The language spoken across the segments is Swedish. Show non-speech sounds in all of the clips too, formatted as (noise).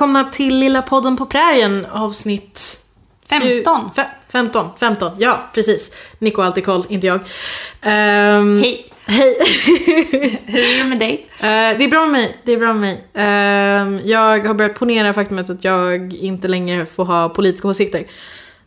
välkomna till Lilla podden på prärien avsnitt 15. Fe- 15, 15, ja precis. Nico har alltid koll, inte jag. Ehm, Hej. Hej. (laughs) Hur är det med dig? Eh, det är bra med mig, det är bra med mig. Ehm, jag har börjat ponera faktumet att jag inte längre får ha politiska åsikter.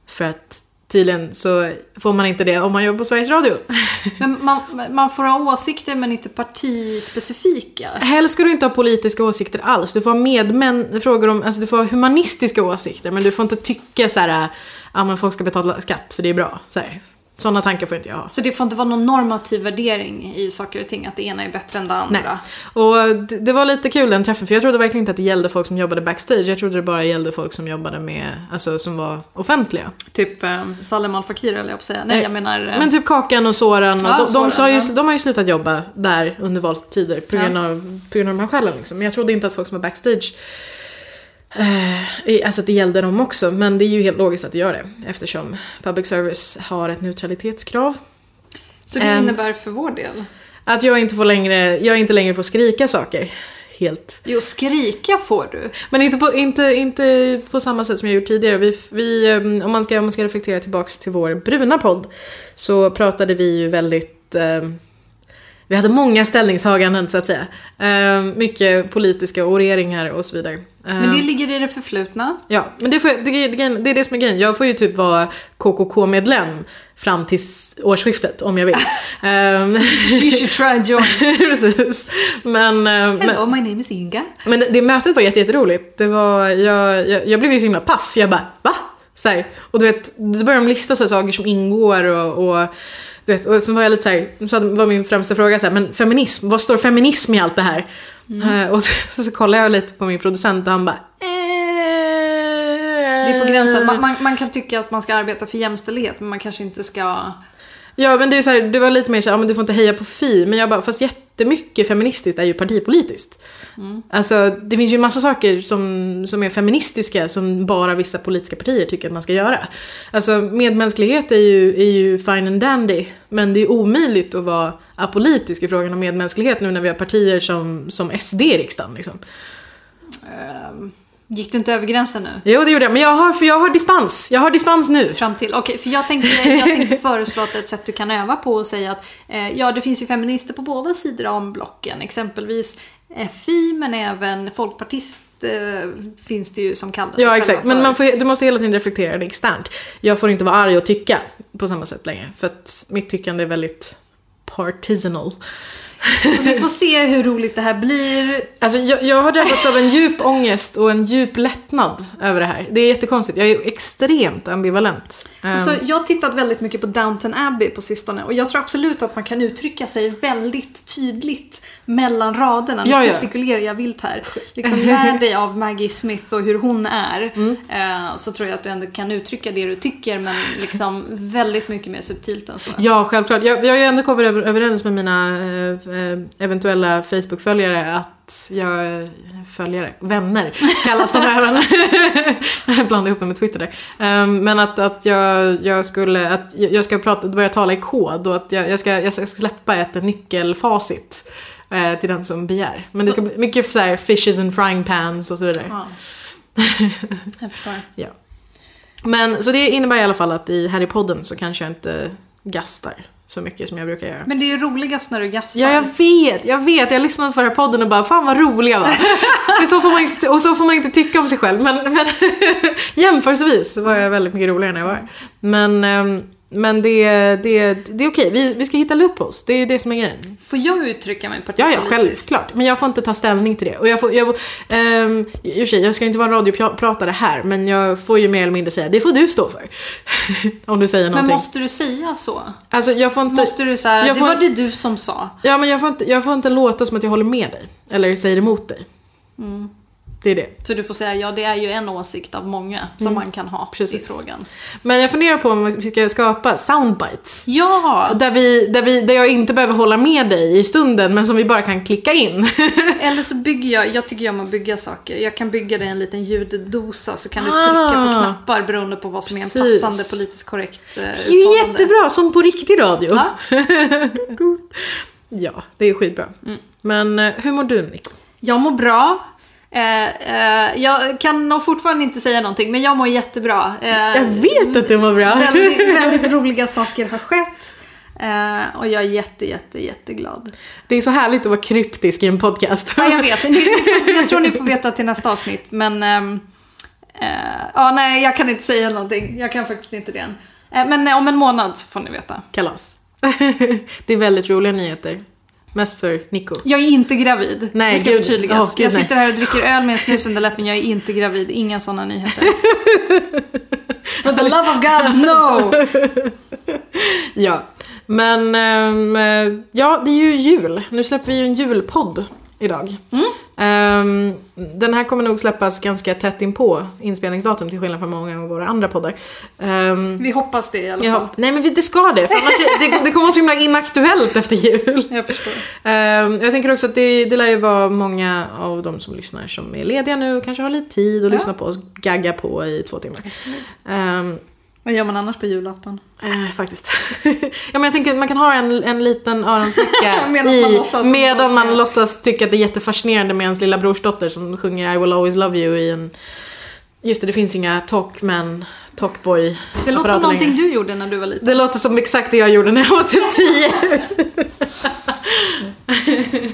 För att tydligen så får man inte det om man jobbar på Sveriges Radio. (laughs) Men man, man får ha åsikter men inte partispecifika. Helst ska du inte ha politiska åsikter alls. Du får ha medmän, frågor om, alltså du får ha humanistiska åsikter men du får inte tycka så här, ja men folk ska betala skatt för det är bra. Så här. Sådana tankar får inte jag ha. Så det får inte vara någon normativ värdering i saker och ting, att det ena är bättre än det andra. Nej. Och det, det var lite kul den träffen för jag trodde verkligen inte att det gällde folk som jobbade backstage. Jag trodde det bara gällde folk som jobbade med, alltså som var offentliga. Typ eh, Salem Al Fakir eller jag på säga. Nej, Eh, jag menar... eh, Men typ Kakan och Soran, och Ja, de, de, Soran, ju, ja. de har ju slutat jobba där under valtider på Ja. grund, av, på grund av de här skälen. Liksom. Men jag trodde inte att folk som var backstage Alltså att det gällde dem också, men det är ju helt logiskt att det gör det eftersom public service har ett neutralitetskrav. så det ehm, innebär för vår del? Att jag inte, får längre, jag inte längre får skrika saker. Helt. Jo, skrika får du. Men inte på, inte, inte på samma sätt som jag gjort tidigare. Vi, vi, eh, om, man ska, om man ska reflektera tillbaks till vår bruna podd så pratade vi ju väldigt eh, vi hade många ställningstaganden så att säga. Eh, mycket politiska oreringar och så vidare. Eh, Men det ligger i det förflutna. Ja, men det, får, det, det, det är det som är grejen. Jag får ju typ vara KKK-medlem fram till årsskiftet om jag vill. (laughs) Ehm, You should try join. (laughs) Precis. Men, eh, men, Hello, my name is Inga. men det, mötet var jätte- jätteroligt. Det var, jag, jag, jag blev ju så himla paff. Jag bara, va? Så här. Och du vet, då började de lista så saker som ingår och, och du vet, och sen var jag lite så här, så var min främsta fråga så här, men feminism, vad står feminism i allt det här? Eh, och (laughs) så, så kollade jag lite på min producent och han bara, Det är på gränsen. Man, man, man kan tycka att man ska arbeta för jämställdhet, men man kanske inte ska... Ja men det är så här, det var lite mer så här, ja men du får inte heja på Fi, men jag bara, fast jättemycket feministiskt är ju partipolitiskt. Alltså det finns ju massa saker som, som är feministiska som bara vissa politiska partier tycker att man ska göra. Alltså medmänsklighet är ju, är ju fine and dandy, men det är omöjligt att vara apolitisk i frågan om medmänsklighet nu när vi har partier som, som SD i riksdagen liksom. ehm, gick du inte över gränsen nu? Jo det gjorde jag, men jag har, för jag har dispens. Jag har dispens nu. Fram till, okej, för jag tänkte, jag tänkte (laughs) föreslå att ett sätt du kan öva på och säga att eh, ja, det finns ju feminister på båda sidor om blocken. Exempelvis FI, men även folkpartist eh, finns det ju som kallar sig Ja exakt, men man får, du måste hela tiden reflektera det externt. Jag får inte vara arg och tycka på samma sätt längre. För att mitt tyckande är väldigt partisanal. Så vi får se hur roligt det här blir. Alltså jag, jag har drabbats av en djup ångest och en djup lättnad över det här. Det är jättekonstigt, jag är extremt ambivalent. Alltså, jag har tittat väldigt mycket på Downton Abbey på sistone och jag tror absolut att man kan uttrycka sig väldigt tydligt mellan raderna. Nu Ja, ja. gestikulerar jag vilt här. Liksom lär dig av Maggie Smith och hur hon är. Mm. Eh, så tror jag att du ändå kan uttrycka det du tycker men liksom väldigt mycket mer subtilt än så. Ja, självklart. Jag, jag har ju ändå kommit över- överens med mina eh, eh, eventuella Facebook-följare att jag, följare, vänner kallas de även. (laughs) Jag blandade ihop dem med Twitter där. Ehm, men att, att jag, jag skulle, att jag ska prata, börja tala i kod och att jag, jag, ska, jag ska släppa ett nyckelfacit eh, till den som begär. Men det ska bli mycket så här fishes and frying pans och så vidare. Ja. (laughs) jag förstår. Ja. Men så det innebär i alla fall att i Harrypodden så kanske jag inte gastar så mycket som jag brukar göra. Men det är ju roligast när du gastar. Ja, jag vet, jag vet. Jag lyssnade på den här podden och bara, fan vad roliga var. (laughs) För så får man inte, och så får man inte tycka om sig själv. Men, men (laughs) jämförelsevis var jag väldigt mycket roligare när jag var. Men, ehm, men det, det, det är okej, vi, vi ska hitta loopholes. Det är det som är grejen. Får jag uttrycka mig Ja, ja, partipolitiskt? självklart. Men jag får inte ta ställning till det. Och jag får, jag, um, i och sig, jag ska inte vara radiopratare här, men jag får ju mer eller mindre säga, det får du stå för. (laughs) om du säger Men någonting. måste du säga så? Alltså jag får inte... Måste du säga, det får- var det du som sa. Ja men jag får, inte, jag får inte låta som att jag håller med dig. Eller säger emot dig. Mm. Det är det. Så du får säga, ja det är ju en åsikt av många som man kan ha i Mm. Precis. frågan. Men jag funderar på om vi ska skapa soundbites. Ja! Där, vi, där, vi, där jag inte behöver hålla med dig i stunden men som vi bara kan klicka in. (laughs) Eller så bygger jag, jag tycker om att bygga saker. Jag kan bygga dig en liten ljuddosa så kan du Ah. trycka på knappar beroende på vad som är en Precis. passande politiskt korrekt eh, Det är ju uttalande. jättebra, som på riktig radio. Ja. (laughs) Ja, det är skitbra. Mm. Men eh, hur mår du Nick? Jag mår bra. Eh, eh, jag kan nog fortfarande inte säga någonting, men jag mår jättebra. Eh, Jag vet att det var bra. väldigt, väldigt roliga saker har skett. Eh, och jag är jätte, jätte, jätteglad. Det är så härligt att vara kryptisk i en podcast. Ja, jag vet. Ni, jag tror ni får veta till nästa avsnitt, men... ehm, eh, ja, nej, jag kan inte säga någonting. Jag kan faktiskt inte det än. Eh, men om en månad så får ni veta. Kalas. (laughs) det är väldigt roliga nyheter. Mest för Nico. Jag är inte gravid. Nej, det ska gud. förtydligas. Åh, gud, jag sitter här och dricker öl med en snus under läppen. Jag är inte gravid. Inga sådana nyheter. (laughs) For the love of God, no! Ja. Men eh, ja, det är ju jul. Nu släpper vi ju en julpodd idag. Mm. Ehm, den här kommer nog släppas ganska tätt in på inspelningsdatum till skillnad från många av våra andra poddar. Ehm, Vi hoppas det i alla fall. nej men vi- det ska det, för annars, det, det kommer vara så himla inaktuellt efter jul. (laughs) Jag förstår. Ehm, jag tänker också att det, det lär ju vara många av de som lyssnar som är lediga nu och kanske har lite tid att Ja. lyssna på oss gagga på i två timmar. Ehm, Vad gör man annars på julafton? Eh, faktiskt. (laughs) ja, men jag tänker att man kan ha en, en liten öronsnäcka (laughs) Medan man i, låtsas som medan man låtsas tycka att det är jättefascinerande med ens lilla brorsdotter som sjunger I will always love you i en... Just det, det finns inga talkman, talkboy Det låter som någonting du gjorde när du var liten. Det låter som exakt det jag gjorde när jag var typ (laughs) 10.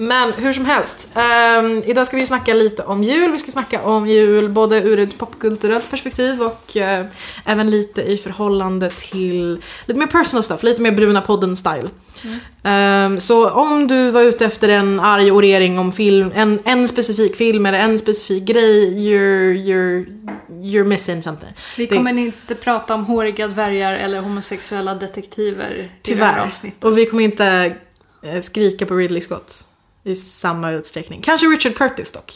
Men hur som helst. ehm, idag ska vi ju snacka lite om jul. Vi ska snacka om jul både ur ett popkulturellt perspektiv och eh, även lite i förhållande till lite mer personal stuff, lite mer bruna podden-style. Ehm, så om du var ute efter en arg orering om film, en, en specifik film eller en specifik grej, you're, you're, you're missing something. Vi Det- kommer inte prata om håriga dvärgar eller homosexuella detektiver i det här Tyvärr. avsnittet. Och vi kommer inte eh, skrika på Ridley Scott i samma utsträckning. Kanske Richard Curtis dock.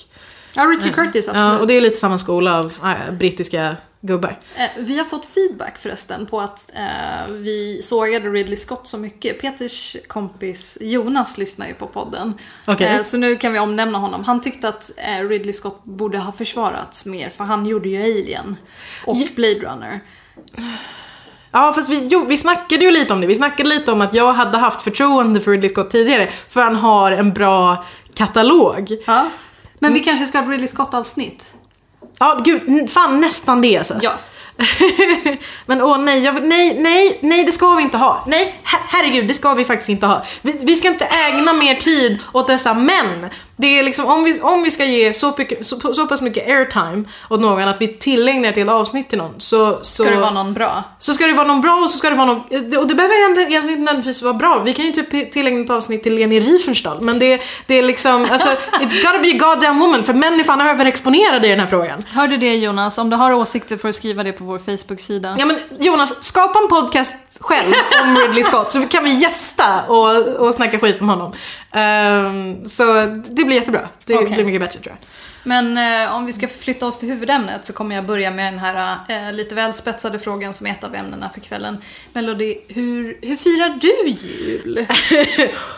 Ja, Richard Curtis, absolut. Ja, och det är lite samma skola av äh, brittiska gubbar. Eh, Vi har fått feedback förresten på att eh, vi sågade Ridley Scott så mycket. Peters kompis Jonas lyssnar ju på podden. Okej. Eh, så nu kan vi omnämna honom. Han tyckte att eh, Ridley Scott borde ha försvarats mer för han gjorde ju Alien och Blade Runner. Ja, fast vi, jo, vi snackade ju lite om det. Vi snackade lite om att jag hade haft förtroende för Ridley Scott tidigare. För han har en bra katalog. Ja. Men vi kanske ska ha Ridley Scott-avsnitt? Ja, gud, fan nästan det alltså. Ja. (laughs) Men åh nej, jag, nej, nej, nej det ska vi inte ha. Nej, her- herregud, det ska vi faktiskt inte ha. Vi, vi ska inte ägna mer tid åt dessa män. Det är liksom, om vi, om vi ska ge så, mycket, så, så pass mycket airtime åt någon att vi tillägnar ett helt avsnitt till någon så... så Ska det vara någon bra? så ska det vara någon bra och så ska det vara någon... Och det behöver egentligen inte nödvändigtvis vara bra. Vi kan ju typ tillägna ett avsnitt till Leni Riefenstahl. Men det, det är liksom, alltså, it's gotta be a goddamn woman. För män är fan överexponerade i den här frågan. Hörde det Jonas? Om du har åsikter får du skriva det på vår Facebook-sida. Ja men Jonas, skapa en podcast själv om Ridley Scott så kan vi gästa och, och snacka skit om honom. Ehm, så det blir jättebra. Det Okej. blir mycket bättre tror jag. Men eh, om vi ska flytta oss till huvudämnet så kommer jag börja med den här eh, lite väl spetsade frågan som är ett av ämnena för kvällen. Melody, hur, hur firar du jul? (laughs)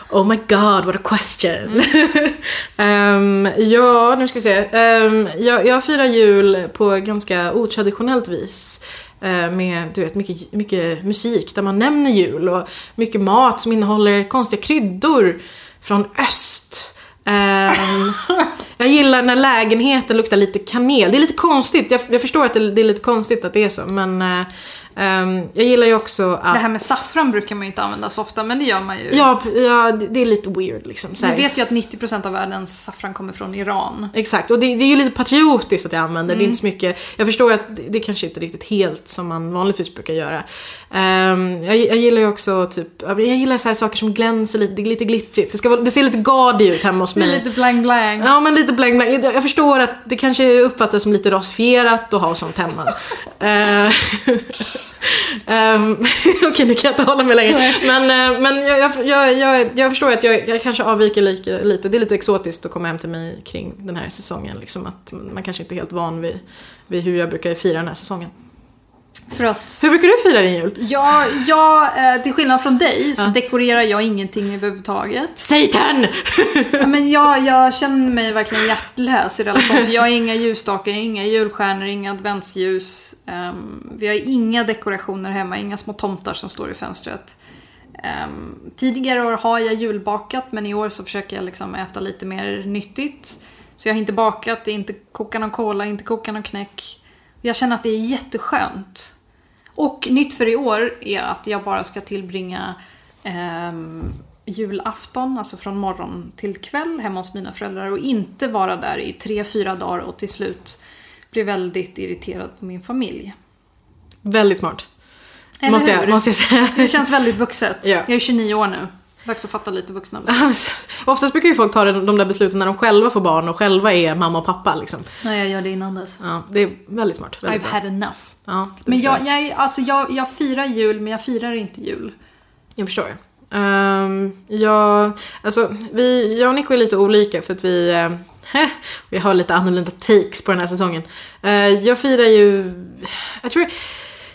Oh my god, what a question. (laughs) Ehm, ja, nu ska vi se. Ehm, jag, jag firar jul på ganska otraditionellt vis. Eh, med du vet, mycket, mycket musik där man nämner jul och mycket mat som innehåller konstiga kryddor från öst. Ehm, (laughs) jag gillar när lägenheten luktar lite kanel. Det är lite konstigt, jag, jag förstår att det, det är lite konstigt att det är så men eh, ehm, jag gillar ju också att... Det här med saffran brukar man ju inte använda så ofta, men det gör man ju. Ja, ja det är lite weird liksom. Så Vi vet ju att 90% av världens saffran kommer från Iran. Exakt, och det, det är ju lite patriotiskt att jag använder, det är inte så mycket, jag förstår att det, det kanske inte är riktigt helt som man vanligtvis brukar göra. Ehm, jag, jag gillar ju också typ, jag gillar så här saker som glänser lite, lite glittrigt, det, ska vara, det ser lite gaudy ut hemma hos mig. lite blang blang. Ja men lite blank blank. Jag förstår att det kanske uppfattas som lite rasifierat att ha sånt hemma. (laughs) Ehm, (laughs) (laughs) Okej nu kan jag inte hålla mig längre. Men, eh, men jag, jag, jag, jag, jag förstår att jag, jag kanske avviker lika, lite. Det är lite exotiskt att komma hem till mig kring den här säsongen. Liksom, att man kanske inte är helt van vid, vid hur jag brukar fira den här säsongen. För att... Hur brukar du fira din jul? Ja, jag, eh, till skillnad från dig så Ja. dekorerar jag ingenting överhuvudtaget. Satan! (laughs) Ja, men jag, jag känner mig verkligen hjärtlös i relation. För jag har inga ljusstakar, inga julstjärnor, inga adventsljus. Ehm, vi har inga dekorationer hemma, inga små tomtar som står i fönstret. Ehm, tidigare år har jag julbakat men i år så försöker jag liksom äta lite mer nyttigt. Så jag har inte bakat, inte kokat någon cola, inte kokat någon knäck. Jag känner att det är jätteskönt. Och nytt för i år är att jag bara ska tillbringa ehm, julafton, alltså från morgon till kväll hemma hos mina föräldrar och inte vara där i tre, fyra dagar och till slut bli väldigt irriterad på min familj. Väldigt smart. Eller Måste jag, hur? måste jag säga. Det känns väldigt vuxet. (laughs) Ja. Jag är 29 år nu. Dags att fatta lite vuxna (laughs) beslut. Oftast brukar ju folk ta de där besluten när de själva får barn och själva är mamma och pappa liksom. Nej, jag gör det innan dess. Ja, det är väldigt smart. Väldigt I've bra. had enough. Ja, Men jag, jag, alltså jag, jag firar jul, men jag firar inte jul. Jag förstår. Um, jag, alltså, vi, jag och Nico är lite olika för att vi, eh, (laughs) vi har lite annorlunda takes på den här säsongen. Eh, jag firar ju, jag tror,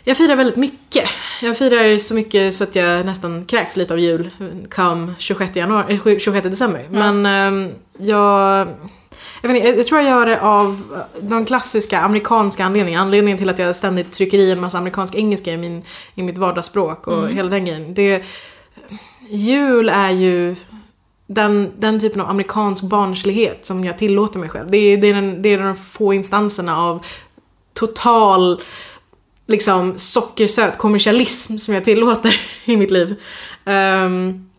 jag firar väldigt mycket. Jag firar så mycket så att jag nästan kräks lite av jul kom 26, januari, eh, 26 december. Men ehm, jag, jag, inte, jag, tror jag gör det av de klassiska amerikanska anledningarna. Anledningen till att jag ständigt trycker i en massa amerikansk engelska i, min, i mitt vardagsspråk och hela den grejen. Det, jul är ju den, den typen av amerikansk barnslighet som jag tillåter mig själv. Det det är, den, det är de få instanserna av total liksom sockersöt kommersialism som jag tillåter (laughs) i mitt liv. Um,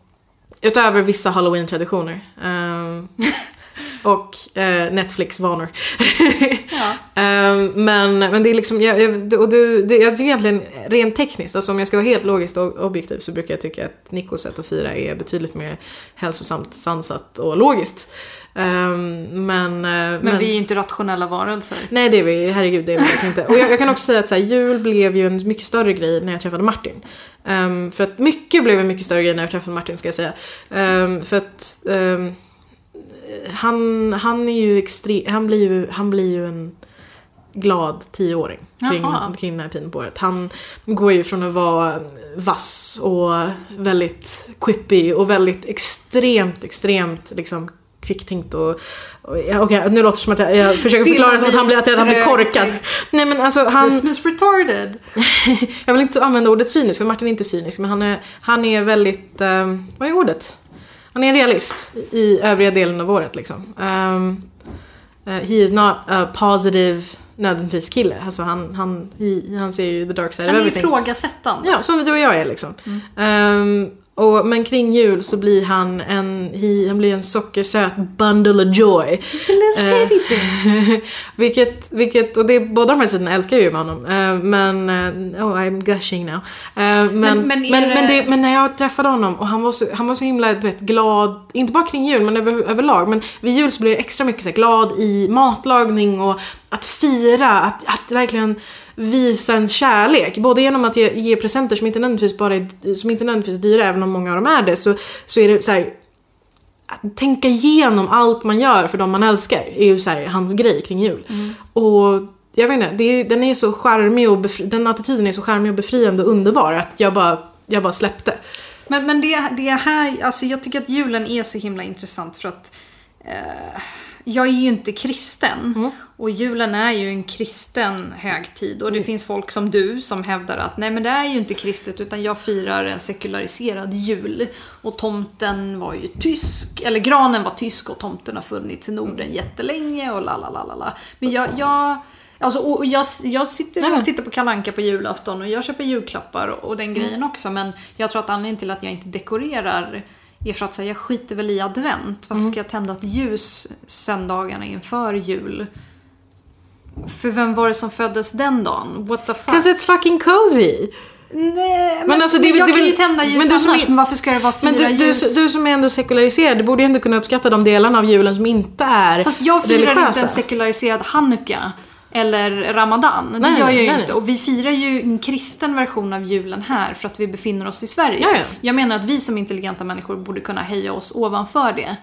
utöver vissa halloween-traditioner. Ehm, (laughs) och eh, Netflix-vanor. (laughs) Ja. Ehm, men, men det är liksom, jag, jag, och du, det, jag tycker egentligen rent tekniskt, alltså om jag ska vara helt logiskt och objektiv så brukar jag tycka att Nikos sätt att fira är betydligt mer hälsosamt, sansat och logiskt. Ehm, men, men, Men vi är ju inte rationella varelser. Nej det är vi, herregud det är vi verkligen inte. Och jag, jag kan också säga att så här, jul blev ju en mycket större grej när jag träffade Martin. Ehm, för att mycket blev en mycket större grej när jag träffade Martin ska jag säga. Ehm, för att ehm, han, han är ju extre- han blir ju, han blir ju en glad tioåring kring, Jaha. kring den här tiden på året. Han går ju från att vara vass och väldigt quippy och väldigt extremt, extremt liksom kvicktänkt och, och ja, okej nu låter det som att jag, jag försöker förklara som att han blir, att han blir bli korkad. Nej men alltså han, Christmas retarded. (laughs) jag vill inte använda ordet cynisk för Martin är inte cynisk men han är, han är väldigt, um, vad är ordet? Han är en realist i övriga delen av året liksom. Um, uh, he is not a positive nödvändigtvis kille. Alltså han, han, he, han ser ju the dark side Han of är everything. ifrågasättande. Ja, som du och jag är liksom. Ehm, och, men kring jul så blir han en, he, han blir en sockersöt bundle of joy. Eh, (laughs) vilket, vilket, och det, båda de här sidorna älskar jag ju med honom. Eh, men, eh, oh I'm gushing now. Men, men, men är men, det- det, men när jag träffade honom och han var så, han var så himla du vet, glad, inte bara kring jul men över, överlag. Men vid jul så blir det extra mycket så här, glad i matlagning och att fira, att, att verkligen visa en kärlek. Både genom att ge, ge presenter som inte nödvändigtvis bara är, som inte nödvändigtvis är dyra, även om många av dem är det, så, så är det så här, att tänka igenom allt man gör för de man älskar är ju så här, hans grej kring jul. Och jag vet inte, det den är så charmig och befri, den attityden är så charmig och befriande och underbar att jag bara, jag bara släppte. Men, men det, det här, alltså jag tycker att julen är så himla intressant för att eh, jag är ju inte kristen. Och julen är ju en kristen högtid. Och det finns folk som du som hävdar att nej men det är ju inte kristet utan jag firar en sekulariserad jul. Och tomten var ju tysk, eller granen var tysk och tomten har funnits i Norden jättelänge och la la la la la. Men jag, jag Alltså, och jag, jag sitter och men- tittar på Kalanka på julafton och jag köper julklappar och, och den grejen också. Men jag tror att anledningen till att jag inte dekorerar är för att säga jag skiter väl i advent. Varför ska jag tända ett ljus söndagarna inför jul? För vem var det som föddes den dagen? What the fuck? 'Cause it's fucking cozy! Nej, men, Men alltså, det jag det kan ju väl- tända ljus men du som annars, är- men varför ska det vara fyra Men du, du, ljus? du som är ändå sekulariserad, du borde ju ändå kunna uppskatta de delarna av julen som inte är Fast jag firar religiösa. inte en sekulariserad hanukka eller ramadan. Det Nej, gör jag ju nej, inte. nej. Och vi firar ju en kristen version av julen här för att vi befinner oss i Sverige. Ja, ja. Jag menar att vi som intelligenta människor borde kunna höja oss ovanför det.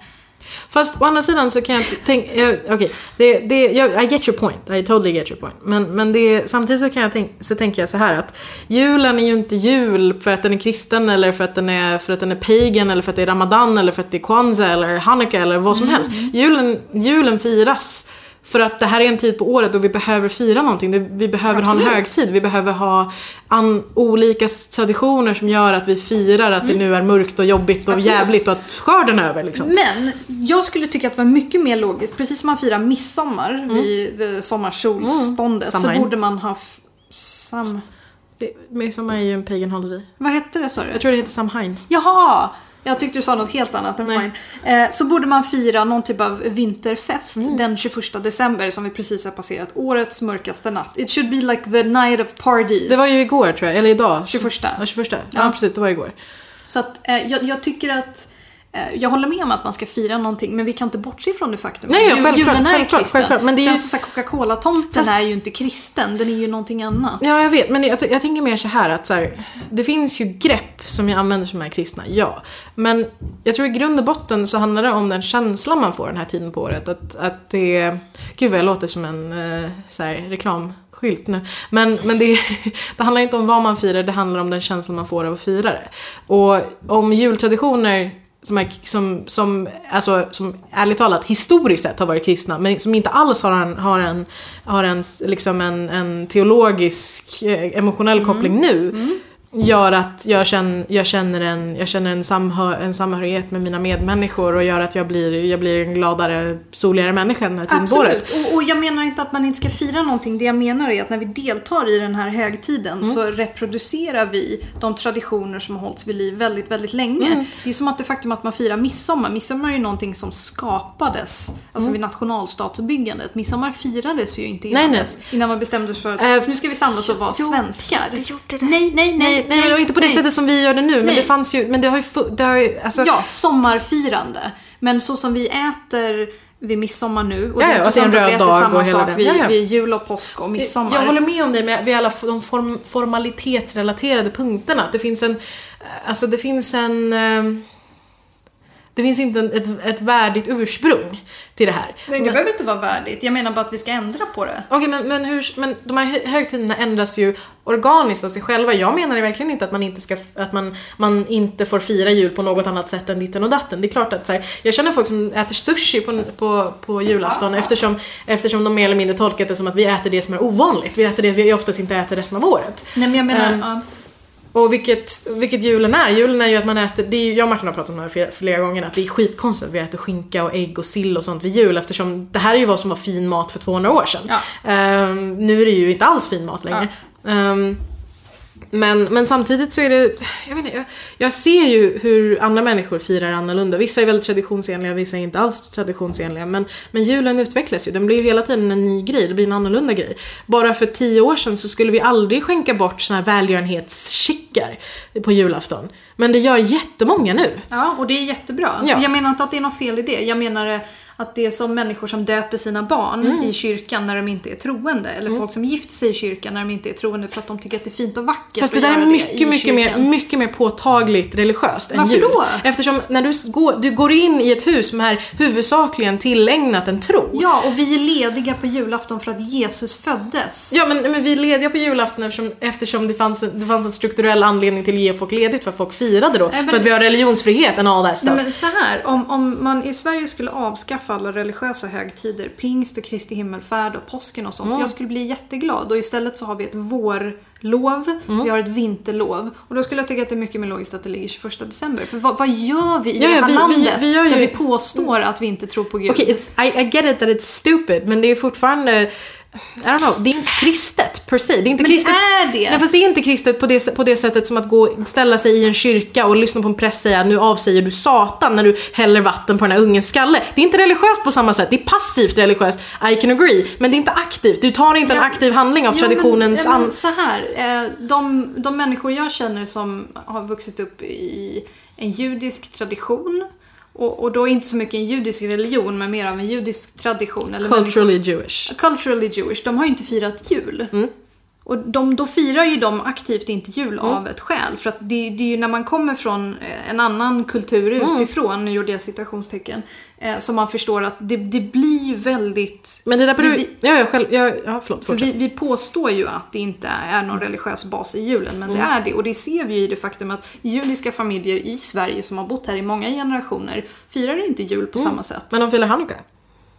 Fast å andra sidan så kan jag tänka, okej, det, det, jag, I get your point, I totally get your point. Men, men det, samtidigt så kan jag tänk, så tänker jag så här att julen är ju inte jul för att den är kristen eller för att den är, för att den är pagan eller för att det är ramadan eller för att det är kwanzaa eller hanukka eller vad som helst. Julen, julen firas För att det här är en tid på året då vi behöver fira någonting. Vi behöver ha en Absolut. högtid. Vi behöver ha an, olika traditioner som gör att vi firar att det nu är mörkt och jobbigt och Mm. Absolut. jävligt och att skörden är över liksom. Men jag skulle tycka att det var mycket mer logiskt, precis som man firar midsommar Mm. vid det sommarsolståndet så Samhain. borde man ha... Sam... Det- Midsommar är ju en pagan holiday. Vad hette det sa du? Jag tror det heter Samhain. Jaha! Jag tyckte du sa något helt annat än mine. Eh, så borde man fira någon typ av vinterfest Mm. den 21 december som vi precis har passerat. Årets mörkaste natt. It should be like the night of parties. Det var ju igår tror jag, eller idag. 21. Ja, 21. Ja, Ja. precis, det var igår. Så att eh, jag, jag tycker att jag håller med om att man ska fira någonting men vi kan inte bortse från det faktum Nej, ja, självklart, julen är självklart, kristen. självklart, men det är Sen ju- här, Coca-Cola-tomten Fast- är ju inte kristen, den är ju någonting annat. Ja, jag vet. Men jag, jag tänker mer så här att så här, det finns ju grepp som jag använder som är kristna, ja. Men jag tror i grund och botten så handlar det om den känslan man får den här tiden på året. Att, att det... Gud vad jag låter som en eh, så här, reklamskylt nu. Men, men det, (laughs) det handlar inte om vad man firar, det handlar om den känslan man får av att fira det. Och om jultraditioner som, är, som, som, alltså, som ärligt talat historiskt sett har varit kristna men som inte alls har en, har en, har en, liksom en, en teologisk eh, emotionell koppling nu gör att jag känner, jag känner, en, jag känner en, samhör, en samhörighet med mina medmänniskor och gör att jag blir, jag blir en gladare, soligare människa den här tiden. Absolut, och, och jag menar inte att man inte ska fira någonting. Det jag menar är att när vi deltar i den här högtiden Mm. så reproducerar vi de traditioner som har hållits vid liv väldigt, väldigt länge. Mm. Det är som att det faktum att man firar midsommar. Midsommar är ju någonting som skapades, alltså vid nationalstatsbyggandet. Midsommar firades ju inte innan, Mm. Nej, nej. innan man bestämde sig för att Eh, nu ska vi samlas och vara jo, svenskar. det gjorde det. Nej, nej, nej, Nej, nej, och inte på det nej. sättet som vi gör det nu, men Nej. det fanns ju, men det har ju, det har ju alltså, Ja, sommarfirande. Men så som vi äter vid midsommar nu, och Ja, det är och det är en röd dag samma och hela sak vid, Ja, vid jul och påsk och midsommar. Jag håller med om det med, vid alla de form, formalitetsrelaterade punkterna. Det finns en, alltså det finns en, ehm, det finns inte ett, ett värdigt ursprung till det här. Nej, det Men- behöver inte vara värdigt. Jag menar bara att vi ska ändra på det. Okej, men, men, hur, men de här hö- högtiderna ändras ju organiskt av sig själva. Jag menar verkligen inte att man inte, ska, att man, man inte får fira jul på något annat sätt än ditten och datten. Det är klart att så här, jag känner folk som äter sushi på, på, på julafton eftersom, eftersom de mer eller mindre tolkat det som att vi äter det som är ovanligt. Vi äter det vi oftast inte äter resten av året. Nej, men jag menar... Ehm, ja. Och vilket, vilket julen är. Julen är ju att man äter, det är ju, jag och Martin har pratat om det här flera, flera gånger, att det är skitkonstigt att vi äter skinka och ägg och sill och sånt vid jul eftersom det här är ju vad som var fin mat för 200 år sedan. Ja. Ehm, nu är det ju inte alls fin mat längre. Ehm, men, men samtidigt så är det, jag vet inte, jag, ser ju hur andra människor firar annorlunda. Vissa är väldigt traditionsenliga, vissa är inte alls traditionsenliga. Men, men julen utvecklas ju, den blir ju hela tiden en ny grej, det blir en annorlunda grej. Bara för tio år sedan så skulle vi aldrig skänka bort såna här välgörenhetscheckar på julafton. Men det gör jättemånga nu. ja, och det är jättebra. Ja. Jag menar inte att det är något fel i det. Jag menar eh, att det är som människor som döper sina barn Mm. i kyrkan när de inte är troende. Eller folk som gifter sig i kyrkan när de inte är troende för att de tycker att det är fint och vackert Fast det där är mycket, mycket mer, mycket mer påtagligt religiöst än Varför jul. då? Eftersom när du går, du går in i ett hus som är huvudsakligen tillägnat en tro. Ja, och vi är lediga på julafton för att Jesus föddes. Ja men, men vi är lediga på julafton eftersom, eftersom det, fanns en, det fanns en strukturell anledning till att ge folk ledigt för att folk firade då. Nej, men- för att vi har religionsfrihet and all that stuff. Nej, men så här, om, om man i Sverige skulle avskaffa alla religiösa högtider, pingst och Kristi himmelfärd och påsken och sånt. Mm. Jag skulle bli jätteglad och istället så har vi ett vårlov, Mm. vi har ett vinterlov. Och då skulle jag tycka att det är mycket mer logiskt att det ligger 21 december. För vad, vad gör vi i Ja, det här vi- vi- landet vi gör ju- där vi påstår att vi inte tror på Gud? Okej, it's- I, I get it that it's stupid men det är fortfarande I don't know, det är inte kristet per se. Det är inte Men det kristet. är det! Nej fast det är inte kristet på det, på det sättet som att gå ställa sig i en kyrka och lyssna på en präst säga nu avsäger du satan när du häller vatten på den här ungens skalle. Det är inte religiöst på samma sätt, det är passivt religiöst, I can agree. Men det är inte aktivt, du tar inte en Ja. aktiv handling av Ja, traditionens men, men så här, eh, de, de människor jag känner som har vuxit upp i en judisk tradition och, och då inte så mycket en judisk religion men mer av en judisk tradition. Eller människor- Culturally Jewish. culturally Jewish, de har ju inte firat jul. Mm. Och de, då firar ju de aktivt inte jul av ett skäl. För att det, det är ju när man kommer från eh, en annan kultur Mm. utifrån, nu gjorde jag citationstecken, eh, som man förstår att det, det blir ju väldigt... Men det där beror... Vi- Ja, själv... Ja, ja förlåt, För vi, vi påstår ju att det inte är någon religiös bas i julen, men det är det. Och det ser vi ju i det faktum att judiska familjer i Sverige som har bott här i många generationer firar inte jul på samma sätt. Men de firar Hanukka.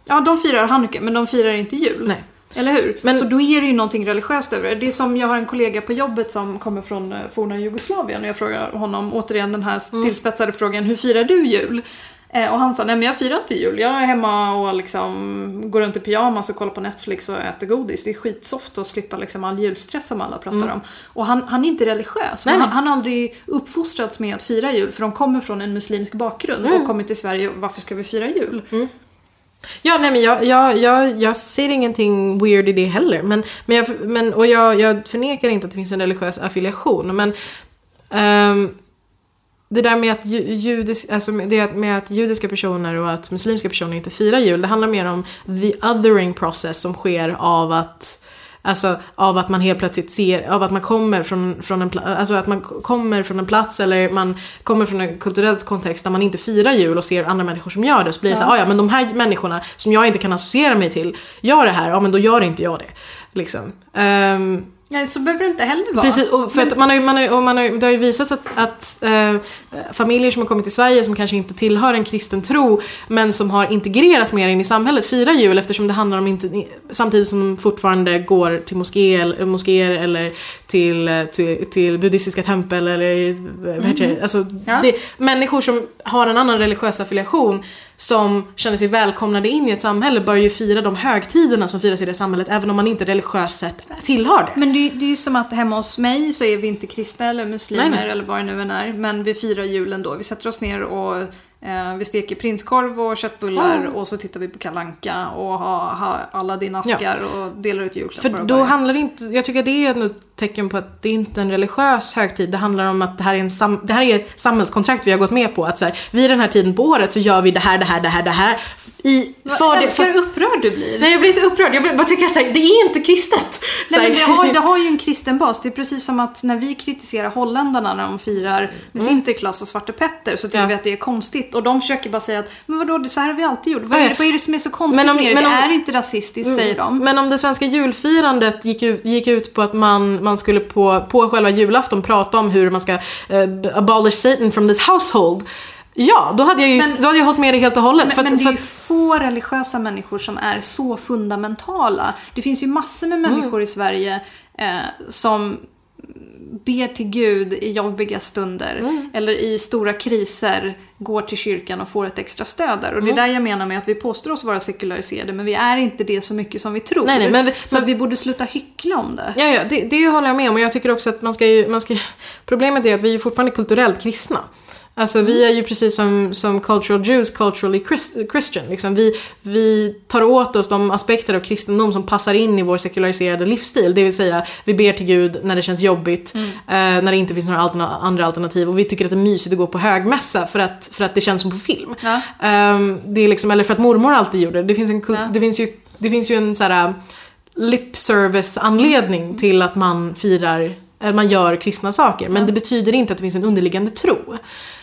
Ja, de firar Hanukka men de firar inte jul. Nej. Eller hur? Men- så då är det ju någonting religiöst över det. Det är som jag har en kollega på jobbet som kommer från eh, forna Jugoslavien och jag frågar honom återigen den här Mm. tillspetsade frågan, hur firar du jul? Eh, och han sa, nej men jag firar inte jul. Jag är hemma och liksom går runt i pyjamas och kollar på Netflix och äter godis. Det är skitsoft att slippa liksom all julstress som alla pratar om. Och han, han är inte religiös. Mm. Nej, han, nej. han har aldrig uppfostrats med att fira jul för de kommer från en muslimsk bakgrund Mm. och kommer till Sverige och varför ska vi fira jul? Ja, nej men jag, jag, jag, jag ser ingenting weird i det heller. Men, men jag, men, och jag, jag förnekar inte att det finns en religiös affiliation. Men um, det där med att, judisk, alltså med, det med att judiska personer och att muslimska personer inte firar jul, det handlar mer om the othering process som sker av att Alltså av att man helt plötsligt ser, av att man kommer från, från en alltså att man kommer från en plats eller man kommer från en kulturell kontext där man inte firar jul och ser andra människor som gör det. Så blir det så här, "Ah, ja men de här människorna som jag inte kan associera mig till gör det här, ja men då gör inte jag det. Liksom. Ehm, Nej, så behöver det inte heller vara. Precis, och för att man har ju, man har, och man har, det har ju visats att, att eh, familjer som har kommit till Sverige som kanske inte tillhör en kristen tro men som har integrerats mer in i samhället firar jul eftersom det handlar om inte, samtidigt som de fortfarande går till moské, eller- moskéer eller till, eh, till, till buddhistiska tempel eller heter det? Alltså, Ja. det, människor som har en annan religiös affiliation som känner sig välkomnade in i ett samhälle bör ju fira de högtiderna som firas i det samhället även om man inte religiöst sett tillhör det. Men det, det är ju som att hemma hos mig så är vi inte kristna eller muslimer Nej, nej. eller vad det nu än är. Men vi firar julen då. Vi sätter oss ner och eh, vi steker prinskorv och köttbullar Mm. och så tittar vi på kalanka och har ha alla dina askar och delar ut julklappar. För då handlar det inte, jag tycker att det är tecken på att det inte är en religiös högtid. Det handlar om att det här är, en sam, det här är ett samhällskontrakt vi har gått med på. Att så här, vid den här tiden på året så gör vi det här, det här, det här, det här. I, Vad för det, för, upprörd du blir. nej jag blir inte upprörd, jag blir, bara tycker att här, det är inte kristet. Nej, men det, har, det (laughs) har ju en kristen bas. Det är precis som att när vi kritiserar holländarna när de firar med Sinterklaas och Svarte Petter så tycker Mm. Ja. vi att det är konstigt. Och de försöker bara säga att men vadå, det- så här har vi alltid gjort. Vad är, det- vad är det som är så konstigt Men om- med det? men det om- är inte rasistiskt säger de. Men om det svenska julfirandet gick ut, gick ut på att man, man skulle på, på själva julafton prata om hur man ska eh, abolish Satan from this household. Ja, då hade jag ju Men- då hade jag hållit med det helt och hållet. Men, för att, men det är ju få religiösa människor som är så fundamentala. Det finns ju massor med Mm. människor i Sverige eh, som ber till Gud i jobbiga stunder Mm. eller i stora kriser går till kyrkan och får ett extra stöd där. Och det är Mm. där jag menar med att vi påstår oss vara sekulariserade men vi är inte det så mycket som vi tror. Nej, nej, men vi- så att vi borde sluta hyckla om det. Ja, ja det, det håller jag med om och jag tycker också att man ska ju, man ska, problemet är att vi är fortfarande kulturellt kristna. Alltså vi är ju precis som, som cultural Jews, culturally Chris, Christian. Liksom. Vi, vi tar åt oss de aspekter av kristendom som passar in i vår sekulariserade livsstil. Det vill säga, vi ber till Gud när det känns jobbigt, eh, när det inte finns några alterna, andra alternativ. Och vi tycker att det är mysigt att gå på högmässa för att, för att det känns som på film. Ja. Ehm, det är liksom, eller för att mormor alltid gjorde det. Det finns, en, Ja. det finns, ju, det finns ju en så här lip service anledning till att man firar, eller man gör kristna saker. Men det betyder inte att det finns en underliggande tro.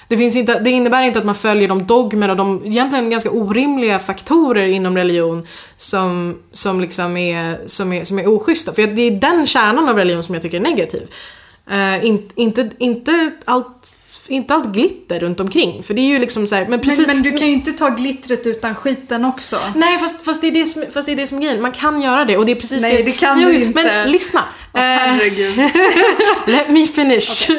Det, finns inte, det innebär inte att man följer de dogmer och de egentligen ganska orimliga faktorer inom religion som, som liksom är, som är, som är oschyssta. För det är den kärnan av religion som jag tycker är negativ. Uh, in, inte, inte, allt, inte allt glitter runt omkring. För det är ju liksom så här, men precis... Men, men du kan ju inte ta glittret utan skiten också. Nej fast, fast, det är det som, fast det är det som är grejen. Man kan göra det och det är precis Nej, det det kan jo, du inte. Men lyssna. Eh, herregud. (laughs) Let me finish. (laughs)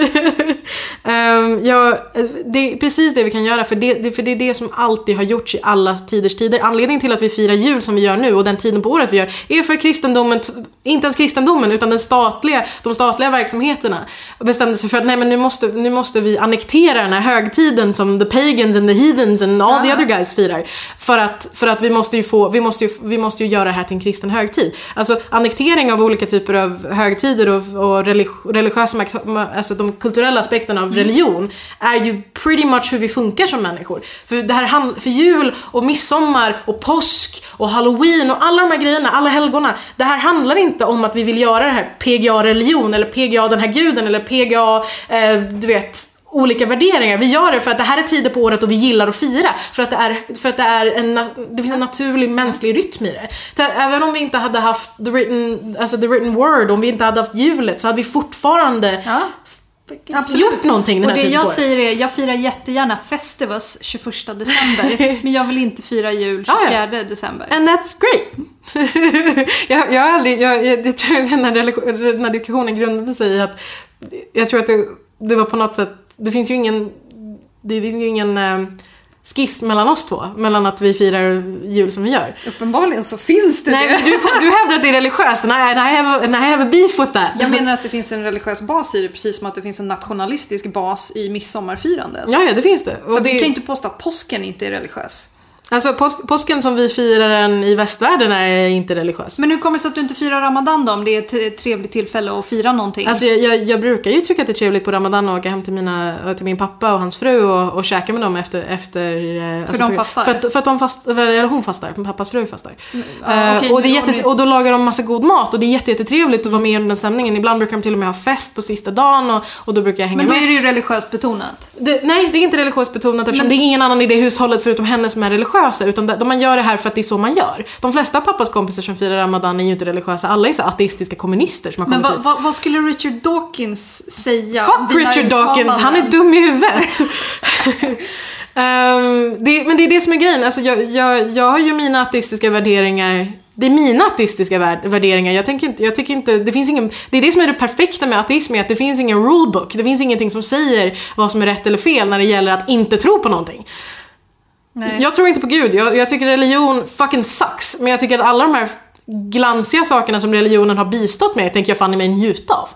Ehm, ja, det är precis det vi kan göra för det, det, för det är det som alltid har gjorts i alla tiders tider. Anledningen till att vi firar jul som vi gör nu och den tiden på året vi gör är för kristendomen, inte ens kristendomen utan den statliga, de statliga verksamheterna bestämde sig för att nej men nu måste, nu måste vi annektera den här högtiden som the pagans and the heathens and all the other guys firar. För att, för att vi måste ju få, vi måste ju, vi måste ju göra det här till en kristen högtid. Alltså annektering av olika typer av högtider och, och religi- religiösa, alltså de kulturella aspekterna av religion är ju pretty much hur vi funkar som människor. För det här för jul och midsommar och påsk och halloween och alla de här grejerna, alla helgona. Det här handlar inte om att vi vill göra det här PGA-religion eller PGA den här guden eller PGA, eh, du vet olika värderingar. Vi gör det för att det här är tider på året och vi gillar att fira. För att det, är, för att det, är en, det finns en naturlig mänsklig rytm i det. Även om vi inte hade haft the written, alltså the written word, om vi inte hade haft hjulet så hade vi fortfarande Ja. gjort någonting den Och här det tiden jag på säger är, jag firar jättegärna Festivus 21 december. (laughs) men jag vill inte fira jul 24 Ah, december. And that's great! (laughs) jag, jag har aldrig, jag, jag, jag tror att den här, relation- den här diskussionen grundade sig i att jag tror att det, det var på något sätt, det finns ju ingen, det finns ju ingen eh, skiss mellan oss två, mellan att vi firar jul som vi gör. Uppenbarligen så finns det Nej, men du, du hävdar att det är religiöst, and I, and I, have a, and I have a beef with that. Jag menar att det finns en religiös bas i det, precis som att det finns en nationalistisk bas i midsommarfirandet. Ja, ja, det finns det. Så Och vi det kan inte påstå att påsken inte är religiös. Alltså pås, påsken som vi firar den i västvärlden är inte religiös. Men hur kommer det sig att du inte firar ramadan då, om det är ett trevligt tillfälle att fira någonting? Alltså jag, jag, jag brukar ju tycka att det är trevligt på ramadan att åka hem till, mina, till min pappa och hans fru och, och käka med dem efter... efter eh, för de fastar? För att, för att de fastar, eller hon fastar, min pappas fru fastar. ja, Eh, okej, och, det är jätte, ni- och då lagar de massa god mat och det är jätte, jättetrevligt att vara med i den stämningen. Ibland brukar de till och med ha fest på sista dagen och, och då brukar jag hänga Men då med. är det ju religiöst betonat. Det, nej, det är inte religiöst betonat eftersom Men- det är ingen annan i det hushållet förutom henne som är religiösa. Utan de, man gör det här för att det är så man gör. De flesta av pappas kompisar som firar ramadan är ju inte religiösa. Alla är så ateistiska kommunister som har Men kommit vad, hit. vad, vad skulle Richard Dawkins säga? Fuck Richard Dawkins, han är dum i huvudet. (laughs) Ehm, det, men det är det som är grejen. Alltså, jag, jag, jag har ju mina ateistiska värderingar. Det är mina ateistiska vär, värderingar. Jag, tänker inte, jag tycker inte, det finns ingen, det är det som är det perfekta med ateism, är att det finns ingen rulebook. Det finns ingenting som säger vad som är rätt eller fel när det gäller att inte tro på någonting. Nej. Jag tror inte på Gud, jag, jag tycker religion fucking sucks. Men jag tycker att alla de här glansiga sakerna som religionen har bistått med tänker jag fan i mig njuta av.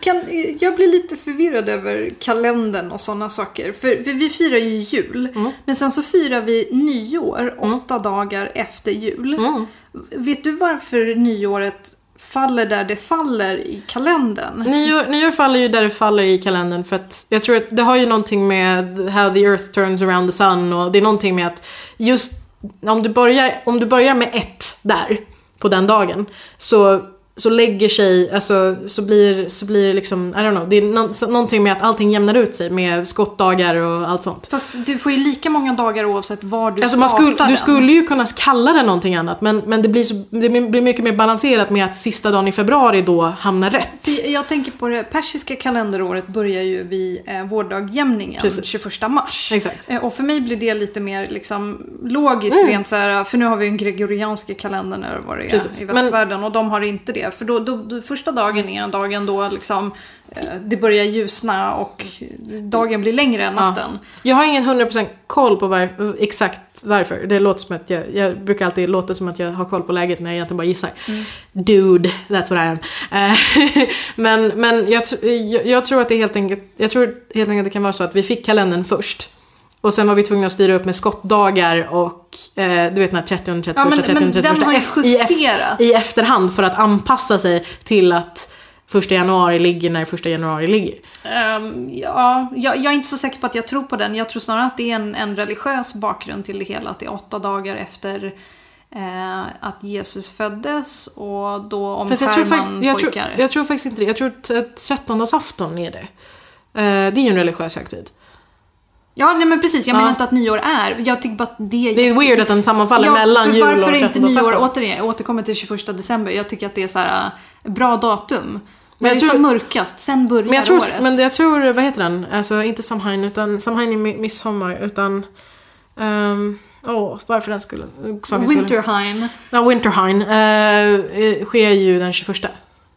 Kan, jag blir lite förvirrad över kalendern och sådana saker. För, för vi firar ju jul, Mm. men sen så firar vi nyår åtta dagar efter jul. Mm. Vet du varför nyåret faller där det faller i kalendern? Nyår, nyår faller ju där det faller i kalendern för att jag tror att det har ju någonting med how the earth turns around the sun och det är någonting med att just om du börjar, om du börjar med ett där på den dagen så, så lägger sig, alltså så blir, så blir liksom, I don't know, det är så- någonting med att allting jämnar ut sig med skottdagar och allt sånt. Fast du får ju lika många dagar oavsett var du Alltså man skulle, du den. skulle ju kunna kalla det någonting annat men, men det, blir så, det blir mycket mer balanserat med att sista dagen i februari då hamnar rätt. Jag tänker på det persiska kalenderåret börjar ju vid eh, vårdagjämningen Precis. 21 mars. Exakt. Eh, och för mig blir det lite mer liksom, logiskt Mm. rent så här, för nu har vi ju en gregorianska kalender när vad det är Precis. i Men- västvärlden och de har inte det. För då, då, då, första dagen är dagen då liksom, eh, det börjar ljusna och dagen blir längre än natten. Jag har ingen 100% koll på var, exakt varför. Det låter som att jag, jag brukar alltid låta som att jag har koll på läget när jag egentligen bara gissar. Dude, that's what I am. Eh, (laughs) men men jag, jag, jag tror att det helt enkelt, jag tror helt enkelt att det kan vara så att vi fick kalendern först. Och sen var vi tvungna att styra upp med skottdagar och eh, du vet den här 30, 31, Ja, men- 30, men 31 den har ju justerats. i efterhand för att anpassa sig till att första januari ligger när första januari ligger. Ehm, ja, jag, jag är inte så säker på att jag tror på den. Jag tror snarare att det är en, en religiös bakgrund till det hela. Att det är åtta dagar efter eh, att Jesus föddes och då jag tror, omskär faktiskt, man jag, tror, pojkar. jag tror faktiskt inte det. Jag tror att trettondagsafton är det. Eh, det är ju en religiös högtid. Ja, nej men precis. Jag Ja. menar inte att nyår är. Jag tycker bara att det är... Det är weird att den sammanfaller ja, mellan för jul och varför är inte nyår, återigen, jag återkommer till 21 december. Jag tycker att det är så här äh, bra datum. Men jag det är tror- som mörkast, sen börjar Men jag, tror, året. men jag tror, vad heter den? Alltså inte Samhain, utan Samhain är mi- midsommar, utan... ehm, Åh, varför den skulle... Winterheim. Ja, Winterhain eh, eh, sker ju den 21.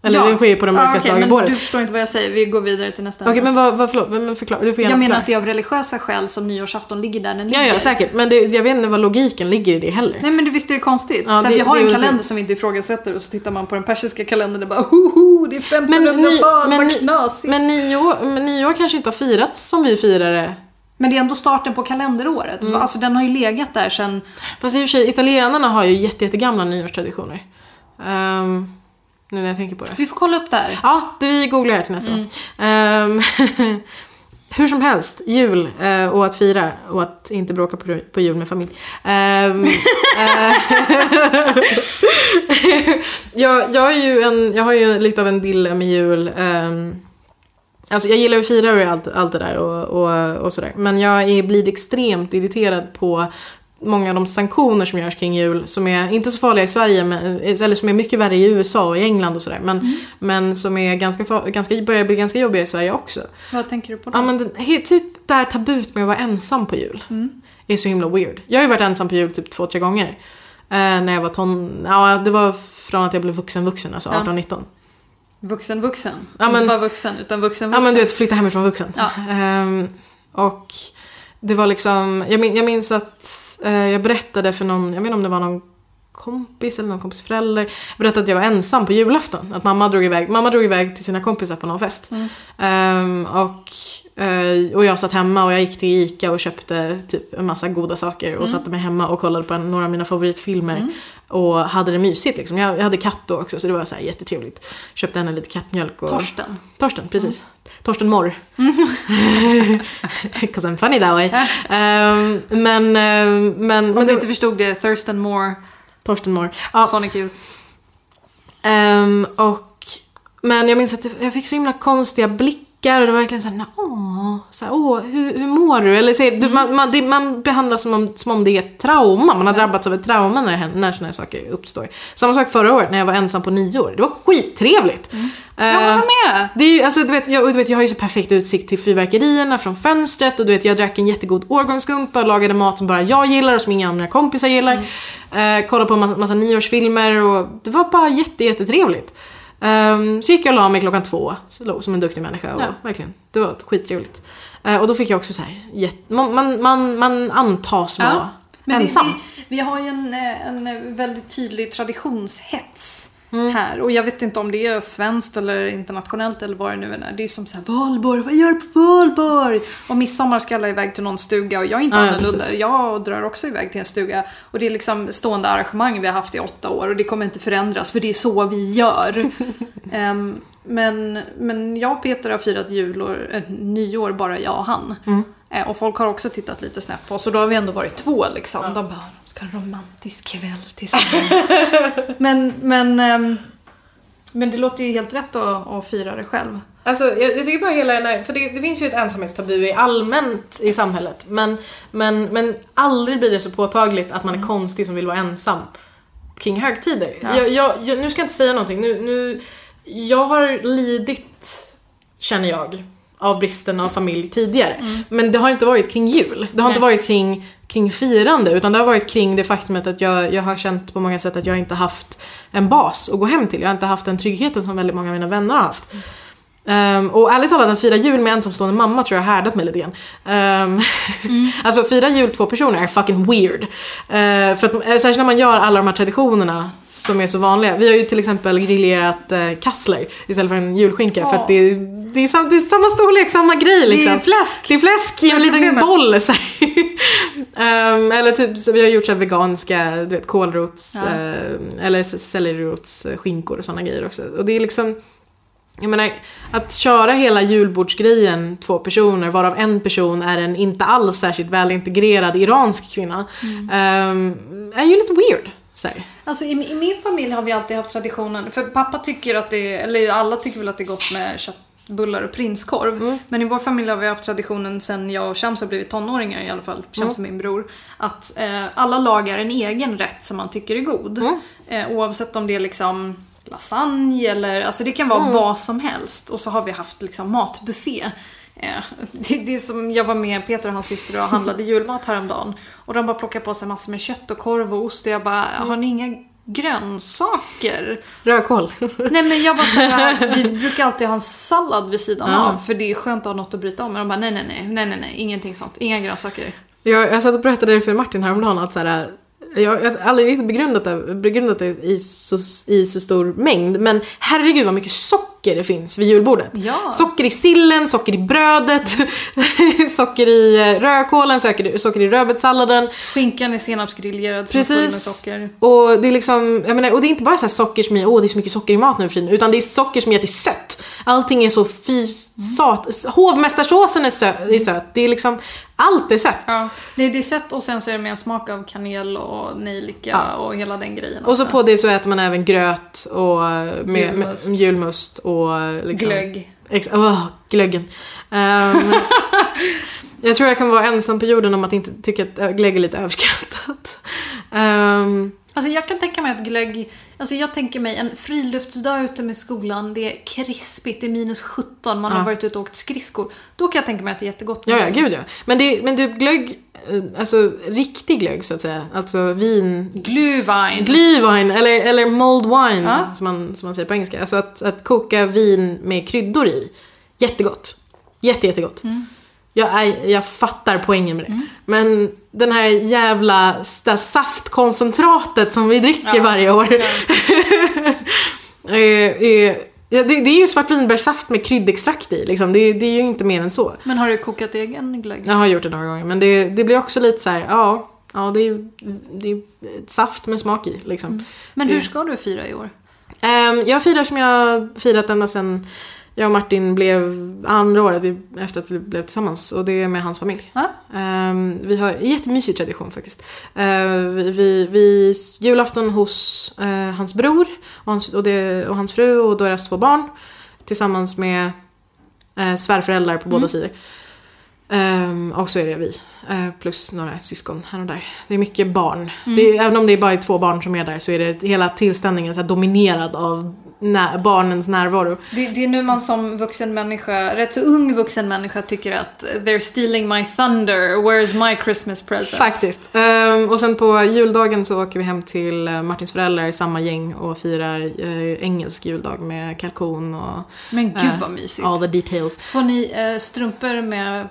Eller ja. det sker ju på Ja, mörkaste okej, dagen på men året. Du förstår inte vad jag säger, vi går vidare till nästa. Okej, men vad, vad, förlåt, men förklara, du får gärna jag menar förklara. att det är av religiösa skäl som nyårsafton ligger där den ligger. Ja, ja, säkert. Men det, jag vet inte vad logiken ligger i det heller. Nej men det, visst är det konstigt. Ja, Sen det- vi har det- en kalender som vi inte ifrågasätter och så tittar man på den persiska kalendern och bara hoho, det är Men, ny, 1500-tal, men, vad ny, knasigt. men, nyår, men nyår kanske inte har firats som vi firar det. Men det är ändå starten på kalenderåret. Mm. Alltså den har ju legat där sen... Fast i och för sig, italienarna har ju jätte, jättegamla nyårstraditioner. Ehm, nu när jag tänker på det. Vi får kolla upp det här. Ja, det vi googlar här till nästa Mm. Ehm, (laughs) Hur som helst, jul eh, och att fira och att inte bråka på, på jul med familj. Ehm, (laughs) eh, (laughs) jag, jag, är ju en, jag har ju lite av en dille med jul. ehm, Alltså jag gillar att fira och allt, allt det där och, och, och sådär. Men jag är, blir extremt irriterad på många av de sanktioner som görs kring jul som är inte så farliga i Sverige men, eller som är mycket värre i USA och i England och sådär men, men som är ganska, ganska, börjar bli ganska jobbiga i Sverige också. Vad tänker du på då? Ja men den, typ det här tabut med att vara ensam på jul är så himla weird. Jag har ju varit ensam på jul typ två, tre gånger. Eh, när jag var ton... Ja det var från att jag blev vuxen vuxen, alltså Ja. 18-19. Vuxen vuxen. Ja, Inte men- bara vuxen utan vuxen Ja vuxen. men du vet, flytta hemifrån vuxen. Ja. Ehm, och det var liksom, jag, min, jag minns att eh, jag berättade för någon, jag vet inte om det var någon kompis eller någon kompis förälder. Jag berättade att jag var ensam på julafton. Att mamma drog iväg, mamma drog iväg till sina kompisar på någon fest. Mm. Ehm, och, och jag satt hemma och jag gick till Ica och köpte typ en massa goda saker och satte mig hemma och kollade på en, några av mina favoritfilmer. Och hade det mysigt liksom. Jag, jag hade katt då också så det var så här jättetrevligt. Köpte henne lite kattmjölk och... Torsten. Torsten, precis. Torsten Morr. 'Cause I'm funny that way. (laughs) Ehm, men, ehm, men, Om men du inte förstod det, Thurston Moore, Torsten Morr. Ja, Sonic Youth. ehm, och, men jag minns att jag fick så himla konstiga blickar och det var verkligen såhär, åh, så här, åh hur, hur mår du? Eller så, du, man, man, det, man behandlas som om, som om det är ett trauma, man har drabbats av ett trauma när, det när sådana här saker uppstår. Samma sak förra året när jag var ensam på nyår, det var skittrevligt. Jag Eh, håller med! Det är ju, alltså, du vet, jag, du vet, jag har ju så perfekt utsikt till fyrverkerierna från fönstret och du vet, jag drack en jättegod årgångsskumpa och lagade mat som bara jag gillar och som inga andra kompisar gillar. Eh, kollade på en massa, massa nyårsfilmer och det var bara jätte, jättetrevligt. Um, så gick jag och la mig klockan två, så låg som en duktig människa och Ja. verkligen, det var skittrevligt. Eh, och då fick jag också så här, jätte, man, man, man, man antas vara Men det, ensam. vi, vi har ju en, eh, en väldigt tydlig traditionshets Mm. här. Och jag vet inte om det är svenskt eller internationellt eller vad det nu än är. Det är som så här, valborg, vad gör du på valborg? Och midsommar ska alla iväg till någon stuga och jag är inte Ja, ja, annorlunda. precis. jag drar också iväg till en stuga. Och det är liksom stående arrangemang vi har haft i åtta år och det kommer inte förändras för det är så vi gör. (laughs) Ehm, men, men jag och Peter har firat jul och äh, nyår bara jag och han. Mm. Eh, Och folk har också tittat lite snett på oss och då har vi ändå varit två liksom. De bara, de ska ha en romantisk kväll tillsammans. (laughs) men, men, ehm, men det låter ju helt rätt att, att fira det själv. Alltså, jag, jag tycker bara hela den här, för det, det finns ju ett ensamhetstabu i allmänt i samhället. Men, men, men aldrig blir det så påtagligt att man är konstig som vill vara ensam kring högtider. Ja. Jag, jag, nu ska jag inte säga någonting, nu, nu, jag har lidit, känner jag, av bristen av familj tidigare. Men det har inte varit kring jul. Det har inte Nej. varit kring, kring firande utan det har varit kring det faktumet att jag, jag har känt på många sätt att jag inte haft en bas att gå hem till. Jag har inte haft den tryggheten som väldigt många av mina vänner har haft. Ehm, och ärligt talat att fira jul med ensamstående mamma tror jag har härdat mig lite grann. Um, (laughs) alltså fira jul två personer är fucking weird. Uh, för att, eh, särskilt när man gör alla de här traditionerna som är så vanliga. Vi har ju till exempel grillerat uh, kassler istället för en julskinka för Ja. att det är, det, är sam, det är samma storlek, samma grej liksom. Det är fläsk! Det är fläsk i en liten boll så. (laughs) Ehm, Eller typ, så vi har gjort så veganska, du vet kålrots, Ja. eh, eller s- sellerirotsskinkor och sådana grejer också. Och det är liksom, jag menar, att köra hela julbordsgrejen två personer, varav en person är en inte alls särskilt välintegrerad iransk kvinna, ehm, är ju lite weird. Alltså i, i min familj har vi alltid haft traditionen, för pappa tycker att det eller alla tycker väl att det är gott med köttbullar och prinskorv. Men i vår familj har vi haft traditionen sen jag och Shams har blivit tonåringar i alla fall, Shams är min bror, att eh, alla lagar en egen rätt som man tycker är god. Eh, oavsett om det är liksom lasagne eller, alltså det kan vara vad som helst. Och så har vi haft liksom matbuffé. Eh, (laughs) Det, det är som jag var med Peter och hans syster och handlade (laughs) julmat häromdagen. Och de bara plockade på sig massor med kött och korv och ost och jag bara, har ni inga grönsaker? Rödkål. (laughs) Nej men jag bara såhär, vi brukar alltid ha en sallad vid sidan Ja. av för det är skönt att ha något att bryta om. Men de bara, nej nej nej, nej nej nej, ingenting sånt, inga grönsaker. Jag, jag satt och berättade det för Martin häromdagen att så här, jag har aldrig riktigt begrundat det, begrundat det i, så, i så stor mängd men herregud vad mycket socker det finns vid julbordet. Ja. Socker i sillen, socker i brödet, (laughs) socker i eh, rödkålen, socker, i- socker i rödbetssalladen. Skinkan är senapsgriljerad är Precis. socker. Och det är liksom, jag menar, och det är inte bara så socker som är, åh det är så mycket socker i mat nu för tiden, utan det är socker som är jättesött. Allting är så fy, sat, hovmästarsåsen är, sö, är söt, det är liksom, allt är sött. Ja, det, det är sött och sen så är det med en smak av kanel och nejlika Ja. och hela den grejen. Och så på det så äter man även gröt och eh, med, Julmust. med julmust och eh, liksom, glögg. Ex- åh, glöggen. Ehm, (laughs) Jag tror jag kan vara ensam på jorden om att inte tycka att glögg är lite överskattat. Um, Alltså jag kan tänka mig att glögg, alltså jag tänker mig en friluftsdag ute med skolan, det är krispigt, det är minus 17, man Ja. har varit ute och åkt skridskor. Då kan jag tänka mig att det är jättegott ja, ja, gud ja. Men, det, men du, glögg, eh, alltså riktig glögg så att säga, alltså vin, Glühwein. Glühwein eller, eller mulled wine Ja. som, som, man, som man säger på engelska. Alltså att, att koka vin med kryddor i. Jättegott. Jätte, jättegott. Mm. Jag, är- jag fattar poängen med det. Men den här jävla det här saftkoncentratet som vi dricker Ja. varje år. Är, (laughs) ja, det, det är ju svartvinbärssaft med kryddextrakt i. Liksom. Det, det är ju inte mer än så. Men har du kokat egen glögg? Jag har gjort det några gånger men det, det blir också lite så här, ja, ja det, är, det är saft med smak i. Liksom. Men det- hur ska du fira i år? Ehm, jag firar som jag firat ända sedan jag och Martin blev andra året efter att vi blev tillsammans och det är med hans familj. Ja. Ehm, vi har en jättemysig tradition faktiskt. Ehm, vi, vi, vi, julafton hos eh, hans bror och hans, och, det, och hans fru och deras två barn tillsammans med uh, svärföräldrar på båda Mm. sidor. Ehm, och så är det vi, eh, plus några syskon här och där. Det är mycket barn. Mm. Det är, även om det är bara är två barn som är där så är det hela tillställningen så dominerad av nä- barnens närvaro. Det, det är nu man som vuxen människa, rätt så ung vuxen människa tycker att they're stealing my thunder, where's my Christmas presents? Faktiskt. Ehm, och sen på juldagen så åker vi hem till eh, Martins föräldrar, samma gäng och firar eh, engelsk juldag med kalkon och Men gud Eh, vad mysigt. all the details. Får ni eh, strumpor med...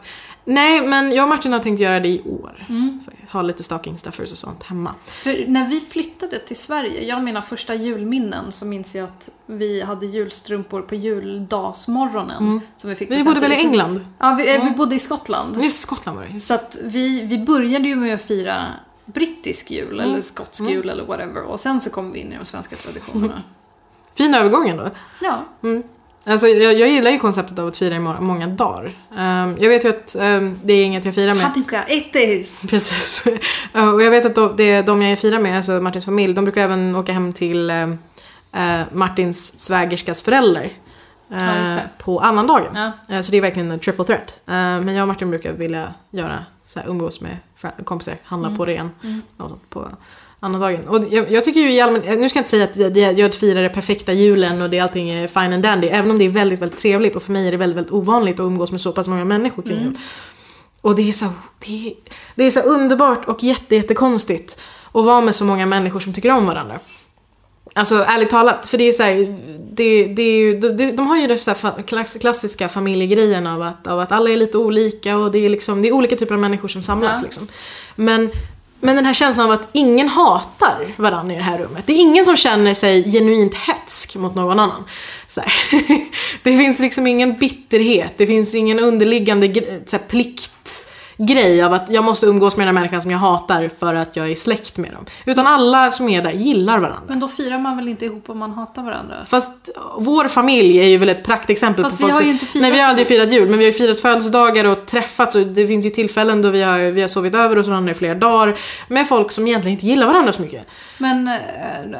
Nej, men jag och Martin har tänkt göra det i år. Mm. Ha lite stocking stuffers och sånt hemma. För när vi flyttade till Sverige, jag mina första julminnen, så minns jag att vi hade julstrumpor på juldagsmorgonen. Som vi fick Mm. Vi bodde väl i. England? Ja, vi, eh, vi bodde i Skottland. Just Skottland var det. Så att vi, vi började ju med att fira brittisk jul, Mm. eller skotsk jul eller whatever. Och sen så kom vi in i de svenska traditionerna. (laughs) Fin övergång ändå. Ja. Alltså, jag, jag gillar ju konceptet av att fira i må- många dagar. Ehm, jag vet ju att ehm, det är inget jag firar med. Hanukkah, ettes! (laughs) Precis. Ja, och jag vet att de, det de jag firar med, alltså Martins familj, de brukar även åka hem till eh, eh, Martins svägerskas föräldrar. eh, Ja, det. på annandagen. Ja. Eh, så det är verkligen en triple threat. Eh, men jag och Martin brukar vilja göra så här, umgås med kompisar, handla på ren Mm. och sånt på annandagen. Och jag, jag tycker ju i allmän, nu ska jag inte säga att jag, jag, jag firar det perfekta julen och det allting är fine and dandy, även om det är väldigt, väldigt trevligt och för mig är det väldigt, väldigt ovanligt att umgås med så pass många människor kring Mm. jul. Och det är så, det är, det är så underbart och jätte, jättekonstigt att vara med så många människor som tycker om varandra. Alltså ärligt talat, för det är så här, det, det är ju, de, de har ju så här klassiska familjegrejen av att, av att alla är lite olika och det är liksom, det är olika typer av människor som samlas Ja. liksom. Men, men den här känslan av att ingen hatar varandra i det här rummet. Det är ingen som känner sig genuint hetsk mot någon annan. Så här. (laughs) Det finns liksom ingen bitterhet, det finns ingen underliggande så här, pliktgrej av att jag måste umgås med den här människan som jag hatar för att jag är släkt med dem. Utan alla som är där gillar varandra. Men då firar man väl inte ihop om man hatar varandra? Fast vår familj är ju väl ett praktexempel Fast på vi folk har som- ju inte firat Nej vi har aldrig firat jul men vi har ju firat födelsedagar och träffats och det finns ju tillfällen då vi har, vi har sovit över hos varandra i flera dagar med folk som egentligen inte gillar varandra så mycket. Men eh,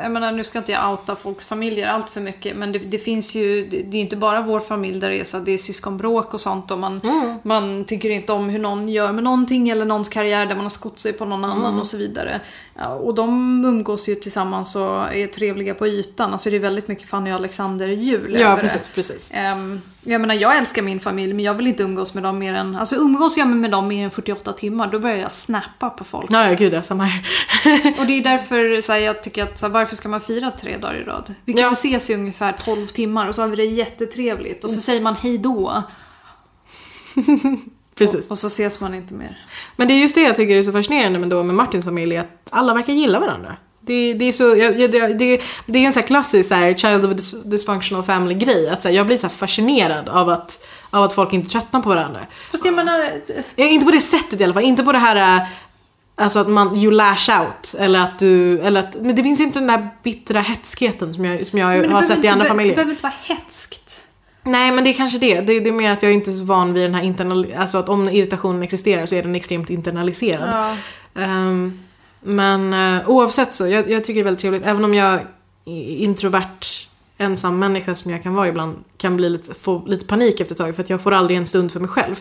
jag menar, nu ska inte jag outa folks familjer allt för mycket, men det, det finns ju, det, är inte bara vår familj där det är så det är syskonbråk och sånt och man, man tycker inte om hur någon gör med någonting eller någons karriär där man har skott sig på någon annan och så vidare. Ja, och de umgås ju tillsammans och är trevliga på ytan. Alltså det är väldigt mycket Fanny och Alexander-jul Ja över precis, precis. Ehm, jag menar, jag älskar min familj men jag vill inte umgås med dem mer än, alltså umgås jag med dem mer än 48 timmar då börjar jag snappa på folk. Ja, ja gud ja, samma här. Och det är därför så här, jag tycker att så här, varför ska man fira tre dagar i rad? Vi kan Ja. ses i ungefär 12 timmar och så har vi det jättetrevligt och så säger man hej då. Precis. Och, och så ses man inte mer. Men det är just det jag tycker är så fascinerande med, då, med Martins familj, att alla verkar gilla varandra. Det, det är så, det, det, det är en här klassisk så här, child of a dysfunctional family grej. Att så här, jag blir så fascinerad av att, av att folk inte tröttnar på varandra. Fast jag menar, Inte på det sättet i alla fall, inte på det här äh, Alltså att man, you lash out. Eller att du, eller att, men det finns inte den där bittra hätskheten som jag, som jag det har sett i andra det familjer. behöver inte vara hetskt. Nej men det är kanske det. det. Det är mer att jag inte är så van vid den här internal, alltså att om irritationen existerar så är den extremt internaliserad. Ja. Ehm, men uh, oavsett så, jag, jag tycker det är väldigt trevligt. Även om jag är introvert ensam människa som jag kan vara ibland kan bli lite, få lite panik efter ett tag för att jag får aldrig en stund för mig själv.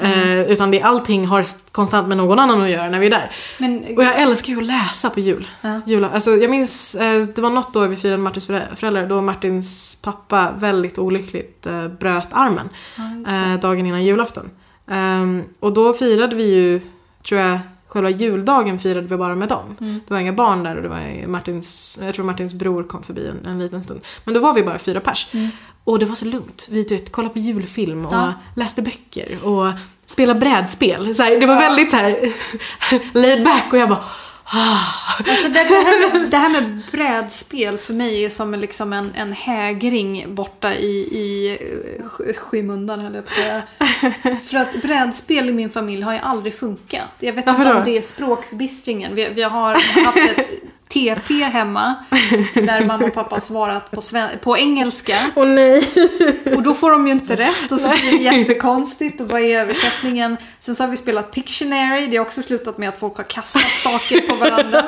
Eh, utan det, allting har konstant med någon annan att göra när vi är där. Men, Och jag älskar ju att läsa på jul. Ja. Jula. Alltså, jag minns, eh, det var något år vi firade Martins förä- föräldrar då Martins pappa väldigt olyckligt eh, bröt armen ja, eh, dagen innan julafton. Ehm, och då firade vi ju, tror jag, själva juldagen firade vi bara med dem. Mm. Det var inga barn där och det var Martins, jag tror Martins bror kom förbi en, en liten stund. Men då var vi bara fyra pers. Mm. Och det var så lugnt. Vi vet, kollade på julfilm och Ja. läste böcker och spelade brädspel. Så här, det var Ja. väldigt så här (laughs) laid back och jag bara. Alltså det, det, här med, det här med brädspel för mig är som liksom en, en hägring borta i, i eh, sk- skymundan höll jag på att säga. För att brädspel i min familj har ju aldrig funkat. Jag vet Varför inte då? om det är språkförbistringen. Vi, vi har haft ett TP hemma där mamma och pappa har svarat på, på engelska. Åh nej. Och då får de ju inte rätt och så blir det jättekonstigt och vad är översättningen? Sen så har vi spelat Pictionary, det har också slutat med att folk har kastat saker på varandra.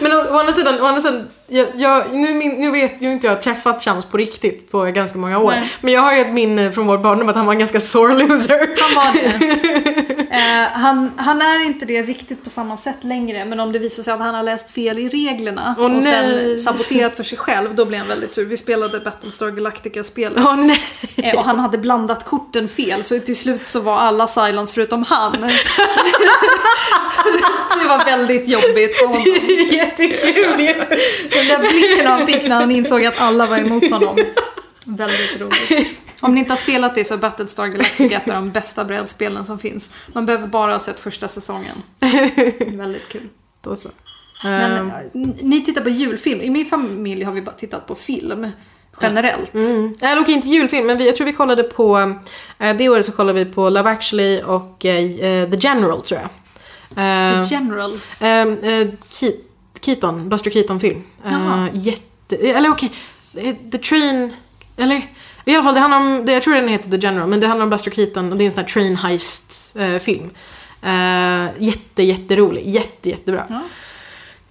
Men å, å andra sidan, å andra sidan jag, jag, nu, min, nu vet ju inte jag träffat Shams på riktigt på ganska många år. Nej. Men jag har ju ett minne från vår barndom att han var en ganska sore loser. Han var det. (laughs) Eh, han, han är inte det riktigt på samma sätt längre, men om det visar sig att han har läst fel i reglerna Åh, och nej. sen saboterat för sig själv, då blir han väldigt sur. Vi spelade Battlestar Galactica-spelet. Nej. Eh, och han hade blandat korten fel, så till slut så var alla silence förutom han. (laughs) det var väldigt jobbigt för honom. Jättekul. Den där blicken han fick när han insåg att alla var emot honom. Väldigt roligt. Om ni inte har spelat det så är Battlestar Galactica ett av de bästa brädspelen som finns. Man behöver bara ha sett första säsongen. Väldigt kul. Då så. Men Ehm, eh, ni tittar på julfilm. I min familj har vi bara tittat på film. Generellt. Mm. Nej, okej, inte julfilm, men vi, jag tror vi kollade på, eh, det året så kollade vi på Love actually och eh, eh, The General tror jag. The General. ehm, eh, Ke- Keaton, Buster Keaton-film. Eh, Jaha. jätte, eller okej, eh, The Train, eller i alla fall det handlar om, jag tror den heter The General, men det handlar om Buster Keaton och det är en sån här train heist-film. Eh, jätte, jätterolig, jätte, jättebra. Ja.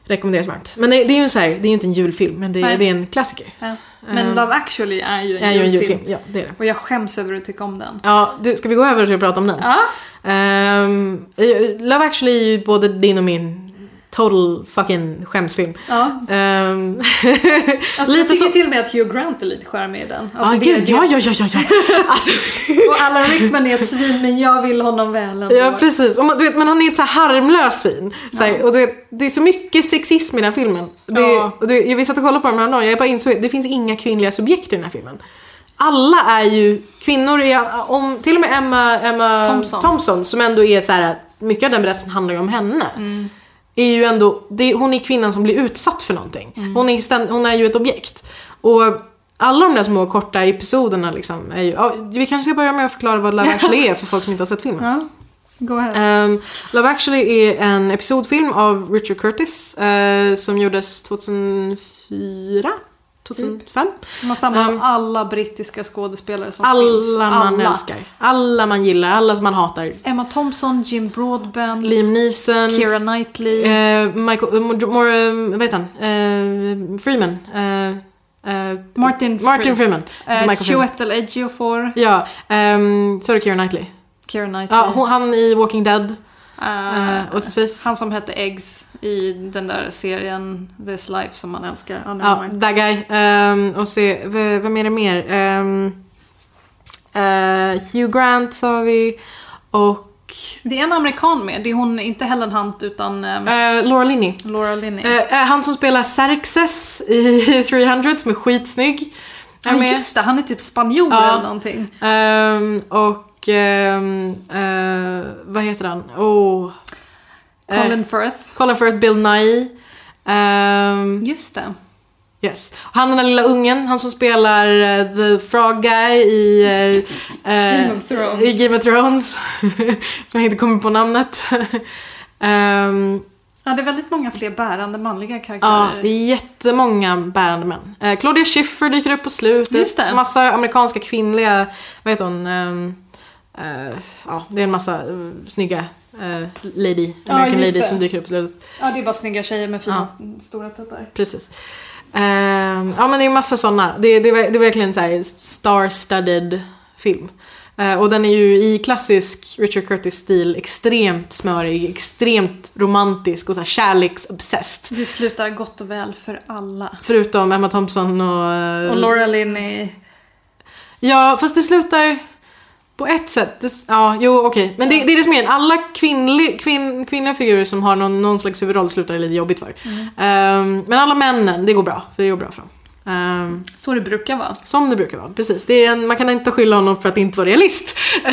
Rekommenderas varmt. Men det, det är ju så här, det är ju inte en julfilm, men det, det är en klassiker. Ja. Men Love actually är ju en, är julfilm. julfilm, ja det är det. Och jag skäms över att tycka om den. Ja, du, ska vi gå över till att prata om den? Ja. Eh, Love actually är ju både din och min total fucking skämsfilm. ja. Ehm, (laughs) Alltså, jag Lite tycker så- till och med att Hugh Grant är lite charmig i den. Ja, Alltså, det- gud, ja, ja, ja, ja, ja. (laughs) Alltså, Och Alan Rickman är ett svin men jag vill honom väl ändå. ja, precis. Och man, du vet, men han är ett så här harmlös svin. Så här, Ja. Och du vet, det är så mycket sexism i den här filmen. Det, Ja. och du, jag vi satt och kollade på den häromdagen, jag bara insåg det finns inga kvinnliga subjekt i den här filmen. Alla är ju kvinnor, är, om, till och med Emma, Emma Thompson. Thompson som ändå är så här, mycket av den berättelsen handlar ju om henne. Mm. Är ju ändå, det, hon är kvinnan som blir utsatt för någonting. Mm. Hon, är ständ, hon är ju ett objekt. Och alla de där små korta episoderna liksom är ju, ja, vi kanske ska börja med att förklara vad Love actually är för folk som inte har sett filmen. (laughs) Ja, go ahead. Ehm, Love actually är en episodfilm av Richard Curtis eh, som gjordes 2004? 2005? Man samlar ehm, alla brittiska skådespelare som finns. Alla man älskar. Alla man gillar, alla som man hatar. Emma Thompson, Jim Broadbent, Liam Neeson. Keira Knightley. Eh, Michael, uh, more, more, eh, vad heter han? Eh, Freeman. Eh, eh, Martin Martin Freeman. eh, Freeman. Chiwetel Ejiofor, Ja, um, så är det Keira Knightley. Keira Knightley. Ja, hon, han i Walking Dead. Uh, his face? han som hette Eggs i den där serien This Life som man älskar. Oh, Ja, that guy. Um, och se, vem är det mer? Um, eh, Hugh Grant sa vi. Och Det är en amerikan med. Det är hon, inte Helen Hunt utan ehm, uh, Laura Linney. Laura Linney. Eh, han som spelar Xerxes i (laughs) 300 som är skitsnygg. ja, just det, han är typ spanjor eller någonting. Ehm, och ehm, eh, vad heter han? Oh. Eh, Colin Firth. Colin Firth, Bill Nye. Ehm, Just det. yes. Han den där lilla ungen, han som spelar eh, The Frog Guy i eh, Game of Thrones. I Game of Thrones. (laughs) som jag inte kommer på namnet. (laughs) Ehm, Ja, det är väldigt många fler bärande manliga Ja, karaktärer. det är jättemånga bärande män. Eh, Claudia Schiffer dyker upp på slutet. Massa amerikanska kvinnliga, vad heter hon? Ehm, eh, ja, det är en massa uh, snygga uh, lady, Ja, American just ladies det. som dyker upp. Ja, det är bara snygga tjejer med fina stora tuttar. Precis. Ehm, ja men det är massa sådana. Det, det, det är verkligen så star-studded film. Eh, och den är ju i klassisk Richard Curtis-stil extremt smörig, extremt romantisk och så här kärleksobsessed. Det slutar gott och väl för alla. Förutom Emma Thompson och... eh, Och Laura Linney. Ja, fast det slutar på ett sätt. Det, ja, jo okej. Men det, det är det som är Alla kvinnlig, kvinn, kvinnliga figurer som har någon, någon slags huvudroll slutar det lite jobbigt för. Ehm, men alla männen, det går bra. Det går bra för dem. Ehm, Så det brukar vara. som det brukar vara, precis. Det är en, man kan inte skylla honom för att inte vara realist. (laughs)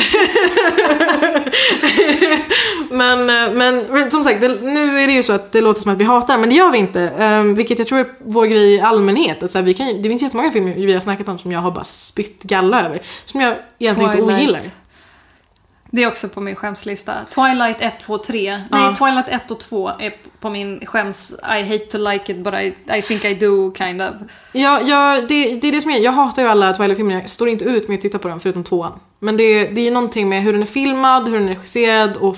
men, eh, men som sagt, det, nu är det ju så att det låter som att vi hatar, men det gör vi inte. Ehm, vilket jag tror är vår grej i allmänhet. Att så här, vi kan, det finns jättemånga filmer vi har snackat om som jag har bara spytt galla över. Som jag egentligen inte Twilight. ogillar. Det är också på min skämslista. Twilight 1, 2, 3. Nej, Ja. Twilight 1 och 2 är på min skäms I hate to like it but I, I think I do kind of. Ja, ja, det, det är det som är, jag hatar ju alla Twilight-filmer, jag står inte ut med att titta på dem förutom tvåan. Men det, det är ju någonting med hur den är filmad, hur den är regisserad och,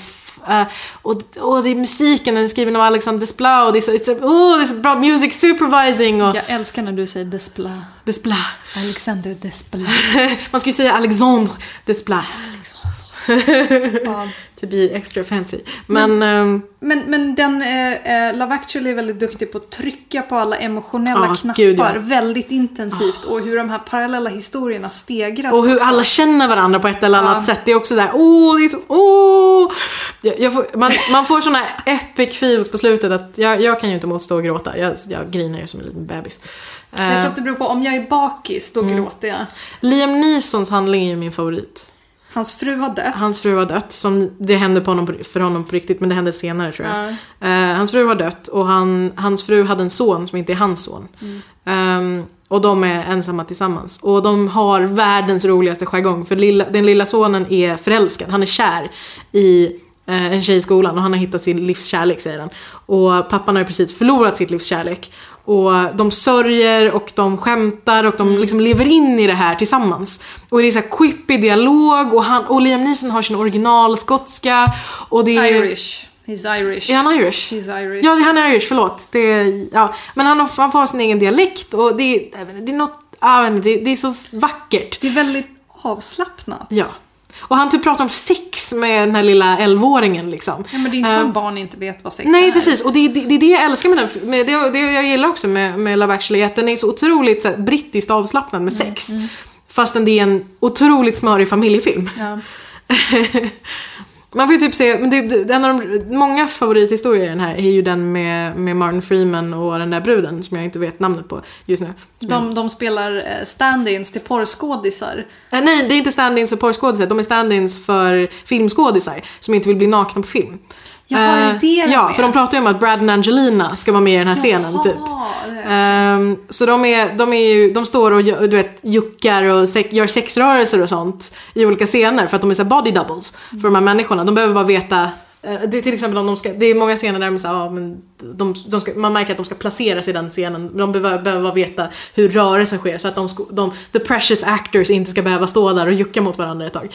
eh, och, och det är musiken, den är skriven av Alexander Desplat och det är så, it's a, oh, det är så bra music supervising och Jag älskar när du säger Desplat. Desplat. Alexander Desplat. (laughs) Man ska ju säga Alexandre Desplat. Ja. (laughs) To be extra fancy. Men, ehm, Men, men den, eh, eh, Love actually är väldigt duktig på att trycka på alla emotionella Ja, knappar gud, ja. väldigt intensivt och hur de här parallella historierna stegras och hur också. alla känner varandra på ett eller annat Ja. sätt. Det är också där, åh, det är så, åh. Jag, jag får, man, man får såna epic feels på slutet att jag, jag kan ju inte motstå att gråta. Jag, jag grinar ju som en liten bebis. Jag Eh, tror att det beror på, om jag är bakis då Mm. gråter jag. Liam Neesons handling är ju min favorit. Hans fru har dött. Hans fru har dött, som det hände på honom, för honom på riktigt, men det hände senare tror jag. Ja. Eh, hans fru har dött och han, hans fru hade en son som inte är hans son. Ehm, och de är ensamma tillsammans. Och de har världens roligaste jargong. För lilla, den lilla sonen är förälskad, han är kär i eh, en tjej i skolan och han har hittat sin livskärlek säger han. Och pappan har ju precis förlorat sitt livskärlek. Och de sörjer och de skämtar och de liksom lever in i det här tillsammans. Och det är så quippy dialog och, han, och Liam Neeson har sin originalskotska. Och det är... Irish. He's Irish. Är han Irish? He's Irish. Ja, han är Irish, förlåt. Det, är- ja. Men han, han får sin egen dialekt och det, är- det är något, jag vet inte, det är så vackert. Det är väldigt avslappnat. Ja. Och han typ pratar om sex med den här lilla 11-åringen liksom. Ja, men det är inte som att barn inte vet vad sex Nej är. precis, och det, det, det är det jag älskar med den. Med det, det jag gillar också med, med Love actually, att den är så otroligt så här, brittiskt avslappnad med sex. Fastän det är en otroligt smörig familjefilm. Ja. (laughs) Man får ju typ se, men det, det, en av de, mångas favorithistorier i den här är ju den med, med Martin Freeman och den där bruden som jag inte vet namnet på just nu. Som jag- De, de spelar eh, stand-ins till porrskådisar. Eh, nej, det är inte stand-ins för porrskådisar, de är stand-ins för filmskådisar som inte vill bli nakna på film. Jaha, det Eh, det de Ja, är? för de pratar ju om att Brad och Angelina ska vara med i den här scenen typ. Jaha, Ehm, så de, är, de, är ju, de står och du vet, juckar och se, gör sexrörelser och sånt i olika scener för att de är så body doubles för de här människorna. De behöver bara veta eh, det är till exempel om de ska, det är många scener där de, så ja, men de, de ska, man märker att de ska placeras i den scenen. De behöver, behöver bara veta hur rörelsen sker så att de, de, the precious actors inte ska behöva stå där och jucka mot varandra ett tag.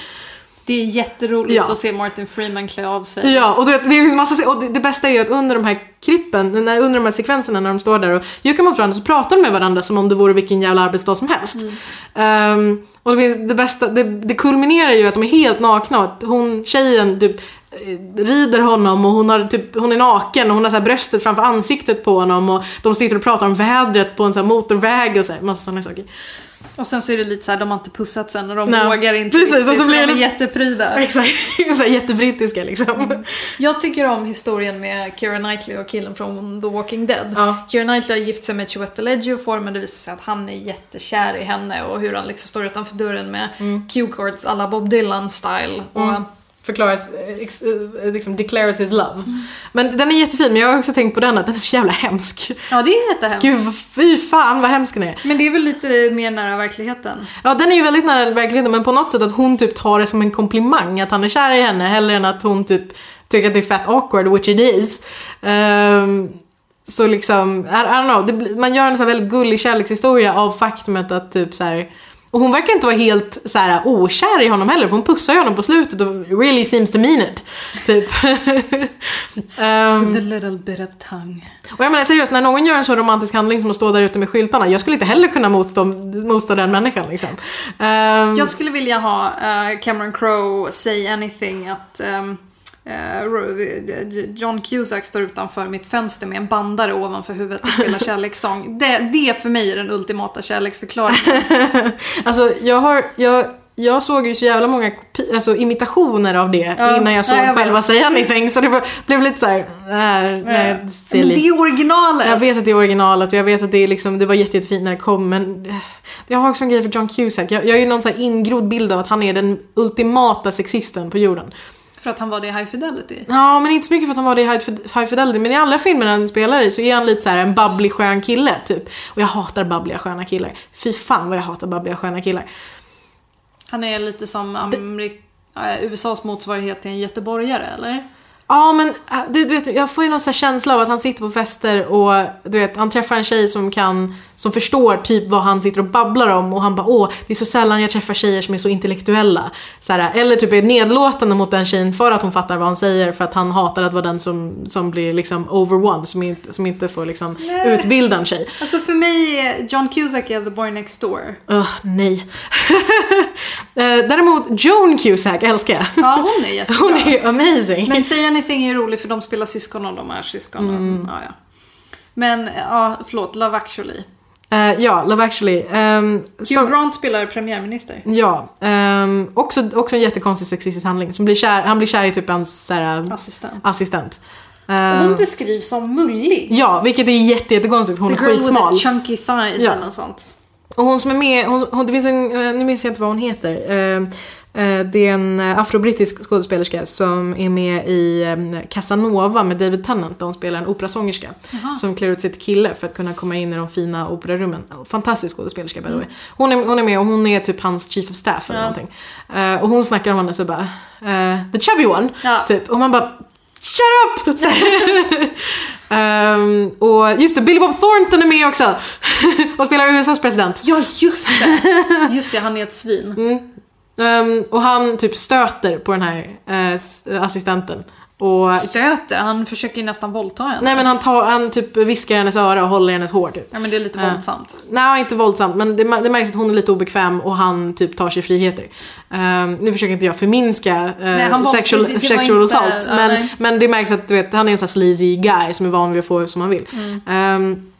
Det är jätteroligt Ja. att se Martin Freeman klä av sig. Ja, och vet, det finns massa, och det, det bästa är ju att under de här klippen, när, under de här sekvenserna när de står där och juckar mot varandra så pratar de med varandra som om det vore vilken jävla arbetsdag som helst. Ehm, och det, finns, det bästa, det, det kulminerar ju att de är helt nakna och att hon, tjejen typ eh, rider honom och hon, har typ, hon är naken och hon har så bröstet framför ansiktet på honom och de sitter och pratar om vädret på en så motorväg och så här, massa sådana saker. Och sen så är det lite så här, de har inte pussat sen och de Nej. vågar inte Precis, och så blir de det lite- jättepryda. (laughs) Exakt, så här jättebrittiska liksom. Jag tycker om historien med Keira Knightley och killen från The Walking Dead. Ja. Keira Knightley har gift sig med Chiwetel Ejiofor men det visar sig att han är jättekär i henne och hur han liksom står utanför dörren med Q-chords alla Bob Dylan-style. Och Mm. Förklaras, eh, eh, liksom declares his love. Men den är jättefin, men jag har också tänkt på den att den är så jävla hemsk. Ja, det är jättehemskt. Gud, fy fan vad hemsk den är. Men det är väl lite mer nära verkligheten. Ja, den är ju väldigt nära verkligheten, men på något sätt att hon typ tar det som en komplimang att han är kär i henne, hellre än att hon typ tycker att det är fett awkward, which it is. Ehm, så liksom, I, I don't know, det, man gör en så här väldigt gullig kärlekshistoria av faktumet att typ så här. Och hon verkar inte vara helt så här okär i honom heller för hon pussar ju honom på slutet och really seems to mean it. Typ. um, (laughs) The little bit of tongue. och jag menar seriöst, när någon gör en så romantisk handling som att stå där ute med skyltarna, jag skulle inte heller kunna motstå, motstå den människan liksom. Um, Jag skulle vilja ha eh, Cameron Crowe say anything att eh, Ro- John Cusack står utanför mitt fönster med en bandare ovanför huvudet och spelar (laughs) kärlekssång. Det, det för mig är den ultimata kärleksförklaringen. (laughs) Alltså jag har, jag, jag såg ju så jävla många alltså, imitationer av det Ja, innan jag såg ja, jag vet. själva Say Anything så det var, blev lite såhär, äh, nej, det ser Men det är originalet! Jag vet att det är originalet och jag vet att det, är liksom, det var jätte, jättefint när det kom men eh, jag har också en grej för John Cusack. Jag, jag har ju någon så ingrodd bild av att han är den ultimata sexisten på jorden. För att han var det i High Fidelity. Ja, men inte så mycket för att han var det i High Fid- High Fidelity, men i alla filmer han spelar i så är han lite så här en babblig skön kille, typ. Och jag hatar babbliga sköna killar. Fy fan vad jag hatar babbliga sköna killar. Han är lite som Amerik- eh, USAs motsvarighet till en göteborgare, eller? Ja men äh, du, du vet, jag får ju någon känsla av att han sitter på fester och du vet, han träffar en tjej som kan, som förstår typ vad han sitter och babblar om och han bara åh, det är så sällan jag träffar tjejer som är så intellektuella. Så här, eller typ är nedlåtande mot den tjejen för att hon fattar vad han säger för att han hatar att vara den som, som blir liksom over one, som inte, som inte får liksom Nej. utbilda en tjej. Alltså för mig, är John Cusack är the boy next door. Ugh, nej. (laughs) Eh, Däremot Joan Cusack älskar jag. Ja, hon är jättebra. Hon är amazing. Men Say Anything är rolig för de spelar syskon och de är syskon. Mm. Ja, ja. Men ja, förlåt, Love actually. Eh, ja, Love actually. Um, Hugh Grant spelar premiärminister. Ja, ehm, också, också en jättekonstig sexistisk handling. Som blir kär, han blir kär i typ hans såhär, Assistent. assistent. Och Ehm, hon beskrivs som mullig. ja, vilket är jätte, jättekonstigt för hon The är girl with skitsmal. the chunky thighs Ja. eller något sånt. Och hon som är med, hon, hon, det finns en, eh, nu minns jag inte vad hon heter. Ehm, eh, det är en eh, afrobrittisk skådespelerska som är med i eh, Casanova med David Tennant där hon spelar en operasångerska. Som klär ut sig till kille för att kunna komma in i de fina operarummen. Fantastisk skådespelerska by the way. Hon är, hon är med och hon är typ hans chief of staff eller Ja. någonting. Eh, och hon snackar om henne så bara, eh, the chubby one. Ja. Typ. Och man bara Shut up! (laughs) Ehm, och just det, Billy Bob Thornton är med också. (laughs) och spelar USAs president. Ja, just det! Just det, han är ett svin. Mm. Ehm, och han typ stöter på den här eh, s- assistenten. Och, Stöter, han försöker ju nästan våldta henne. nej men han, tar, han typ viskar i hennes öra och håller i hennes hår typ. Ja men det är lite Ja. våldsamt. Nej, inte våldsamt, men det, det märks att hon är lite obekväm och han typ tar sig friheter. Ehm, nu försöker inte jag förminska uh, Nej, han var- sexual, det- det sexual inte- assault, ja, men, nej. men det märks att du vet, han är en sån här sleazy guy som är van vid att få som han vill. Mm. Ehm,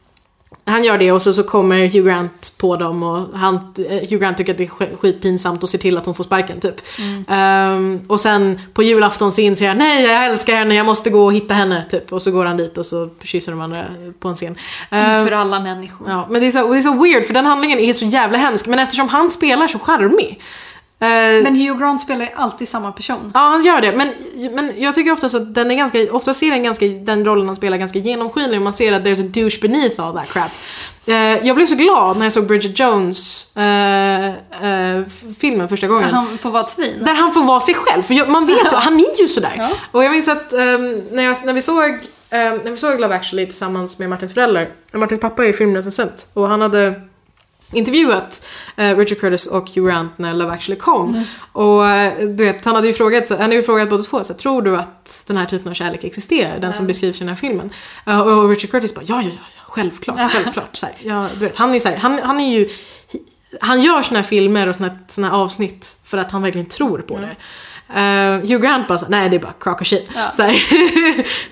han gör det och så, så kommer Hugh Grant på dem och han, eh, Hugh Grant tycker att det är sk- skitpinsamt och ser till att hon får sparken typ. Mm. Ehm, och sen på julafton så inser han nej jag älskar henne, jag måste gå och hitta henne typ. Och så går han dit och så kysser de varandra på en scen. Ehm, För alla människor. Ja, men det är, så, det är så weird för den handlingen är så jävla hemsk. Men eftersom han spelar så charmig. Eh, Men Hugh Grant spelar ju alltid samma person. Ja, han gör det. Men, men jag tycker oftast att den är ganska, ofta ser den, ganska, den rollen han spelar ganska genomskinlig och man ser att there's a douche beneath all that crap. Eh, jag blev så glad när jag såg Bridget Jones eh, f- filmen första gången. Han får vara ett svin. Där han får vara sig själv, för jag, man vet ju, han är ju sådär. Ja. Och jag minns att ehm, när, jag, när, vi såg, ehm, när vi såg Love actually tillsammans med Martins föräldrar, Martins pappa är filmrecensent och han hade intervjuat eh, Richard Curtis och Hugh Grant när Love actually kom. Och eh, du vet, han hade ju frågat, han hade ju frågat båda två, så här, tror du att den här typen av kärlek existerar? Den som beskrivs i den här filmen. Eh, och Richard Curtis bara, ja, ja, ja, självklart, självklart. Så här, ja, du vet, han är så här, han, han är ju han gör såna här filmer och såna, såna här avsnitt för att han verkligen tror på det. Uh, Hugh Grant bara så, nej det är bara crock och shit. Ja. (laughs)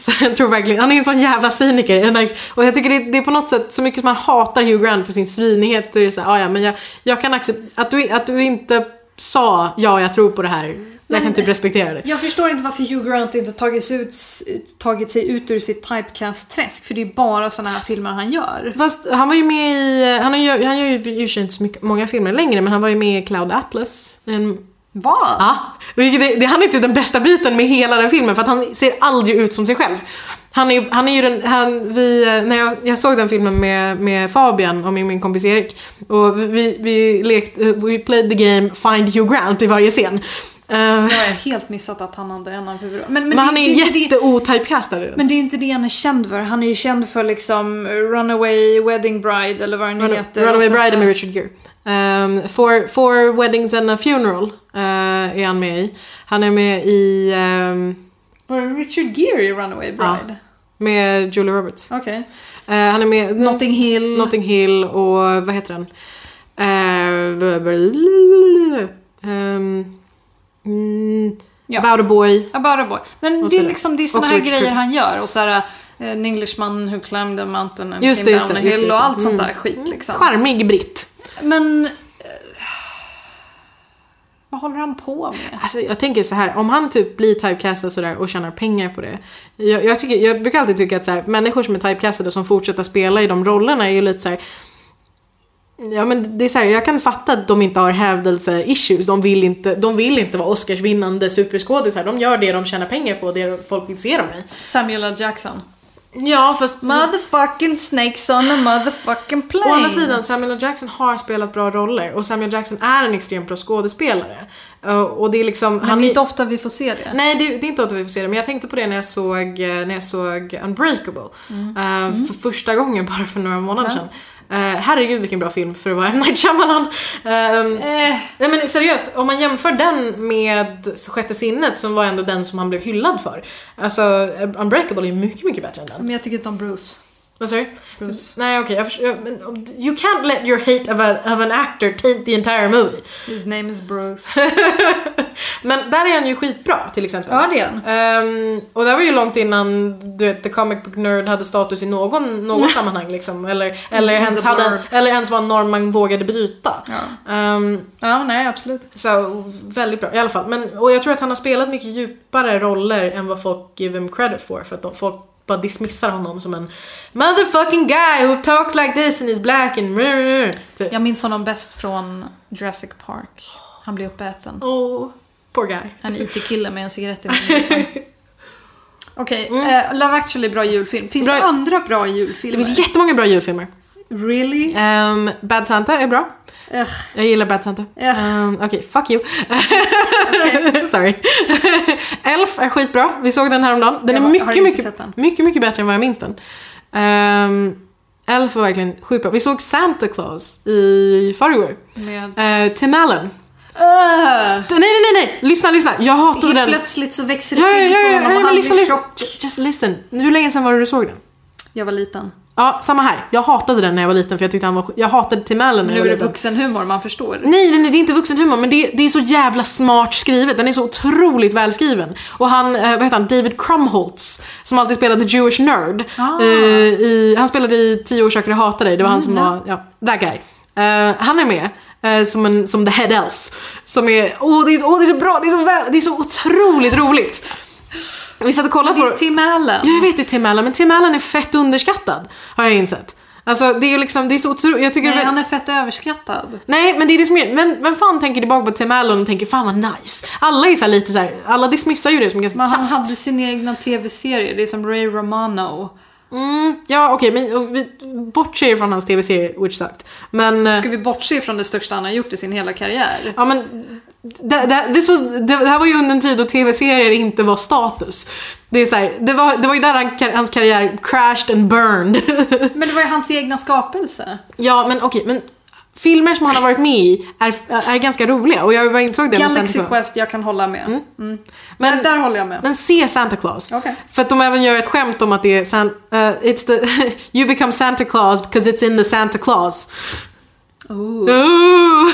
Så, jag tror verkligen, han är en sån jävla cyniker. Och jag tycker det, det är på något sätt, så mycket som man hatar Hugh Grant för sin svinighet, då är det så här, "Ah, ja men jag, jag kan acceptera, att du, att du inte sa ja jag tror på det här, jag Men- kan typ respektera det. Jag förstår inte varför Hugh Grant inte tagit sig ut, tagit sig ut ur sitt typecast-träsk. För det är bara såna här filmer han gör. Fast han var ju med i, han, har han gör ju i och för sig inte så mycket, många filmer längre, men han var ju med i Cloud Atlas. En Vad? Ja, vilket är, det, han är typ den bästa biten med hela den filmen för att han ser aldrig ut som sig själv. Han är, han är ju den, han, vi, när jag, jag såg den filmen med, med Fabian och min, min kompis Erik och vi, vi lekte, we played the game Find Hugh Grant i varje scen. Eh, Jag har helt missat att han hade en av huvudrollerna. Men, men, det- han är det det- jätte-otypecastad i den. Men det är inte det han är känd för. Han är ju känd för liksom Runaway Wedding Bride eller vad den Run, heter. Runaway Bride med Richard Gere. Um, for, for Weddings and a Funeral eh, är han med i. Han är med i... ehm, Var det Richard Gere i Runaway Bride? med Julia Roberts. Okej. Eh, han är med... Notting Hill. Notting Hill och vad heter den? Uh, um, mm, Ja. About a boy. About a boy. Men det är liksom det är såna här grejer Curtis. han gör. Och så här, eh, An Englishman who climbed a mountain and Just came det, down a Just det, hill just och allt sånt Mm. där skit liksom. Charmig britt. Men... eh, Vad håller han på med? Alltså, jag tänker så här, om han typ blir typecastad sådär och tjänar pengar på det. Jag, jag, tycker, jag brukar alltid tycka att så här, människor som är typecastade som fortsätter spela i de rollerna är ju lite så här. Ja men det är så här, jag kan fatta att de inte har hävdelse-issues. De vill inte, de vill inte vara Oscarsvinnande superskådisar. De gör det de tjänar pengar på, det folk vill se dem i. Samuel L. Jackson. Ja fast... Motherfucking snakes on a motherfucking plane. Å andra sidan, Samuel L. Jackson har spelat bra roller och Samuel Jackson är en extremt bra skådespelare. Uh, och det är liksom... Men det är inte ofta vi får se det. Nej, det, det är inte ofta vi får se det, men jag tänkte på det när jag såg, eh, när jag såg Unbreakable. Eh, För första gången bara för några månader Ja. sedan. Eh, herregud vilken bra film för att vara M. (laughs) Night Shyamalan. Ehm, Eh, nej men seriöst, om man jämför den med Sjätte sinnet som var ändå den som han blev hyllad för. Alltså Unbreakable är mycket, mycket bättre än den. men jag tycker inte om Bruce. Vad sa du? Nej okej, jag men you can't let your hate of, a, of an actor taint the entire movie. His name is Bruce. (laughs) Men där är han ju skitbra till exempel. ja, det är han. Ehm, och det var ju långt innan du vet, The Comic Book Nerd hade status i någon, något (laughs) sammanhang liksom. Eller, eller, ens hade, eller ens var en norm man vågade bryta. Ja. Ehm, ja, nej absolut. så väldigt bra i alla fall. Men, och jag tror att han har spelat mycket djupare roller än vad folk give him credit for. För att de, folk bara dismissar honom som en motherfucking guy who talks like this and is black and typ. Jag minns honom bäst från Jurassic Park. Han blir uppäten. Oh, poor guy. En IT-kille med en cigarett i (laughs) munnen. Okej, Mm. eh, Love actually bra julfilm. Finns Bra- det andra bra Det julfilmer? finns jättemånga bra julfilmer. Really? Um, Bad Santa är bra. Ugh. Jag gillar Bad Santa. Um, Okej, fuck you. (laughs) Sorry. Elf är skitbra. Vi såg den häromdagen. Den Jag är mycket, mycket, den. mycket, mycket bättre än vad jag minns den. Um, Elf var verkligen sjukt bra. Vi såg Santa Claus i förrgår. Med... Uh, Tim Allen. Uh, Nej, nej, nej, nej! Lyssna, lyssna. Jag hatade helt den. plötsligt så växer det Ja, ja, till ja, på ja, honom ja, och men han lyssna, blir tjock. Ju- Just listen. Hur länge sedan var det du såg den? Jag var liten. Ja, samma här. Jag hatade den när jag var liten för jag tyckte han var Jag hatade Tim Allen när Nu jag är var det vuxenhumor, man förstår. Nej, nej, nej, det är inte vuxenhumor men det, det är så jävla smart skrivet. Den är så otroligt välskriven. Och han, eh, vad heter han, David Crumholtz, som alltid spelade Jewish Nerd. Ah. Eh, i, han spelade i Tio orsaker att hata dig, det var han som Mm, var, ja, that guy. Eh, han är med. eh, som, en, som the head elf. Som är, åh det är, så- åh, det är så bra, det är så, väl, det är så otroligt roligt. Vi satt och kollade Det på är Tim Allen. Ja, jag vet det är Tim Allen, men Tim Allen är fett underskattad. Har jag insett. Alltså det är ju liksom, det är så otroligt, jag tycker Nej, det är han är fett överskattad. Nej, men det är det som är, vem, vem fan tänker tillbaka på Tim Allen och tänker fan vad nice? Alla är så här lite så här, alla dismissar ju det som ganska Men han kast. hade sin egna tv-serie, det är som Ray Romano. Mm, ja okej, men och vi bortser från hans tv-serie, which sucked. Men... eh, Ska vi bortse från det största han har gjort i sin hela karriär? Ja men, det, was, det, här var ju under en tid då tv-serier inte var status. Det, är så här, det, var, det var ju där han, hans karriär crashed and burned. (laughs) Men det var ju hans egna skapelse. ja men okej, men filmer som han har varit med i är, är ganska roliga och jag bara insåg det med Galaxy Claus. Quest, jag kan hålla med. Mm. Men, Men där håller jag med. men se Santa Claus. Okej. För att de även gör ett skämt om att det är San, uh, it's the, (laughs) you become Santa Claus because it's in the Santa Claus. Ooh.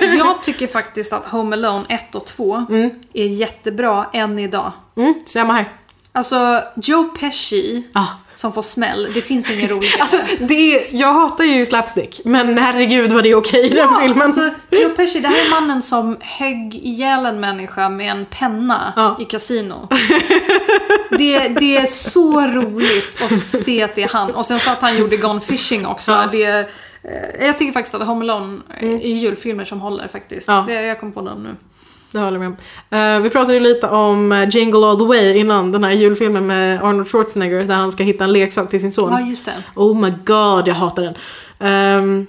(laughs) Jag tycker faktiskt att Home Alone 1 och 2 är jättebra än idag. mm, samma här. Alltså, Joe Pesci Ah. som får smäll, det finns ingen roligare. Alltså, det jag hatar ju slapstick, men herregud vad det är okej i den Ja, filmen. Alltså, Joe Pesci, det här är mannen som högg ihjäl en människa med en penna Ja. i kasino. (laughs) Det, det är så roligt att se att det är han. Och sen så att han gjorde Gone Fishing också. Ja. Det, jag tycker faktiskt att Home Alone är julfilmer som håller faktiskt. Ja. Det, jag kom på dem nu. Det håller jag med om. Eh, vi pratade ju lite om eh, Jingle All The Way innan, den här julfilmen med Arnold Schwarzenegger där han ska hitta en leksak till sin son. Ja, just det. Oh my god, jag hatar den. Um,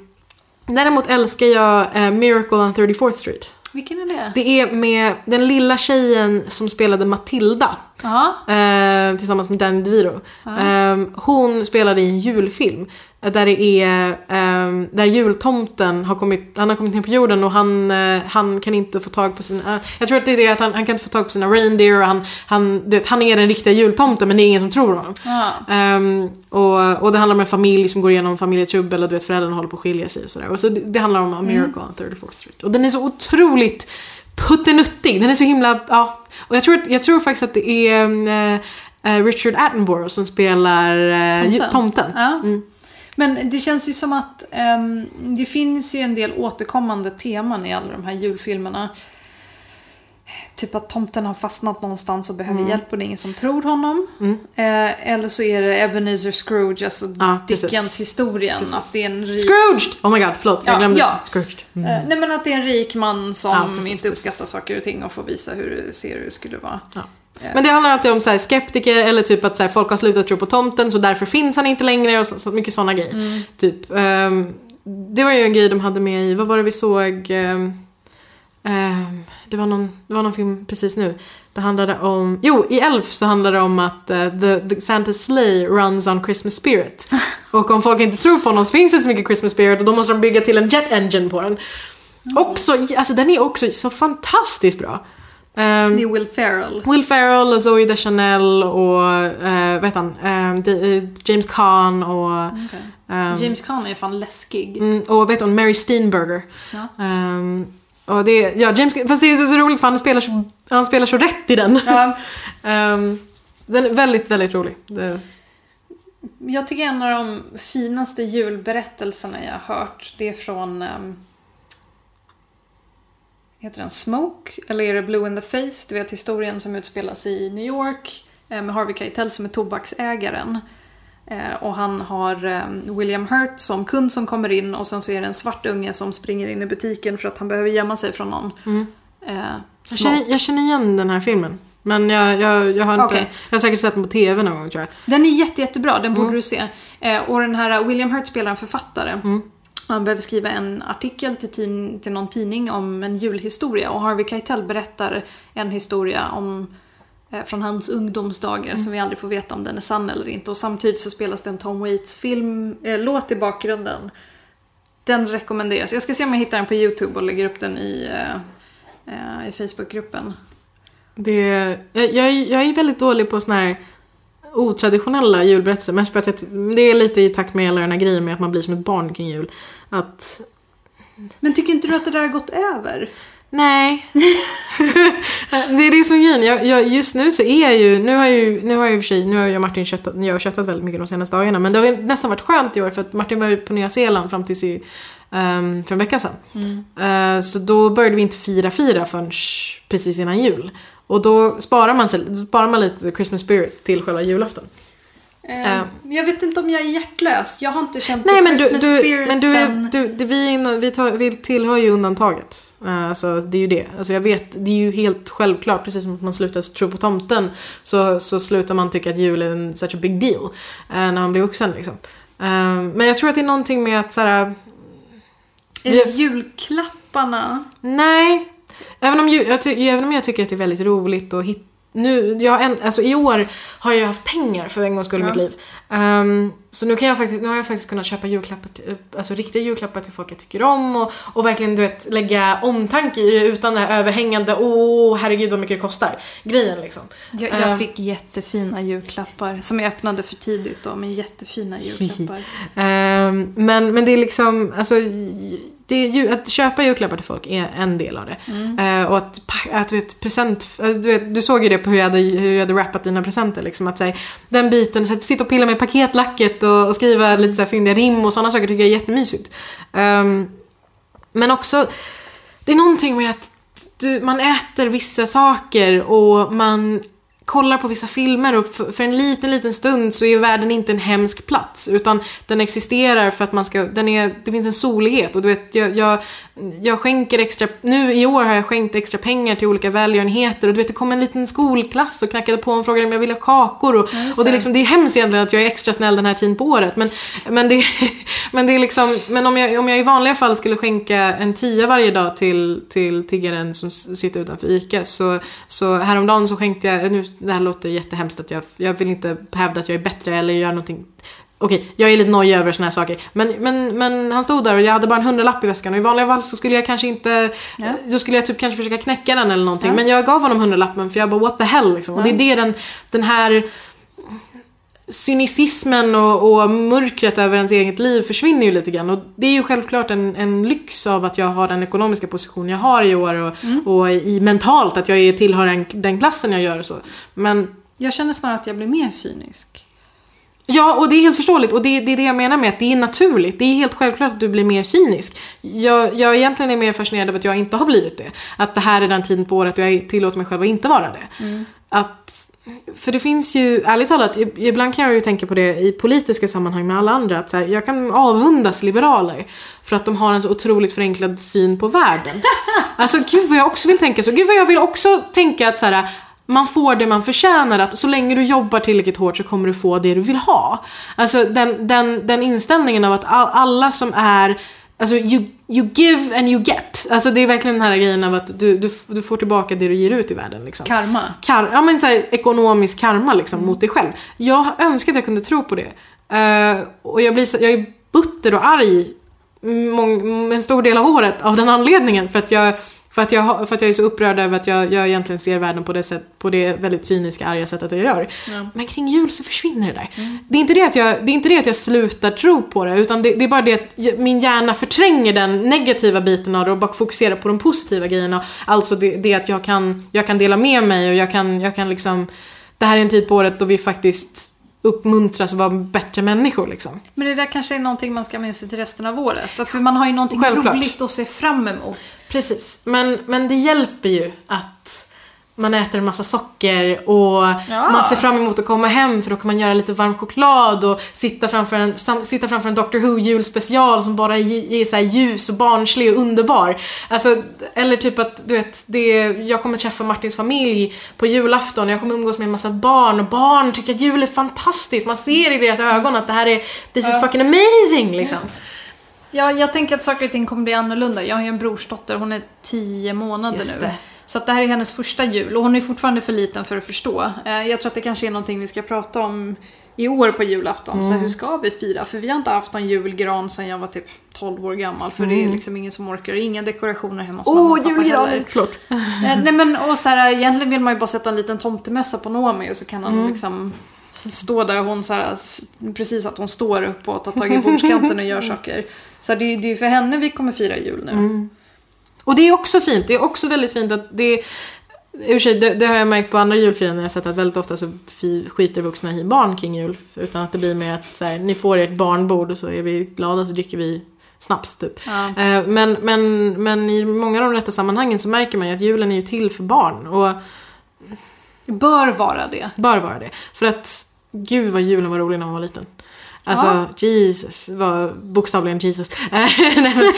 däremot älskar jag eh, Miracle on 34th Street. Vilken är det? Det är med den lilla tjejen som spelade Matilda. Ja. eh, tillsammans med Danny DeVito. Eh, hon spelade i en julfilm eh, där det är, eh, där jultomten har kommit, han har kommit ner på jorden och han, eh, han kan inte få tag på sina, jag tror att det är det att han, han kan inte få tag på sina reindeer och han, han, det, han är den riktiga jultomten men det är ingen som tror honom. Ja. Ehm, och, och det handlar om en familj som går igenom familjetrubbel och du vet föräldrarna håller på att skilja sig och sådär. Och så det, det handlar om A Miracle on 34th Street. Och den är så otroligt puttenuttig. Den är så himla, ja. Och jag tror, jag tror faktiskt att det är eh, eh, Richard Attenborough som spelar ju- Tomten. tomten. Ja. Mm. Men det känns ju som att ehm, det finns ju en del återkommande teman i alla de här julfilmerna. Typ att tomten har fastnat någonstans och behöver hjälp och det är ingen som tror honom. Mm. Eh, eller så är det Ebenezer Scrooge, alltså precis. Dickens-historien. Precis. Att det är en rik... Scrooged! Oh my god, förlåt. Jag Ja, glömde ja. Scrooged. Mm. Eh, nej men att det är en rik man som Ja, precis, inte precis. uppskattar saker och ting och får visa hur det ser ut skulle vara. Ja. Men det handlar alltid om så här, skeptiker eller typ att så här, folk har slutat tro på tomten så därför finns han inte längre och så, så mycket sådana grejer. Typ, ehm, det var ju en grej de hade med i, vad var det vi såg? ehm, ehm, det, var någon, det var någon film precis nu. Det handlade om, jo i Elf så handlade det om att eh, the, the Santa's sleigh runs on Christmas spirit. (laughs) och om folk inte tror på honom så finns det inte så mycket Christmas spirit och då måste de bygga till en jet engine på den. Också, alltså den är också så fantastiskt bra. Ehm, Det är Will Ferrell. Will Ferrell och Zoe Deschanel och eh, vad heter han? Eh, D- eh, James Caan och, ehm, James Caan är fan läskig. mm, och vet hon, Mary Steenburgen. Ja. Ehm, och det, ja, James, fast det är så, så roligt för han spelar så, han spelar så rätt i den. Ja, (laughs) Ehm, den är väldigt, väldigt rolig. Det, jag tycker en av de finaste julberättelserna jag har hört, det är från... Heter den Smoke? Eller är det Blue in the Face? Du vet historien som utspelas i New York eh, med Harvey Keitel som är tobaksägaren. Eh, och han har eh, William Hurt som kund som kommer in och sen så är det en svart unge som springer in i butiken för att han behöver gömma sig från någon. Mm. Eh, jag, känner, jag känner igen den här filmen. Men jag, jag, jag, har inte, Okej. jag har säkert sett den på TV någon gång tror jag. Den är jätte, jättebra, den borde Mm. du se. Eh, och den här William Hurt spelar en författare. Mm. Han behöver skriva en artikel till, tin- till någon tidning om en julhistoria och Harvey Keitel berättar en historia om eh, från hans ungdomsdagar Mm. som vi aldrig får veta om den är sann eller inte. Och samtidigt så spelas det en Tom Waits film, eh, låt i bakgrunden. Den rekommenderas. Jag ska se om jag hittar den på YouTube och lägger upp den i, eh, eh, i Facebookgruppen. Det, jag, jag, är- jag är väldigt dålig på såna här otraditionella julberättelser. Mest för att jag, det är lite i takt med hela den här grejen med att man blir som ett barn kring jul. Att, Men tycker inte du att det där har gått över? nej. (laughs) det är det som är grejen. Jag, jag, just nu så är jag ju, nu har jag ju, nu har jag i och för sig, nu har jag Martin köttat, jag har köttat väldigt mycket de senaste dagarna. Men det har nästan varit skönt i år för att Martin var ju på Nya Zeeland fram tills i, ehm, för en vecka sedan. Eh, så då började vi inte fira fira förrän precis innan jul. Och då sparar man, sig, sparar man lite Christmas spirit till själva julafton. Eh. Jag vet inte om jag är hjärtlös. Jag har inte känt Nej men du, Christmas du, spirit men du, sen... du, det, vi, inne- vi, tar, vi tillhör ju undantaget. Eh, Alltså det är ju det. Alltså jag vet, det är ju helt självklart, precis som att man slutar tro på tomten så, så slutar man tycka att jul är en such a big deal eh, när man blir vuxen liksom. Eh, Men jag tror att det är någonting med att så här, Är det julklapparna? Nej. Även om, ju- jag, även om jag tycker att det är väldigt roligt att hitta nu, jag en, alltså I år har jag haft pengar för en gångs skull i Ja. mitt liv. Ehm, så nu, kan jag faktiskt, nu har jag faktiskt kunnat köpa julklappar alltså riktiga julklappar till folk jag tycker om och, och verkligen du vet, lägga omtanke i det utan det här överhängande åh herregud vad mycket det kostar grejen liksom. Jag, jag fick jättefina julklappar som jag öppnade för tidigt då, men jättefina (laughs) julklappar. Ehm, men, men det är liksom, alltså, det är ju, att köpa julklappar till folk är en del av det. Eh, och att, att vet, present, alltså, du, vet, du såg ju det på hur jag hade, hur jag hade rappat dina presenter. Liksom, att, så här, den biten, så här, sitta och pilla med paketlacket och, och skriva lite så här, fyndiga rim och sådana saker tycker jag är jättemysigt. Ehm, men också, det är någonting med att du, man äter vissa saker och man kollar på vissa filmer och för, en liten, liten stund så är världen inte en hemsk plats utan den existerar för att man ska, den är, det finns en solighet och du vet, jag, jag, jag skänker extra, nu i år har jag skänkt extra pengar till olika välgörenheter och du vet det kom en liten skolklass och knackade på och frågade om jag ville ha kakor och, just och det, är det. liksom, det är hemskt egentligen att jag är extra snäll den här tiden på året men, men, det, (laughs) men det är liksom, men om jag, om jag i vanliga fall skulle skänka en tia varje dag till, till tiggaren som sitter utanför ICA så, så häromdagen så skänkte jag, nu det här låter jättehemskt att jag, jag vill inte hävda att jag är bättre eller göra någonting Okej, jag är lite nojig över såna här saker. Men, men, men han stod där och jag hade bara en hundralapp i väskan och i vanliga fall så skulle jag kanske inte... Ja. Då skulle jag typ kanske försöka knäcka den eller någonting. Ja. Men jag gav honom hundralappen för jag bara what the hell liksom. Och det är det den, den här cynicismen och, och mörkret över ens eget liv försvinner ju lite grann. Och det är ju självklart en, en lyx av att jag har den ekonomiska position jag har i år och, och i mentalt att jag är, tillhör den, den klassen jag gör och så. Men Jag känner snarare att jag blir mer cynisk. Ja, och det är helt förståeligt och det, det är det jag menar med att det är naturligt. Det är helt självklart att du blir mer cynisk. Jag, jag egentligen är mer fascinerad av att jag inte har blivit det. Att det här är den tiden på året jag tillåter mig själv att inte vara det. Att, för det finns ju, ärligt talat, ib- ibland kan jag ju tänka på det i politiska sammanhang med alla andra. Att så här, jag kan avundas liberaler för att de har en så otroligt förenklad syn på världen. (laughs) Alltså gud vad jag också vill tänka så. Gud vad jag vill också tänka att så här, man får det man förtjänar, att så länge du jobbar tillräckligt hårt så kommer du få det du vill ha. Alltså den, den, den inställningen av att all, alla som är Alltså you, you give and you get. Alltså det är verkligen den här grejen av att du, du, du får tillbaka det du ger ut i världen. Liksom. Karma. Kar ja men så här, ekonomisk karma liksom mot dig själv. Jag önskar att jag kunde tro på det. Eh, och jag blir så, jag är butter och arg en stor del av året av den anledningen. För att jag, för att jag, för att jag är så upprörd över att jag, jag egentligen ser världen på det, sätt, på det väldigt cyniska, arga sättet jag gör. Ja. Men kring jul så försvinner det där. Det, är inte det, att jag, det är inte det att jag slutar tro på det, utan det, det är bara det att min hjärna förtränger den negativa biten av det och bara fokuserar på de positiva grejerna. Alltså det, det att jag kan, jag kan dela med mig och jag kan, jag kan liksom... Det här är en tid på året då vi faktiskt uppmuntras att vara bättre människor liksom. Men det där kanske är någonting man ska med sig till resten av året. För man har ju någonting Självklart. roligt att se fram emot. Precis, men, men det hjälper ju att man äter en massa socker och Ja. man ser fram emot att komma hem för då kan man göra lite varm choklad och sitta framför en, sam, sitta framför en Doctor Who julspecial som bara är, är så ljus och barnslig och underbar. Alltså, eller typ att du vet, det, jag kommer träffa Martins familj på julafton och jag kommer umgås med en massa barn och barn tycker att jul är fantastiskt. Man ser i deras ögon att det här är this is fucking amazing liksom. Ja, jag tänker att saker och ting kommer bli annorlunda. Jag har ju en brorsdotter, hon är 10 månader nu. Så det här är hennes första jul och hon är fortfarande för liten för att förstå. Eh, Jag tror att det kanske är någonting vi ska prata om i år på julafton. Mm. Så här, hur ska vi fira? För vi har inte haft någon julgran sedan jag var typ 12 år gammal. För det är liksom ingen som orkar. Inga dekorationer hemma hos mamma Mm. Åh, och pappa julgranen! heller. Förlåt. Eh, Nej men och så här, egentligen vill man ju bara sätta en liten tomtemössa på Noomi och så kan han Mm. liksom stå där hon så här, precis att hon står upp och tar tag i bordskanten och gör (laughs) saker. Så här, det, är- det är ju för henne vi kommer fira jul nu. Och det är också fint, det är också väldigt fint att det sig, det, det har jag märkt på andra julfiranden, jag sett att väldigt ofta så skiter vuxna i barn kring jul. Utan att det blir mer att så här, ni får ert barnbord och så är vi glada så dricker vi snaps typ. Ja. Eh, Men, men, men i många av de rätta sammanhangen så märker man ju att julen är ju till för barn. Och bör vara det. bör vara det. För att gud vad julen var rolig när man var liten. Alltså Ja. Jesus var bokstavligen Jesus. (laughs) nej, men, (laughs)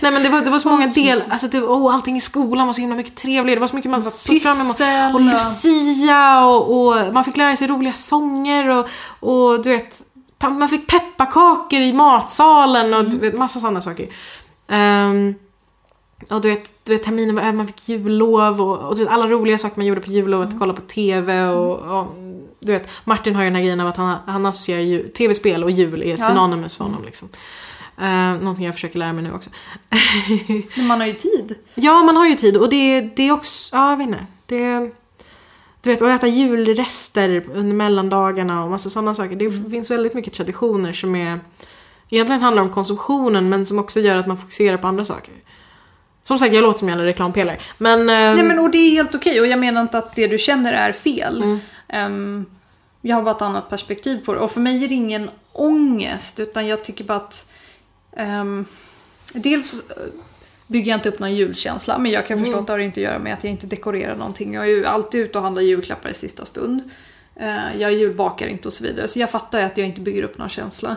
nej men det var, det var så många Oh, del, Jesus. alltså det, oh, allting i skolan var så himla mycket trevligare. Det var så mycket man såg fram emot. Och Lucia och, och man fick lära sig roliga sånger och, och du vet, man fick pepparkakor i matsalen och du vet, massa sådana saker. Um, och du vet, du vet terminen var över, man fick jullov och, och vet, alla roliga saker man gjorde på jullovet, kolla på TV och, och du vet, Martin har ju den här grejen av att han, han associerar ju, tv-spel och jul är synonymous för honom liksom. Uh, någonting jag försöker lära mig nu också. (laughs) Men man har ju tid. Ja, man har ju tid och det, det är också, ja jag vet inte. Det, du vet, att äta julrester under mellandagarna och massa sådana saker. Det finns väldigt mycket traditioner som är egentligen handlar om konsumtionen men som också gör att man fokuserar på andra saker. Som sagt, jag låter som en reklampelare. Men, ehm, Nej men och det är helt okej och jag menar inte att det du känner är fel. Mm. Jag har bara ett annat perspektiv på det och för mig är det ingen ångest utan jag tycker bara att dels eh, bygger jag inte upp någon julkänsla men jag kan förstå Mm. att det har inte att göra med att jag inte dekorerar någonting. Jag är ju alltid ute och handlar julklappar i sista stund. Eh, jag julbakar inte och så vidare så jag fattar ju att jag inte bygger upp någon känsla.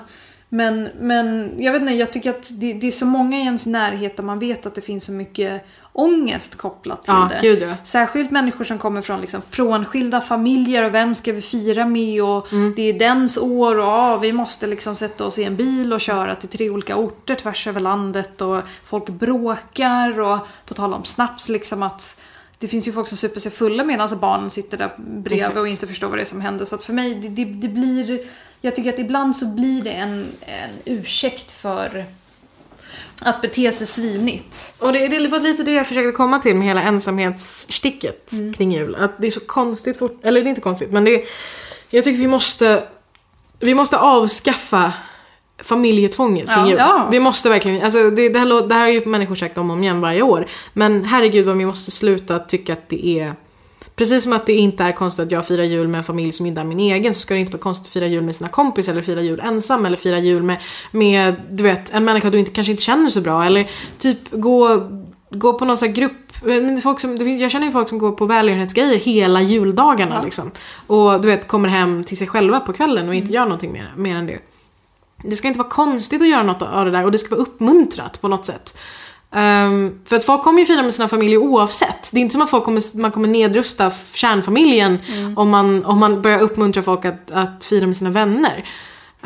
Men, men jag vet inte, jag tycker att det, det är så många i ens närhet där man vet att det finns så mycket ångest kopplat till ja, det. gud ja. Särskilt människor som kommer från liksom frånskilda familjer och vem ska vi fira med och Mm. det är dens år och ja, vi måste liksom sätta oss i en bil och köra till tre olika orter tvärs över landet och folk bråkar och på tal om snaps liksom att det finns ju folk som super sig fulla medan barnen sitter där bredvid Exakt. och inte förstår vad det är som händer. Så att för mig, det, det, det blir... Jag tycker att ibland så blir det en, en ursäkt för att bete sig svinigt. Och det, det var lite det jag försökte komma till med hela ensamhetssticket Mm. kring jul. Att det är så konstigt fort, eller det är inte konstigt men det är, jag tycker vi måste, vi måste avskaffa familjetvånget kring Ja, jul. ja. Vi måste verkligen, alltså det, det, här, det här har ju människor sagt om och om igen varje år. Men herregud vad vi måste sluta tycka att det är Precis som att det inte är konstigt att jag firar jul med en familj som inte är min egen så ska det inte vara konstigt att fira jul med sina kompisar eller fira jul ensam eller fira jul med, med du vet, en människa du inte, kanske inte känner så bra eller typ gå, gå på någon sån här grupp är folk som, jag känner ju folk som går på välgörenhetsgrejer hela juldagarna Ja. liksom. Och du vet kommer hem till sig själva på kvällen och inte gör någonting mer, mer än det. Det ska inte vara konstigt att göra något av det där och det ska vara uppmuntrat på något sätt. Ehm, för att folk kommer ju fira med sina familjer oavsett. Det är inte som att folk kommer, man kommer nedrusta kärnfamiljen om, man, om man börjar uppmuntra folk att, att fira med sina vänner.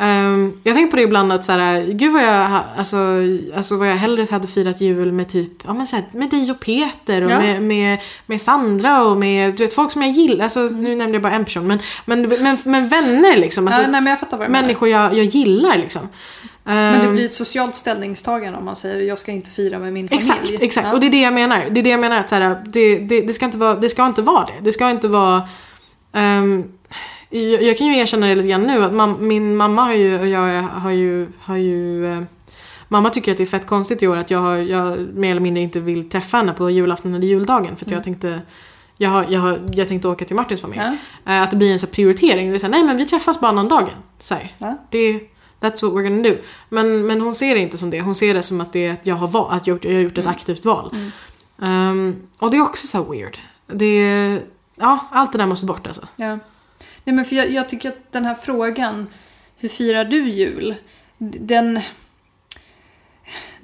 Ehm, jag tänker på det ibland att så här, gud vad jag, alltså, alltså vad jag hellre hade firat jul med typ, ja men så här, med dig och Peter och Ja. med, med, med Sandra och med, du vet folk som jag gillar, alltså nu nämnde jag bara en person men, men, men, men vänner liksom. Alltså, ja, nej, men jag människor jag, jag gillar liksom. Men det Ehm, blir ett socialt ställningstagande om man säger jag ska inte fira med min familj. Exakt, exakt. Ja. Och det är det jag menar. Det är det jag menar att så här, det, det, det, ska inte vara, det ska inte vara det. Det ska inte vara... ehm, jag, jag kan ju erkänna det lite grann nu att mam, min mamma har ju, och jag har ju, har ju eh, Mamma tycker att det är fett konstigt i år att jag, har, jag mer eller mindre inte vill träffa henne på julafton eller juldagen för att jag tänkte jag, har, jag, har, jag tänkte åka till Martins familj. Ja. Eh, att det blir en så prioritering. Det är så här, nej men vi träffas bara annan dagen. Så. Ja. Det, that's what we're gonna do. Men, men hon ser det inte som det. Hon ser det som att, det är att jag har, val, att jag, jag har gjort ett aktivt val. Mm. Ehm, och det är också så weird. Det, ja, allt det där måste bort alltså. Ja. Nej, men för jag, jag tycker att den här frågan, hur firar du jul? Den,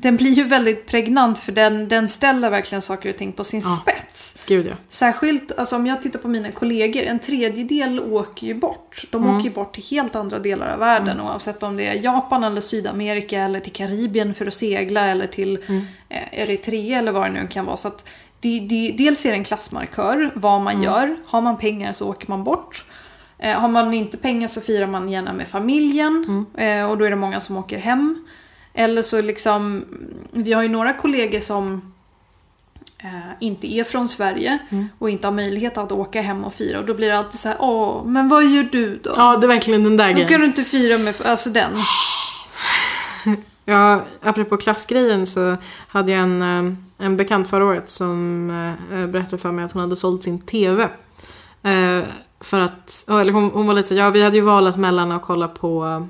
den blir ju väldigt pregnant för den, den ställer verkligen saker och ting på sin Ja. spets. Gud ja. Särskilt alltså om jag tittar på mina kollegor, en tredjedel åker ju bort. De Mm. åker ju bort till helt andra delar av världen oavsett om det är Japan eller Sydamerika eller till Karibien för att segla eller till Mm. eh, Eritrea eller vad det nu kan vara. Så att det, det, dels är det en klassmarkör, vad man Mm. gör. Har man pengar så åker man bort. Eh, har man inte pengar så firar man gärna med familjen Mm. eh, och då är det många som åker hem. Eller så liksom, vi har ju några kollegor som eh, inte är från Sverige Mm. och inte har möjlighet att åka hem och fira. Och då blir det alltid så här, åh, men vad gör du då? Ja, det är verkligen den där Då kan grejen. du inte fira med, alltså den. (sighs) Ja, apropå klassgrejen så hade jag en, eh, en bekant förra året som eh, berättade för mig att hon hade sålt sin TV. För att, eller hon, hon var lite så ja vi hade ju valat mellan att kolla på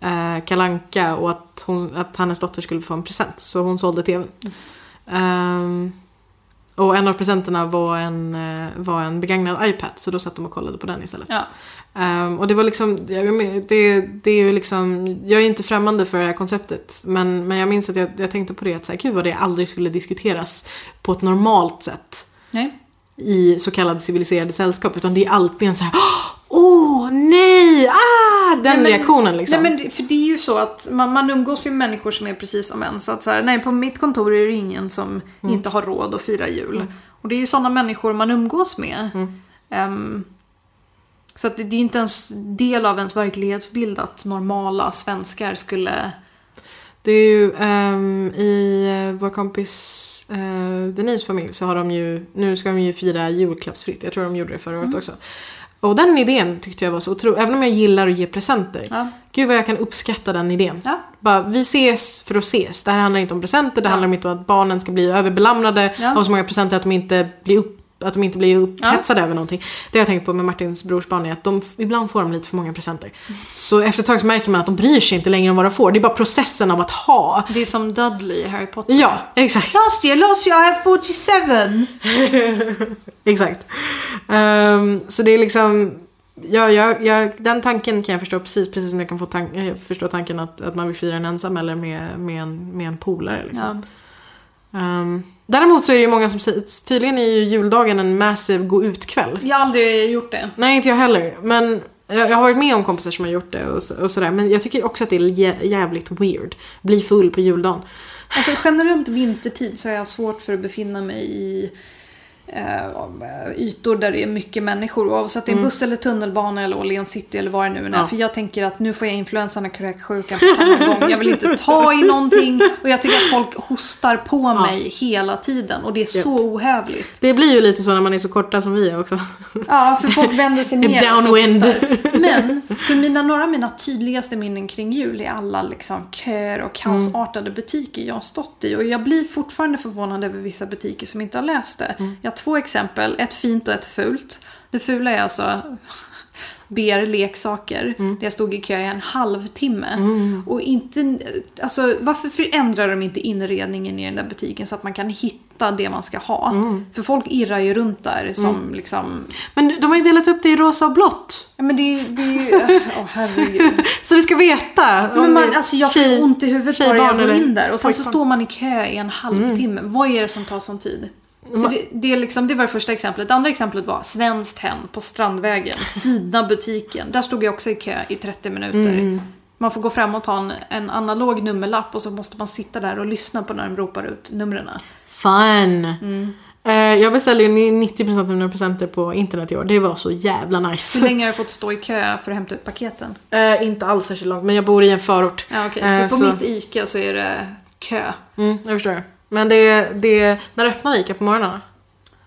eh, Kalanka och att, hon, att hennes dotter skulle få en present. Så hon sålde TVn. Ehm, och en av presenterna var en, eh, var en begagnad iPad så då satt de och kollade på den istället. Ja. Ehm, och det var liksom, det, det är ju liksom, jag är inte främmande för det här konceptet. Men, men jag minns att jag, jag tänkte på det att så här, gud vad det aldrig skulle diskuteras på ett normalt sätt Nej. i så kallade civiliserade sällskap. Utan det är alltid en så här, (gasps) åh nej, ah! Den Nej, men- reaktionen liksom. Nej men för det är ju så att man, man umgås ju med människor som är precis som en. Så att så här, nej på mitt kontor är det ingen som Mm. inte har råd att fira jul. Och det är ju sådana människor man umgås med. Mm. Ehm, så att det, det är ju inte ens del av ens verklighetsbild att normala svenskar skulle... Det är ju ehm, i eh, vår kompis uh, Denise familj så har de ju, nu ska de ju fira julklappsfritt. Jag tror de gjorde det förra året också. Och den idén tyckte jag var så otrolig, även om jag gillar att ge presenter. Ja. Gud vad jag kan uppskatta den idén. Ja. Bara, vi ses för att ses. Det här handlar inte om presenter, det Ja. handlar inte om att barnen ska bli överbelamrade av så många presenter att de inte blir upp att de inte blir upphetsade över någonting. Det har jag tänkt på med Martins brors barn är att de, ibland får de lite för många presenter. Så efter ett tag så märker man att de bryr sig inte längre om vad de får. Det är bara processen av att ha. Det är som Dudley i Harry Potter. Ja, exakt. Last year, last year I had 47! (laughs) Exakt. Ehm, så det är liksom, ja, ja, ja, den tanken kan jag förstå precis, precis som jag kan få tank, eh, förstå tanken att, att man vill fira en ensam eller med, med, en, med en polare. Liksom. Ja. Ehm, däremot så är det ju många som säger, tydligen är ju juldagen en massive gå ut-kväll. Jag har aldrig gjort det. Nej, inte jag heller. Men jag, har varit med om kompisar som har gjort det och, och sådär. Men jag tycker också att det är jä- jävligt weird. Bli full på juldagen. Alltså generellt vintertid så har jag svårt för att befinna mig i, eh, ytor där det är mycket människor. Oavsett det är buss eller tunnelbana eller Åhléns city eller vad det nu är. Ja. För jag tänker att nu får jag influensan och kräksjukan på samma gång. Jag vill inte ta i någonting. Och jag tycker att folk hostar på mig hela tiden. Och det är så ohövligt. Det blir ju lite så när man är så korta som vi är också. Ja, för folk vänder sig (laughs) ner Downwind. Men för mina, några av mina tydligaste minnen kring jul är alla liksom köer och kaosartade butiker jag har stått i. Och jag blir fortfarande förvånad över vissa butiker som inte har läst det. Jag har två exempel, ett fint och ett fult. Det fula är alltså (laughs) ber leksaker. Där jag stod i kö i en halvtimme. Och inte, alltså varför förändrar de inte inredningen i den där butiken så att man kan hitta det man ska ha? För folk irrar ju runt där som liksom... Men de har ju delat upp det i rosa och blått. Ja men det, det är ju... (laughs) Åh herregud. Så vi ska veta. Men man, alltså jag får tjej- ont i huvudet bara jag går in där. Och sen så pojkbarn. står man i kö i en halvtimme. Vad är det som tar sån tid? Så det, det, liksom, det var det första exemplet. Det andra exemplet var Svenskt Tenn på Strandvägen. Fina butiken. Där stod jag också i kö i 30 minuter. Man får gå fram och ta en, en analog nummerlapp och så måste man sitta där och lyssna på när de ropar ut numren. Fun! Mm. Eh, jag beställde ju 90% av mina presenter på internet i år. Det var så jävla Hur nice. länge har jag fått stå i kö för att hämta ut paketen? Eh, inte alls särskilt långt, men jag bor i en förort. Ja, okej. Eh, För på så- mitt ICA så är det kö. Mm, jag förstår. Men det, det, när öppnar Ica på morgnarna?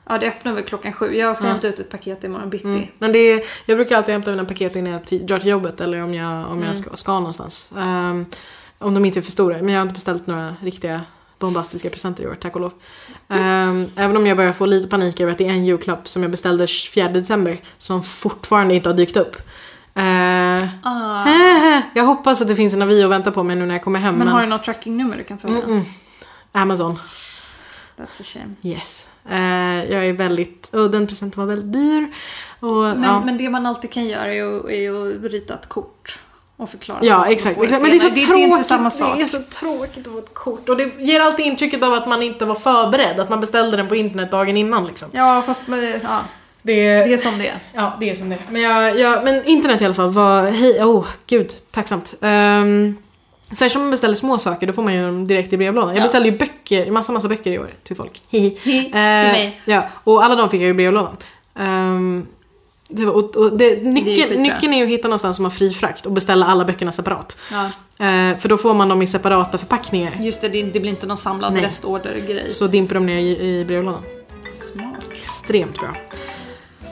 Ja, det öppnar väl klockan sju. Jag ska Ja. hämta ut ett paket imorgon bitti. Mm. Men det, jag brukar alltid hämta mina paket innan jag drar till jobbet eller om jag, om Mm. jag ska, ska någonstans. Ehm, om de inte är för stora. Men jag har inte beställt några riktiga bombastiska presenter i år, tack och lov. Ehm, även om jag börjar få lite panik över att det är en julklapp som jag beställde 4 december som fortfarande inte har dykt upp. Ehm, Ah. (laughs) jag hoppas att det finns en avi att vänta på mig nu när jag kommer hem. Men har du något trackingnummer du kan följa? Mm-mm. Amazon. That's a shame. Yes. Eh, jag är väldigt, och den presenten var väldigt dyr. Och, Men, ja. men det man alltid kan göra är att, är att rita ett kort. Och förklara. Ja, exakt. exakt. Men det är så senare. tråkigt. det är inte samma sak. Det är så tråkigt att få ett kort. Och det ger alltid intrycket av att man inte var förberedd. Att man beställde den på internet dagen innan liksom. Ja, fast ja, Det, det är som det är. Ja, det är som det är. Men, jag, jag, men internet i alla fall var, hej, oh gud, tacksamt. Um, Särskilt om man beställer små saker, då får man ju dem direkt i brevlådan. Jag Ja. beställde ju böcker, massa massa böcker i år till folk. (laughs) Till Eh, mig. Ja, och alla de fick jag i brevlådan. Ehm, det var, och, och det, nyckeln, skitbra. nyckeln är ju att hitta någonstans som har fri frakt och beställa alla böckerna separat. Ja, Eh, för då får man dem i separata förpackningar. just det, det, det blir inte någon samlad Nej. restorder-grej. Så dimper de ner i, i brevlådan. Smart. Extremt bra.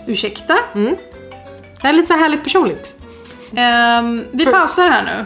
Ursäkta? Det här är lite så här härligt personligt. Ehm, vi För- pausar här nu.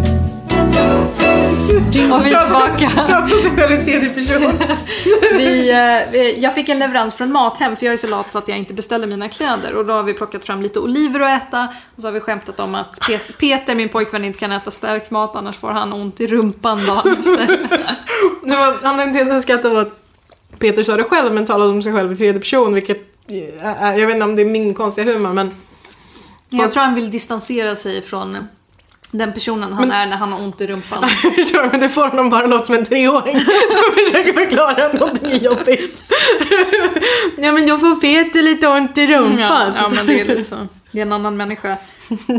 Och vi är tillbaka. Prata om sig själv i tredje person. (laughs) Vi, eh, jag fick en leverans från Mathem för jag är så lat så att jag inte beställer mina kläder. Och då har vi plockat fram lite oliver att äta. Och så har vi skämtat om att Pet- Peter, min pojkvän, inte kan äta stark mat annars får han ont i rumpan dagen (laughs) efter. Anledningen till att jag skrattade var att Peter sa det själv men talade om sig själv i tredje person vilket eh, jag vet inte om det är min konstiga humor men Jag tror han vill distansera sig från den personen han är när han har ont i rumpan. (laughs) jag förstår, men det får honom bara låta som en treåring (laughs) som försöker förklara någonting jobbigt. (laughs) ja men då får Peter lite ont i rumpan. Ja, ja men det är lite så. Det är en annan människa.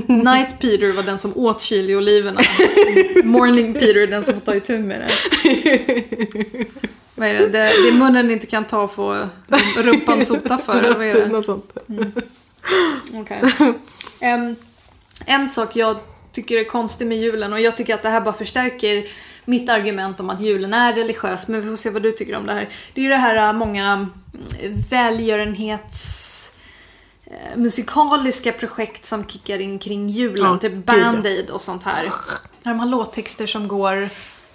Night Peter var den som åt chilioliverna. Morning Peter är den som får ta itu med det. Vad är det? det? Det munnen inte kan ta och få rumpan sota för. Vad är det? något sånt. Okej. Em, en sak jag tycker är konstig med julen och jag tycker att det här bara förstärker mitt argument om att julen är religiös, men vi får se vad du tycker om det här. Det är ju det här äh, många mm, välgörenhets eh, musikaliska projekt som kickar in kring julen, Ja, typ. Band-Aid och sånt här. Där de har låttexter som går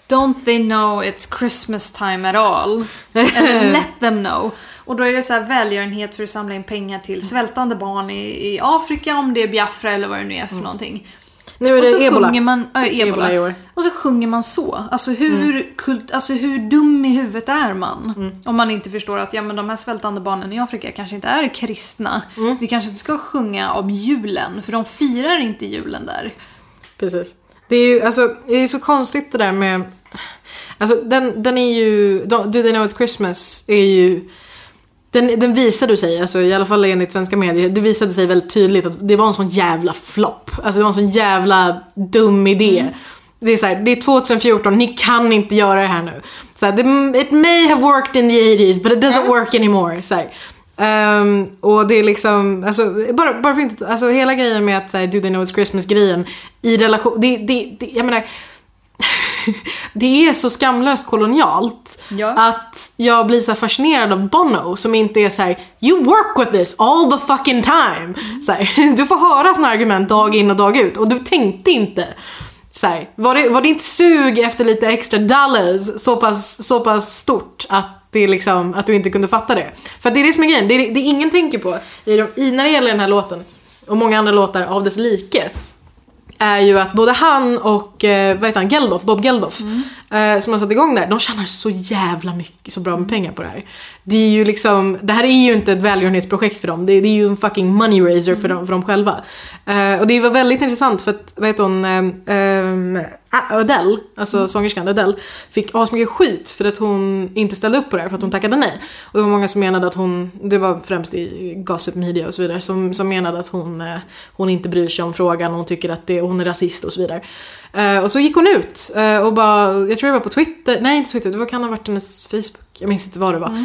Don't they know it's Christmas time at all? (laughs) Eller Let them know. Och då är det så här välgörenhet för att samla in pengar till svältande barn i, i Afrika, om det är Biafra eller vad det nu är för någonting. Nu är Och så det ebola. sjunger man, äh, Ebola ebola. Och så sjunger man så. Alltså hur, kult, alltså hur dum i huvudet är man? Om man inte förstår att ja, men de här svältande barnen i Afrika kanske inte är kristna. Vi kanske inte ska sjunga om julen, för de firar inte julen där. Precis. Det är ju alltså, det är så konstigt det där med... Alltså den, den är ju... Do They Know It's Christmas är ju... den, den visade sig, alltså i alla fall enligt svenska medier, det visade sig väldigt tydligt att det var en sån jävla flopp. Alltså det var en sån jävla dum idé. Det är så här, det är 2014, ni kan inte göra det här nu. Så här, det, it may have worked in the 80s but it doesn't Ja. work anymore. Så. Ehm, och det är liksom, alltså, bara, bara för inte, alltså hela grejen med att här, do they know it's Christmas grejen i relation, det, det, det, jag menar det är så skamlöst kolonialt Ja. att jag blir så fascinerad av Bono som inte är så här: you work with this all the fucking time. Så här, (laughs) du får höra såna argument dag in och dag ut och du tänkte inte. Så här, var, det, var ditt sug efter lite extra dollars så pass, så pass stort att, det är liksom, att du inte kunde fatta det? För det är det som är grejen, det, är, det ingen tänker på i, de- i, när det gäller den här låten och många andra låtar av dess like är ju att både han och eh, vad heter han, Geldof, Bob Geldof, eh, som har satt igång där, de tjänar så jävla mycket, så bra med pengar på det här. Det är ju liksom, det här är ju inte ett välgörenhetsprojekt för dem, det, det är ju en fucking money raiser för, dem, för dem själva. Eh, och det var väldigt intressant för att, vad heter hon, eh, Adele, alltså sångerskan Adele, fick asmycket skit för att hon inte ställde upp på det här för att hon tackade nej. Och det var många som menade att hon, det var främst i gossip media och så vidare, som, som menade att hon, hon inte bryr sig om frågan och hon tycker att det, hon är rasist och så vidare. Eh, och så gick hon ut eh, och bara, jag tror det var på Twitter, nej inte Twitter, det var, kan ha varit hennes Facebook, jag minns inte vad det var. Eh,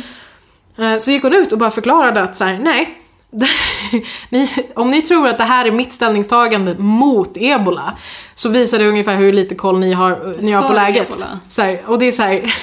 Så gick hon ut och bara förklarade att så här, nej, (laughs) ni, om ni tror att det här är mitt ställningstagande mot ebola så visar det ungefär hur lite koll ni har, ni har på läget. Så här, och det är så här, (laughs)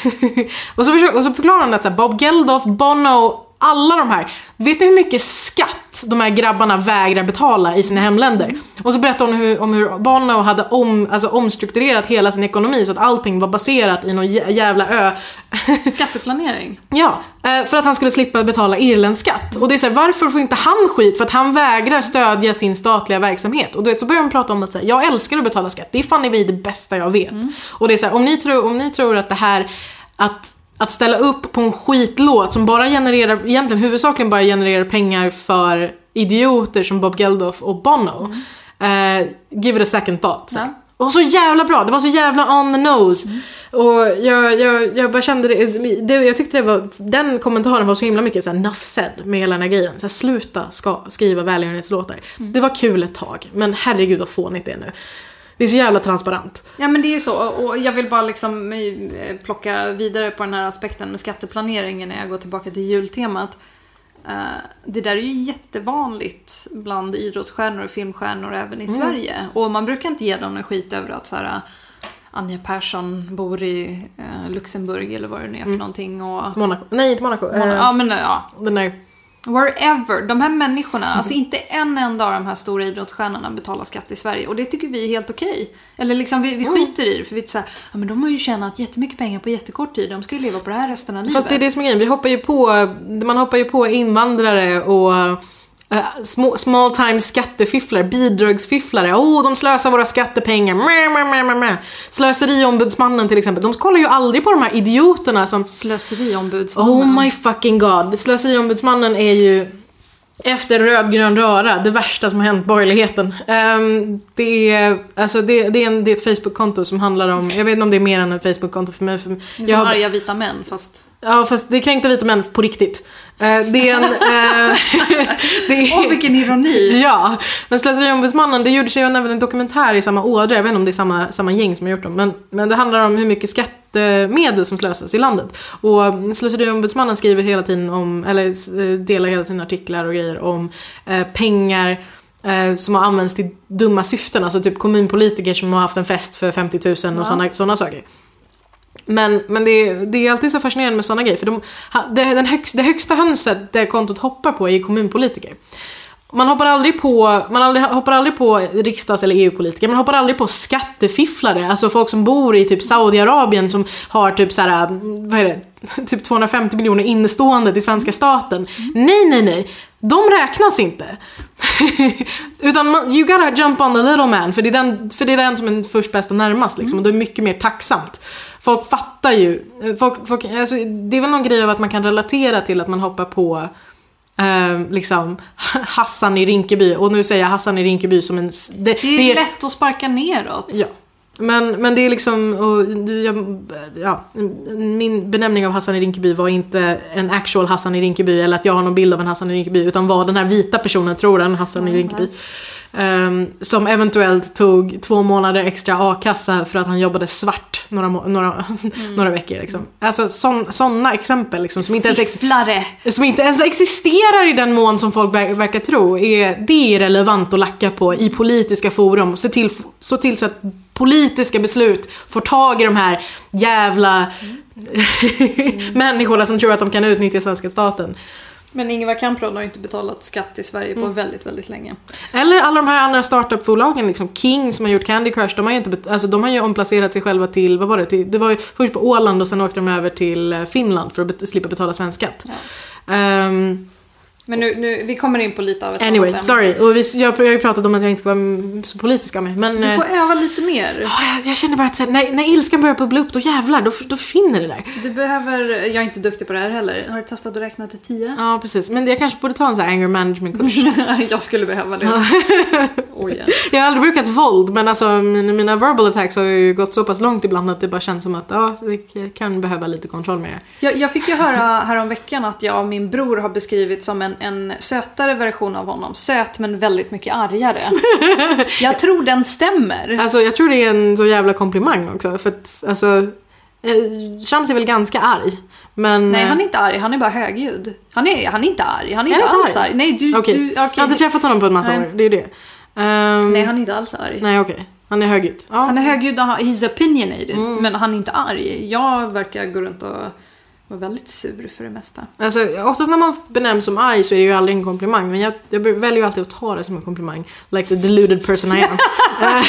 och, så försöker, och så förklarar han att så här, Bob Geldof, Bono, alla de här. Vet ni hur mycket skatt de här grabbarna vägrar betala i sina hemländer? Och så berättar hon hur, om hur Bono hade om, alltså omstrukturerat hela sin ekonomi så att allting var baserat i någon jä- jävla ö. (laughs) Skatteplanering. Ja, eh, för att han skulle slippa betala irländskatt. Och det är så här, varför får inte han skit? För att han vägrar stödja sin statliga verksamhet. Och du vet, så börjar de prata om att så här, jag älskar att betala skatt, det är fan i det bästa jag vet. Och det är så här, om ni, tror, om ni tror att det här, att, att ställa upp på en skitlåt som bara genererar, egentligen huvudsakligen bara genererar pengar för idioter som Bob Geldof och Bono. eh, give it a second thought. Så. Ja. Och så jävla bra, det var så jävla on the nose. Och jag, jag, jag bara kände det, det, jag tyckte det var, den kommentaren var så himla mycket såhär nuff said med hela den här grejen. Såhär, sluta ska, skriva välgörenhetslåtar. Det var kul ett tag, men herregud vad fånigt det är nu. Det är så jävla transparent. Ja men det är ju så och jag vill bara liksom eh, plocka vidare på den här aspekten med skatteplaneringen när jag går tillbaka till jultemat. Eh, Det där är ju jättevanligt bland idrottsstjärnor och filmstjärnor även i Sverige. Och man brukar inte ge dem en skit över att så här, Anja Persson bor i eh, Luxemburg eller vad det nu är för någonting. Och, Monaco, nej inte Monaco. eh, ja men ja, den där, Wherever, de här människorna, alltså inte en enda av de här stora idrottsstjärnorna betalar skatt i Sverige. Och det tycker vi är helt okej. Eller liksom vi, vi skiter i det för vi är så här, ja men de har ju tjänat jättemycket pengar på jättekort tid, de ska ju leva på det här resten av livet. Fast det är det som är grejen, vi hoppar ju på, man hoppar ju på invandrare och små, small time skattefifflare, bidragsfifflare. Åh, oh, de slösar våra skattepengar. Mä, mä, mä, mä, mä. Slöseriombudsmannen till exempel. De kollar ju aldrig på de här idioterna som Slöseriombudsmannen. Oh my fucking god. Slöseriombudsmannen är ju efter rödgrön röra det värsta som har hänt borgerligheten. Ehm, det, är, alltså det, det, är en, det är ett Facebook-konto som handlar om, jag vet inte om det är mer än ett Facebook-konto för mig. För Det är jag som har- arga vita män fast... Ja fast det är kränkta vita män på riktigt. Eh, det är en... eh, (laughs) Åh vilken ironi! Ja, men Slöseriombudsmannen, det gjordes ju även en dokumentär i samma ådra, jag vet inte om det är samma, samma gäng som har gjort dem, men, men det handlar om hur mycket skattemedel som slösas i landet. Och Slöseriombudsmannen skriver hela tiden om, eller eh, delar hela tiden artiklar och grejer om eh, pengar som har använts till dumma syften, alltså typ kommunpolitiker som har haft en fest för 50 000 och Ja. sådana saker. Men, men det, är, det är alltid så fascinerande med sådana grejer, för de, det, den högst, det högsta hönset det kontot hoppar på är kommunpolitiker. Man hoppar aldrig på, man aldrig, hoppar aldrig på riksdags eller EU-politiker, man hoppar aldrig på skattefifflare, alltså folk som bor i typ Saudiarabien som har typ så här, vad är det, (laughs) typ 250 miljoner innestående till svenska staten. Nej, nej, nej. De räknas inte. (laughs) Utan man, you gotta jump on the little man, för det är den, för det är den som är först bäst och närmast liksom, och det är mycket mer tacksamt. Folk fattar ju, folk, folk, alltså, det är väl någon grej av att man kan relatera till att man hoppar på eh, liksom (laughs) Hassan i Rinkeby, och nu säger jag Hassan i Rinkeby som en... Det, Det är det lätt att sparka neråt. Ja. Men, men det är liksom, och jag, ja, min benämning av Hassan i Rinkeby var inte en actual Hassan i Rinkeby eller att jag har någon bild av en Hassan i Rinkeby utan vad den här vita personen tror är en Hassan i Rinkeby. Ehm, som eventuellt tog två månader extra a-kassa för att han jobbade svart några, några, (laughs) några veckor. Liksom. Alltså sådana exempel liksom, som, inte ens som inte ens existerar i den mån som folk ver- verkar tro. Är, det är relevant att lacka på i politiska forum. Se till, så till så att politiska beslut får tag i de här jävla (laughs) människorna som tror att de kan utnyttja svenska staten. Men Ingvar Kamprad har inte betalat skatt i Sverige på väldigt, väldigt länge. Eller alla de här andra startupbolagen, liksom King som har gjort Candy Crush, de har ju, inte, alltså, de har ju omplacerat sig själva till, vad var det, till, det var ju först på Åland och sen åkte de över till eh, Finland för att bet- slippa betala svensk skatt. Ehm, Men nu, nu, vi kommer in på lite av ett anyway, annat sorry. Och vi, jag, jag har ju pratat om att jag inte ska vara så politisk av mig. Men Du eh, får öva lite mer. åh, jag, jag känner bara att här, när, när ilskan börjar bubbla upp, då jävlar, då, då finner det där. Du behöver, jag är inte duktig på det här heller. Har du testat att räkna till tio? Ja, precis. Men jag kanske borde ta en sån här anger management kurs. (laughs) jag skulle behöva det. (laughs) Oj, ja. Jag har aldrig brukat våld, men alltså mina, mina verbal attacks har ju gått så pass långt ibland att det bara känns som att ja, det kan behöva lite kontroll med det. jag, jag fick ju höra häromveckan att jag och min bror har beskrivits som en, en sötare version av honom. Söt men väldigt mycket argare. (laughs) jag tror den stämmer. Alltså jag tror det är en så jävla komplimang också, för att alltså eh, Shams är väl ganska arg. Men... Nej, eh, han är inte arg. Han är bara högljudd. Han är, han är inte arg. Han är inte alls arg? arg. Nej, du... Okej, du okej, jag har inte träffat honom på en massa Nej. år, det är det. Ehm, Nej, han är inte alls arg. Nej okej, han är högljudd. Ja. Han är högljudd och he's opinionated. Mm. Men han är inte arg. Jag verkar gå runt och vara väldigt sur för det mesta. Alltså, oftast när man benämns som arg så är det ju aldrig en komplimang. Men jag, jag väljer ju alltid att ta det som en komplimang. Like the deluded person I am. (laughs)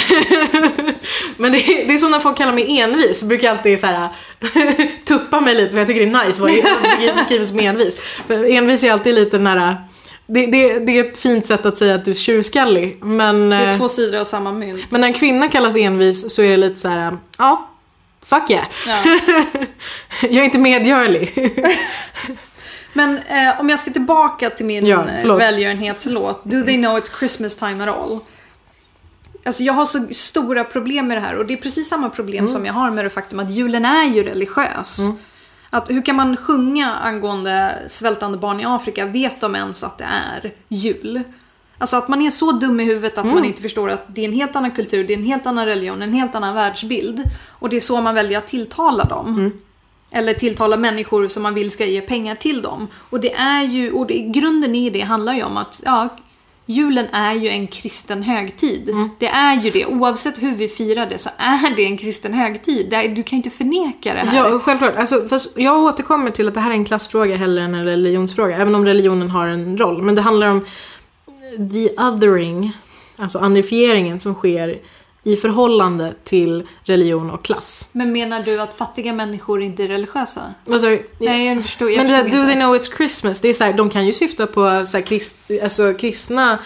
Men det är, det är som när folk kallar mig envis. Brukar jag alltid så här, (laughs) tuppa mig lite för jag tycker det är nice vad jag beskriver som envis. För envis är alltid lite nära det, det, det är ett fint sätt att säga att du är tjurskallig. Men, Det är eh, två sidor av samma mynt. men när en kvinna kallas envis så är det lite så här, ja, fuck yeah. Ja. (laughs) Jag är inte medgörlig. (laughs) Men eh, om jag ska tillbaka till min Ja, förlåt. välgörenhetslåt. Do they know it's Christmas time at all? Alltså jag har så stora problem med det här och det är precis samma problem Mm. som jag har med det faktum att julen är ju religiös. Att hur kan man sjunga angående svältande barn i Afrika? Vet de ens att det är jul? Alltså att man är så dum i huvudet att Mm. man inte förstår att det är en helt annan kultur, det är en helt annan religion, en helt annan världsbild. Och det är så man väljer att tilltala dem. Mm. Eller tilltala människor som man vill ska ge pengar till dem. Och det är ju, och det, grunden i det handlar ju om att, ja, julen är ju en kristen högtid. Mm. Det är ju det, oavsett hur vi firar det så är det en kristen högtid. Är, du kan ju inte förneka det här. Ja, självklart. Alltså, fast jag återkommer till att det här är en klassfråga hellre än en religionsfråga. Även om religionen har en roll. Men det handlar om the othering, alltså andrifieringen som sker i förhållande till religion och klass. Men menar du att fattiga människor inte är religiösa? Alltså, Nej, jag förstår, jag men det där, förstår do they know it's Christmas? Det är så här, de kan ju syfta på så här, krist, alltså, kristna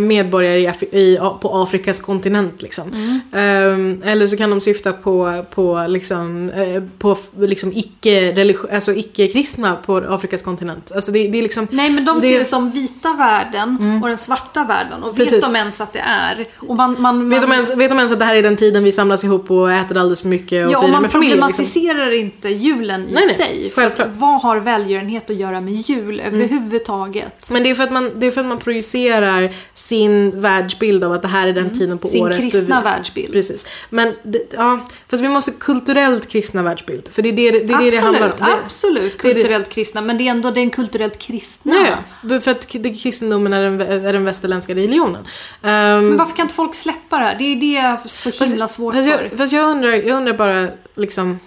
medborgare i Afri- i, på Afrikas kontinent. Liksom. Mm. Ehm, eller så kan de syfta på, på, liksom, eh, på liksom, icke, alltså, icke-kristna på Afrikas kontinent. Alltså, det, det är liksom, Nej men de Det- ser det som vita världen och den svarta världen. Och Precis. vet de ens att det är? Och man, man, vet, de man- ens, vet de ens att det här är den tiden vi samlas ihop och äter alldeles för mycket och Ja, och firar man med familjen? Liksom. problematiserar inte julen i Nej, nej, sig. För självklart. vad har välgörenhet att göra med jul överhuvudtaget? Men det är, för att man, det är för att man projicerar sin världsbild av att det här är den tiden på Mm. Sin året. kristna vi- världsbild. Precis. Men det, ja, fast vi måste kulturellt kristna världsbild. För det är det det, är det, det absolut, handlar om. Det, absolut det är det- kulturellt kristna. Men det är ändå den kulturellt kristna. Ja, för att det, kristendomen är den, är den västerländska religionen. Ehm, Men varför kan inte folk släppa det här? Det är det jag har så himla svårt fast för. jag, fast jag undrar, jag undrar bara liksom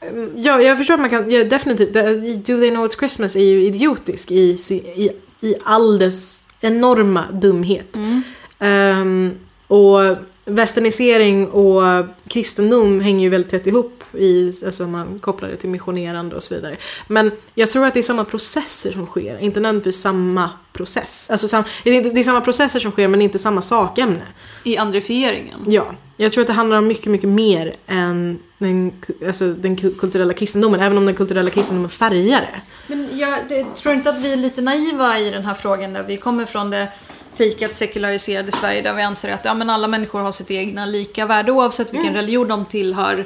Ehm, Ja, jag förstår att man kan, ja, definitivt, det- Do They Know It's Christmas är ju idiotisk i, i, i all dess enorma dumhet. Mm. Ehm, och västernisering och kristendom hänger ju väldigt tätt ihop i, alltså man kopplar det till missionerande och så vidare. Men jag tror att det är samma processer som sker, inte nödvändigtvis samma process. Alltså det är samma processer som sker men inte samma sakämne. I andrifieringen. Ja, jag tror att det handlar om mycket, mycket mer än den, alltså den ku- kulturella kristendomen, även om den kulturella kristendomen färgar det. Men jag det, tror inte att vi är lite naiva i den här frågan där vi kommer från det fejkat sekulariserade Sverige där vi anser att ja, men alla människor har sitt egna lika värde oavsett vilken religion de tillhör.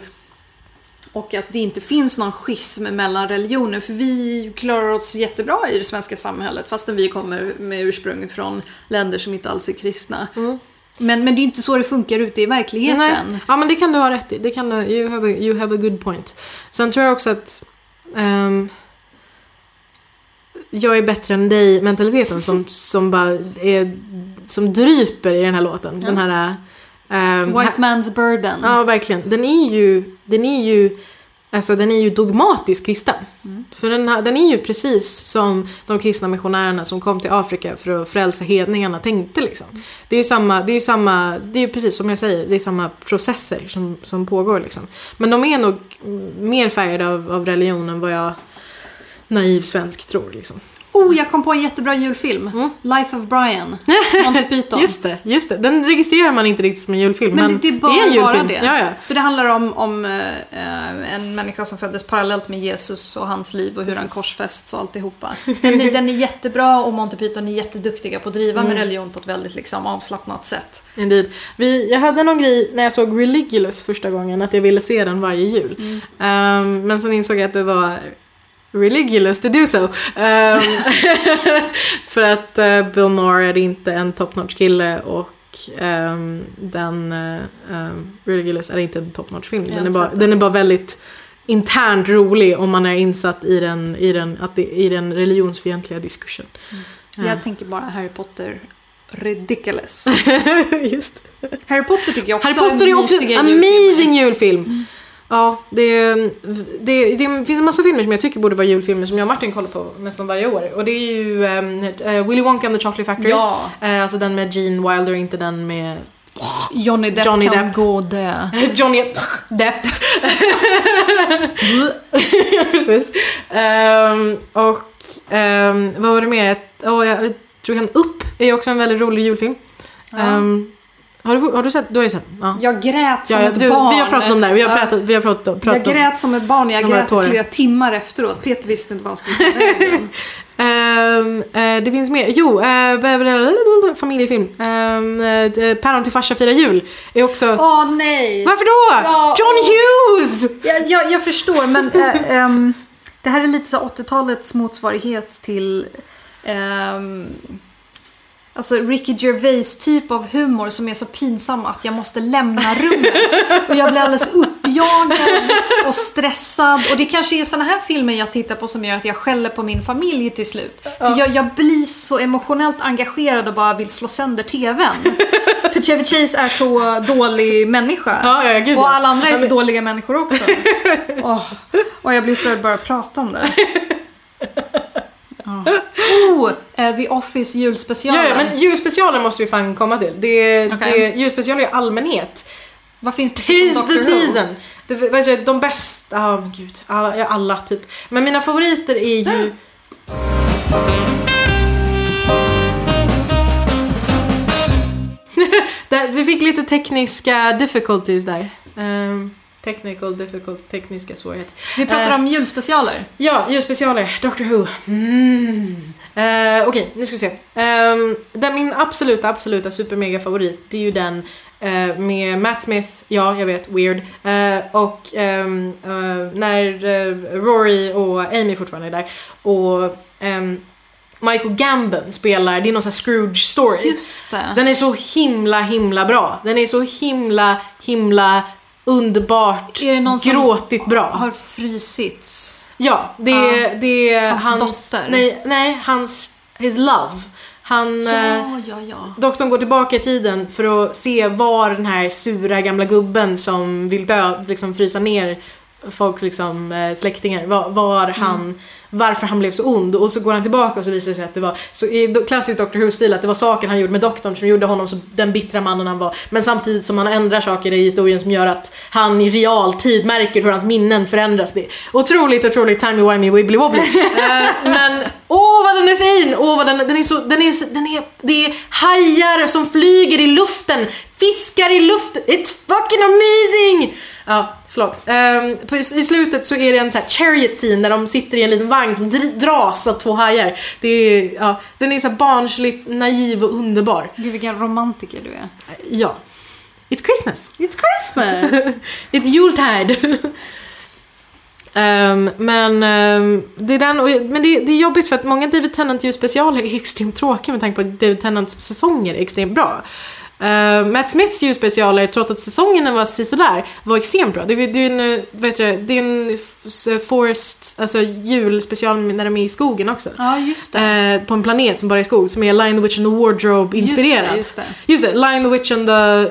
Och att det inte finns någon schism mellan religioner. För vi klarar oss jättebra i det svenska samhället fastän vi kommer med ursprung från länder som inte alls är kristna. Men, men det är inte så det funkar ute i verkligheten. Nej. Ja men det kan du ha rätt i. Det kan du, you, have a, you have a good point. Sen tror jag också att ehm, jag är bättre än dig mentaliteten som, (laughs) som bara är, som dryper i den här låten. Den här... ehm, White man's burden. Ja, verkligen. Den är ju, den är ju, alltså den är ju dogmatiskt kristen. För den, den är ju precis som de kristna missionärerna som kom till Afrika för att frälsa hedningarna tänkte liksom. Det är ju samma, det är ju samma, det är ju precis som jag säger, det är samma processer som, som pågår liksom. Men de är nog mm, mer färgade av, av religion än vad jag naiv svensk tror liksom. Oh, jag kom på en jättebra julfilm. Life of Brian. (laughs) Monty Python. Just det, just det. Den registrerar man inte riktigt som en julfilm. Men, Men, det, det bör är en julfilm. det. Ja, ja. För det handlar om, om eh, en människa som föddes parallellt med Jesus och hans liv och hur han Precis. korsfästs och alltihopa. (laughs) Den, är- den är jättebra och Monty Python är jätteduktiga på att driva Mm. med religion på ett väldigt liksom, avslappnat sätt. Indeed. Vi, jag hade någon grej när jag såg Religulous första gången att jag ville se den varje jul. Mm. Ehm, men sen insåg jag att det var Religulous to do so. Ehm, (laughs) för att uh, Bill Maher är inte en top notch kille och ehm, den uh, um, Religulous är inte en top notch film. Den är, bara, den. är bara väldigt internt rolig om man är insatt i den, i den, att det, i den religionsfientliga diskursen. Ja. Jag tänker bara Harry Potter ridiculous. (laughs) Just Harry Potter tycker jag också Harry Potter är också en amazing julfilm. Ja, det, det, det finns en massa filmer som jag tycker borde vara julfilmer som jag och Martin kollar på nästan varje år. Och det är ju um, Willy Wonka and the Chocolate Factory. Ja, Eh, alltså den med Gene Wilder, inte den med Johnny Depp Johnny kan Depp. gå det. (laughs) Johnny Depp. (laughs) Precis. Ehm, och ehm, vad var det mer? Oh, jag tror han Upp är ju också en väldigt rolig julfilm. Ehm, har, du, har du sett? Du har ju sett? Ja. Jag grät som Ja, ett du, barn. vi har pratat om det här. Vi har Ja. pratat, vi har pratat, pratat Jag grät som ett barn, jag grät flera timmar efteråt. Peter visste inte vad han skulle ta vägen. (laughs) Ehm, eh, det finns mer. Jo, uh, familjefilm. Um, uh, Päron till farsa firar jul är också... Åh nej! Varför då? Ja, John åh. Hughes! Jag, jag, jag förstår, men äh, ehm, det här är lite så 80-talets motsvarighet till ehm, Alltså Ricky Gervais typ av humor som är så pinsam att jag måste lämna rummet. Och jag blir alldeles uppjagad och stressad. Och det kanske är såna här filmer jag tittar på som gör att jag skäller på min familj till slut. För jag, jag blir så emotionellt engagerad och bara vill slå sönder TVn. För Chevy Chase är så dålig människa. Ja, ja, gud, och alla andra är så dåliga människor också. (laughs) Och jag blir upprörd bara att prata om det. Oh, eh, The Office julspecialen. ja, men julspecialen måste vi fan komma till. Det, Okej. det, julspecialer i allmänhet. Vad finns det Tis the season. Det, vet du, de bästa, ja men gud, alla, ja, alla typ. Men mina favoriter är ju... (laughs) vi fick lite tekniska difficulties där. Um, technical difficult, tekniska svårigheter. Vi pratar Eh, om julspecialer. Ja, julspecialer. Doctor Who. Mm. Eh, Okej, nu ska vi se. Um, den, min absoluta, absoluta supermega favorit, det är ju den eh, med Matt Smith, ja jag vet, weird. Eh, och ehm, eh, när eh, Rory och Amy fortfarande är där. Och ehm, Michael Gambon spelar, det är någon sån här Scrooge-story. Just det. Den är så himla, himla bra. Den är så himla, himla underbart Är det någon som gråtigt bra. Har frysits. Ja, det, Ja. det är Hans hans... dotter. Nej, nej, hans... His love. Han... eh, Ja, ja, ja. Doktorn går tillbaka i tiden för att se var den här sura gamla gubben som vill dö, liksom frysa ner folks liksom, eh, släktingar, var, var Mm. Varför han blev så ond. Och så går han tillbaka och så visar det sig att det var, så i klassisk Doctor Who-stil, att det var saker han gjorde med doktorn som gjorde honom så den bittra mannen han var. Men samtidigt som han ändrar saker i historien som gör att han i realtid märker hur hans minnen förändras. Det är otroligt, otroligt timey-wimey wibbly wobbly. (laughs) Eh, men åh vad den är fin! Åh vad den, den är så, den är, den är, det är hajar som flyger i luften, fiskar i luften, it's fucking amazing! Ja, förlåt. Ehm, på, I slutet så är det en så här chariot scene där de sitter i en liten vagn som dr- dras av två hajar. Det är, ja, den är så här barnsligt naiv och underbar. Gud vilken romantiker du är. Ja. It's Christmas! It's Christmas! (laughs) It's Yuletide! (laughs) Ehm, men ehm, det är den, och, men det, det är jobbigt för att många David Tennant julspecialer är extremt tråkiga med tanke på att David Tennants säsonger är extremt bra. Uh, Matt Smiths julspecialer, trots att säsongerna var sådär, var extremt bra. Det, är- det är en, eh, det, det är en forest, alltså julspecial när de är i skogen också. ja, just det. Eh, på en planet som bara är skog, som är Lion the Witch and the Wardrobe inspirerad. Just det, Just det, Lion the Witch and the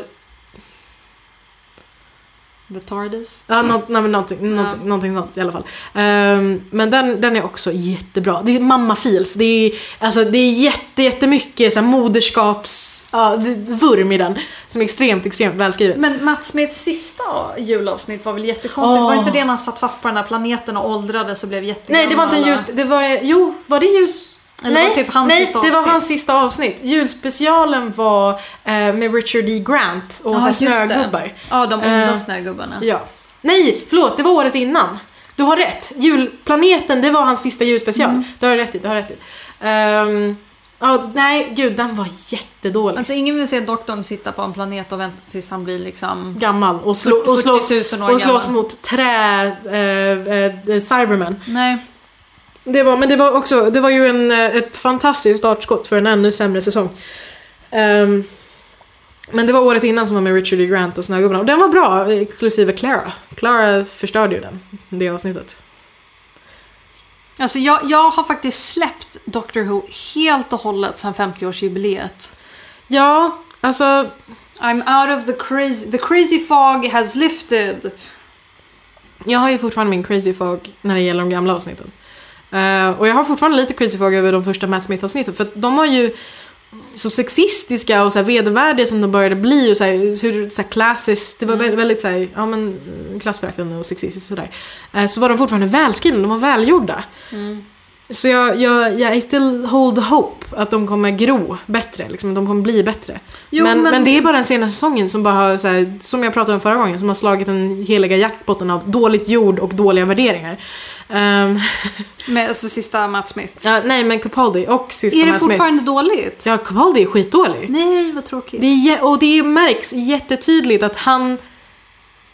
The TARDIS. Ja, nå, nej, någonting, Ja. någonting, någonting sånt i alla fall. Ehm, men den, den är också jättebra. Det är mamma feels. Det är, alltså, det är jätte, jättemycket så här, moderskaps... Ja, vurm i den. Som är extremt, extremt välskrivet. Men Matt Smiths sista julavsnitt var väl jättekonstigt? Åh. Var inte det när han satt fast på den här planeten och åldrades och blev jättegammal? Nej, det var inte en ljus... Det var... Jo, var det ljus... Eller nej, var typ hans nej, sista det var hans sista avsnitt. Julspecialen var eh, med Richard E. Grant och det. snögubbar. Ja, de onda Eh, snögubbarna. Ja. Nej, förlåt, det var året innan. Du har rätt. Julplaneten, det var hans sista julspecial. Mm. Du har rätt i, du har rätt i. Ehm, ja, nej, gud, den var jättedålig. Alltså ingen vill se doktorn sitta på en planet och vänta tills han blir liksom Gammal och, slå, och, slåss, 40 000 år och slåss gammal. mot trä, eh, eh, Cybermen. Nej. Det var, men det var också, det var ju en, eh, ett fantastiskt startskott för en ännu sämre säsong. Ehm, men det var året innan som var med Richard E. Grant och Snögubbarna. Och den var bra, inklusive Clara. Clara förstörde ju den, det avsnittet. Alltså jag, jag har faktiskt släppt Doctor Who helt och hållet sedan 50-årsjubileet. Ja, alltså... I'm out of the crazy... The crazy fog has lifted. Jag har ju fortfarande min crazy fog när det gäller de gamla avsnitten. Eh, och jag har fortfarande lite crazy fog över de första Matt Smith-avsnitten. För att de var ju så sexistiska och så här vedervärdiga som de började bli och så här, hur så här klassiskt, det var väldigt, väldigt så här, ja men klassföraktande och sexistiskt sådär. Uh, så var de fortfarande välskrivna, de var välgjorda. Så jag, jag, jag I still hold hope att de kommer gro bättre, liksom, de kommer bli bättre. Jo, men, men... men- det är bara den senaste säsongen som bara har, så här, som jag pratade om förra gången, som har slagit den heliga jackpotten av dåligt gjord och dåliga värderingar. Ehm, Med alltså sista Matt Smith. ja, nej men Capaldi och sista Är det Matt Smith. fortfarande dåligt? Ja, Capaldi är skitdålig. Nej, vad tråkigt. Det är, och det märks jättetydligt att han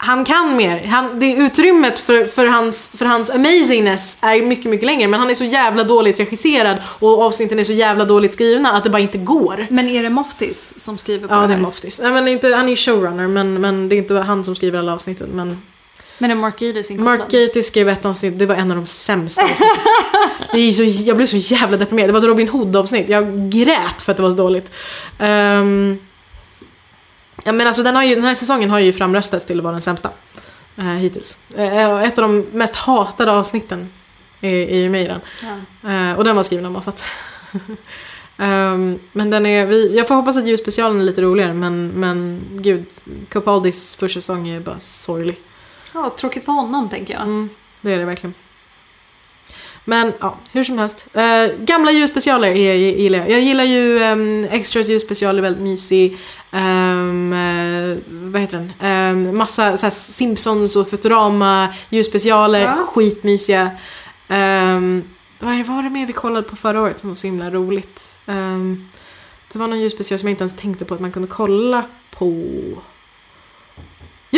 han kan mer. Han, det utrymmet för, för, hans, för hans amazingness är mycket, mycket längre. Men han är så jävla dåligt regisserad och avsnitten är så jävla dåligt skrivna att det bara inte går. Men är det Moftis som skriver på Ja, det det är här? Moftis. Nej, men inte, han är showrunner, men, men det är inte han som skriver alla avsnitten. Men Men är Mark Gatiss inkopplad? Mark Gatiss skrev ett avsnitt, det var en av de sämsta (laughs) det är så, Jag blev så jävla deprimerad. Det var ett Robin Hood-avsnitt. Jag grät för att det var så dåligt. Ehm, ja, men alltså, den, har ju, den här säsongen har ju framröstats till att vara den sämsta. Uh, hittills. Eh, ett av de mest hatade avsnitten är, är ju med i den. Ja. Eh, och den var skriven av Moffat. (laughs) Ehm, men den är, vi, jag får hoppas att julspecialen är lite roligare men, men gud, Capaldis första säsong är bara sorglig. Ja, tråkigt för honom tänker jag. Mm, det är det verkligen. Men ja, hur som helst. Eh, gamla julspecialer är, gillar jag. Jag gillar ju um, Extras julspecial är väldigt mysig. Um, eh, vad heter den? Um, massa så här, Simpsons och Futurama julspecialer, Ja. skitmysiga. Um, vad, är det, vad var det mer vi kollade på förra året som var så himla roligt? Um, det var någon julspecial som jag inte ens tänkte på att man kunde kolla på.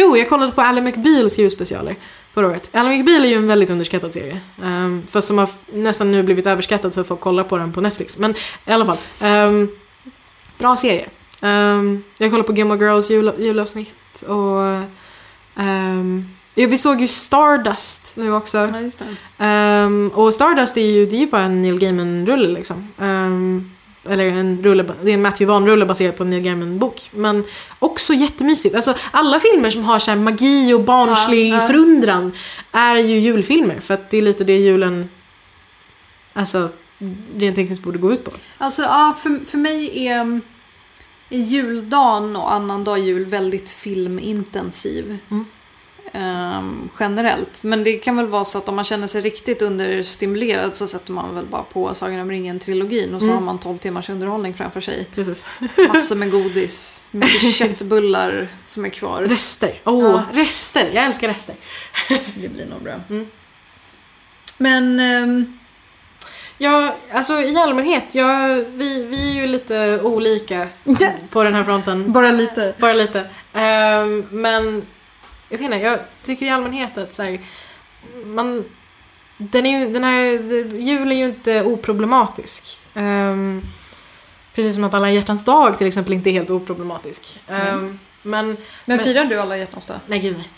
Jo, jag kollade på Ally McBeals julspecialer förra året. Ally McBeal är ju en väldigt underskattad serie. Um, fast som har nästan nu blivit överskattad för att folk kollar på den på Netflix. Men i alla fall. ehm, bra serie. Um, jag kollade på Gilmore Girls jul, julavsnitt och ehm, ja, vi såg ju Stardust nu också. Ja. Ehm, och Stardust är ju, det är ju bara en Neil Gaiman-rulle liksom. Ehm, eller en rulle, det är en Matthew Vaughn-rulle baserad på en Neil Gaiman-bok. Men också jättemysigt. Alltså alla filmer som har så här magi och barnslig Ja, ja. förundran är ju julfilmer. För att det är lite det julen, alltså rent tekniskt borde gå ut på. Alltså ja, för, för mig är, mm, är juldagen och annandag jul väldigt filmintensiv. Mm. Ehm, generellt. Men det kan väl vara så att om man känner sig riktigt understimulerad så sätter man väl bara på Sagan om ringen-trilogin och så Mm. har man 12 timmars underhållning framför sig. Precis. Massor med godis, mycket (laughs) köttbullar som är kvar. Rester. Åh, Ja. rester. Jag älskar rester. (laughs) Det blir nog bra. Mm. Men ehm, Ja, alltså i allmänhet, jag, vi, vi är ju lite olika på den här fronten. bara lite. Bara lite. Ehm, men jag vet inte, jag tycker i allmänhet att så här, man, den, är den här, jul är ju inte oproblemask. Ehm, precis som att alla hjärtans dag till exempel inte är helt oproblematisk. Ehm, men Men Men- firar du alla hjärtans dag? Nej gud nej.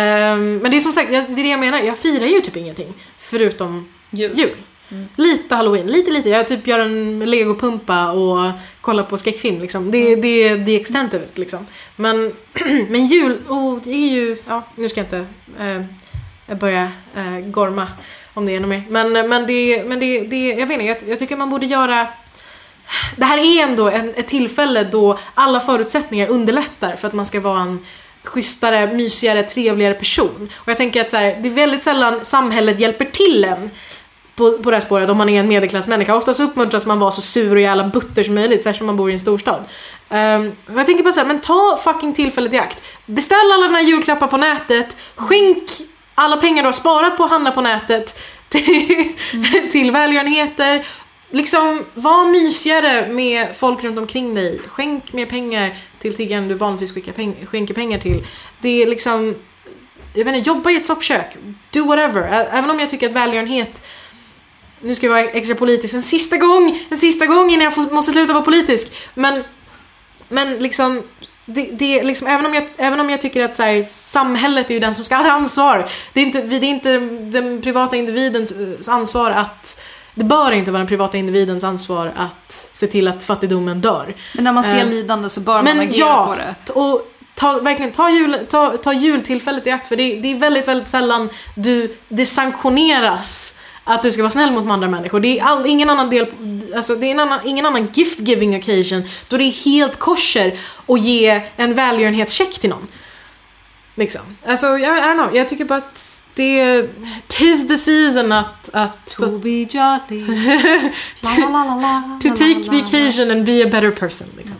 Ehm, men det är som sagt, det är det jag menar. Jag firar ju typ ingenting. Förutom Jul. jul. Mm. Lite halloween, lite lite. Jag typ gör en legopumpa och kollar på skräckfilm liksom. Det, Mm. det är the extent of it liksom. Men, (clears throat) men jul, oh, det är ju, ja nu ska jag inte eh, börja eh, gorma om det är något mer. Men, men, det, men det, det, jag vet inte, jag, jag tycker man borde göra det här är ändå en, ett tillfälle då alla förutsättningar underlättar för att man ska vara en schysstare, mysigare, trevligare person. Och jag tänker att så här, det är väldigt sällan samhället hjälper till en på, på det här spåret om man är en medelklassmänniska. Oftast uppmuntras man vara så sur och jävla butter som möjligt, särskilt om man bor i en storstad. Um, jag tänker bara såhär, men ta fucking tillfället i akt. Beställ alla dina julklappar på nätet, skänk alla pengar du har sparat på att handla på nätet (laughs) till, till välgörenheter. Liksom, var mysigare med folk runt omkring dig. Skänk mer pengar till tiggaren du vanligtvis skickar peng- skänker pengar till. Det är liksom, jag vet inte, jobba i ett soppkök. Do whatever. Ä- Även om jag tycker att välgörenhet nu ska jag vara extra politisk en sista gång, en sista gång innan jag får, måste sluta vara politisk. Men, men liksom, det, det liksom även, om jag, även om jag tycker att så här, samhället är ju den som ska ha ansvar. Det är inte, det är inte den privata individens eh, ansvar att det bör inte vara den privata individens ansvar att se till att fattigdomen dör. Men när man ser Eh, lidande så bör man agera ja, på det. och ta, verkligen ta, jul, ta, ta jultillfället i akt för det, det är väldigt, väldigt sällan du, det sanktioneras att du ska vara snäll mot andra människor. Det är all, ingen annan del, alltså det är en annan, ingen annan gift giving occasion då det är helt kosher att ge en välgörenhetscheck till någon. Liksom. Alltså, jag, I don't know, jag tycker bara att det är, tis the season att, att, To be jolly. (laughs) To take the occasion and be a better person. Liksom.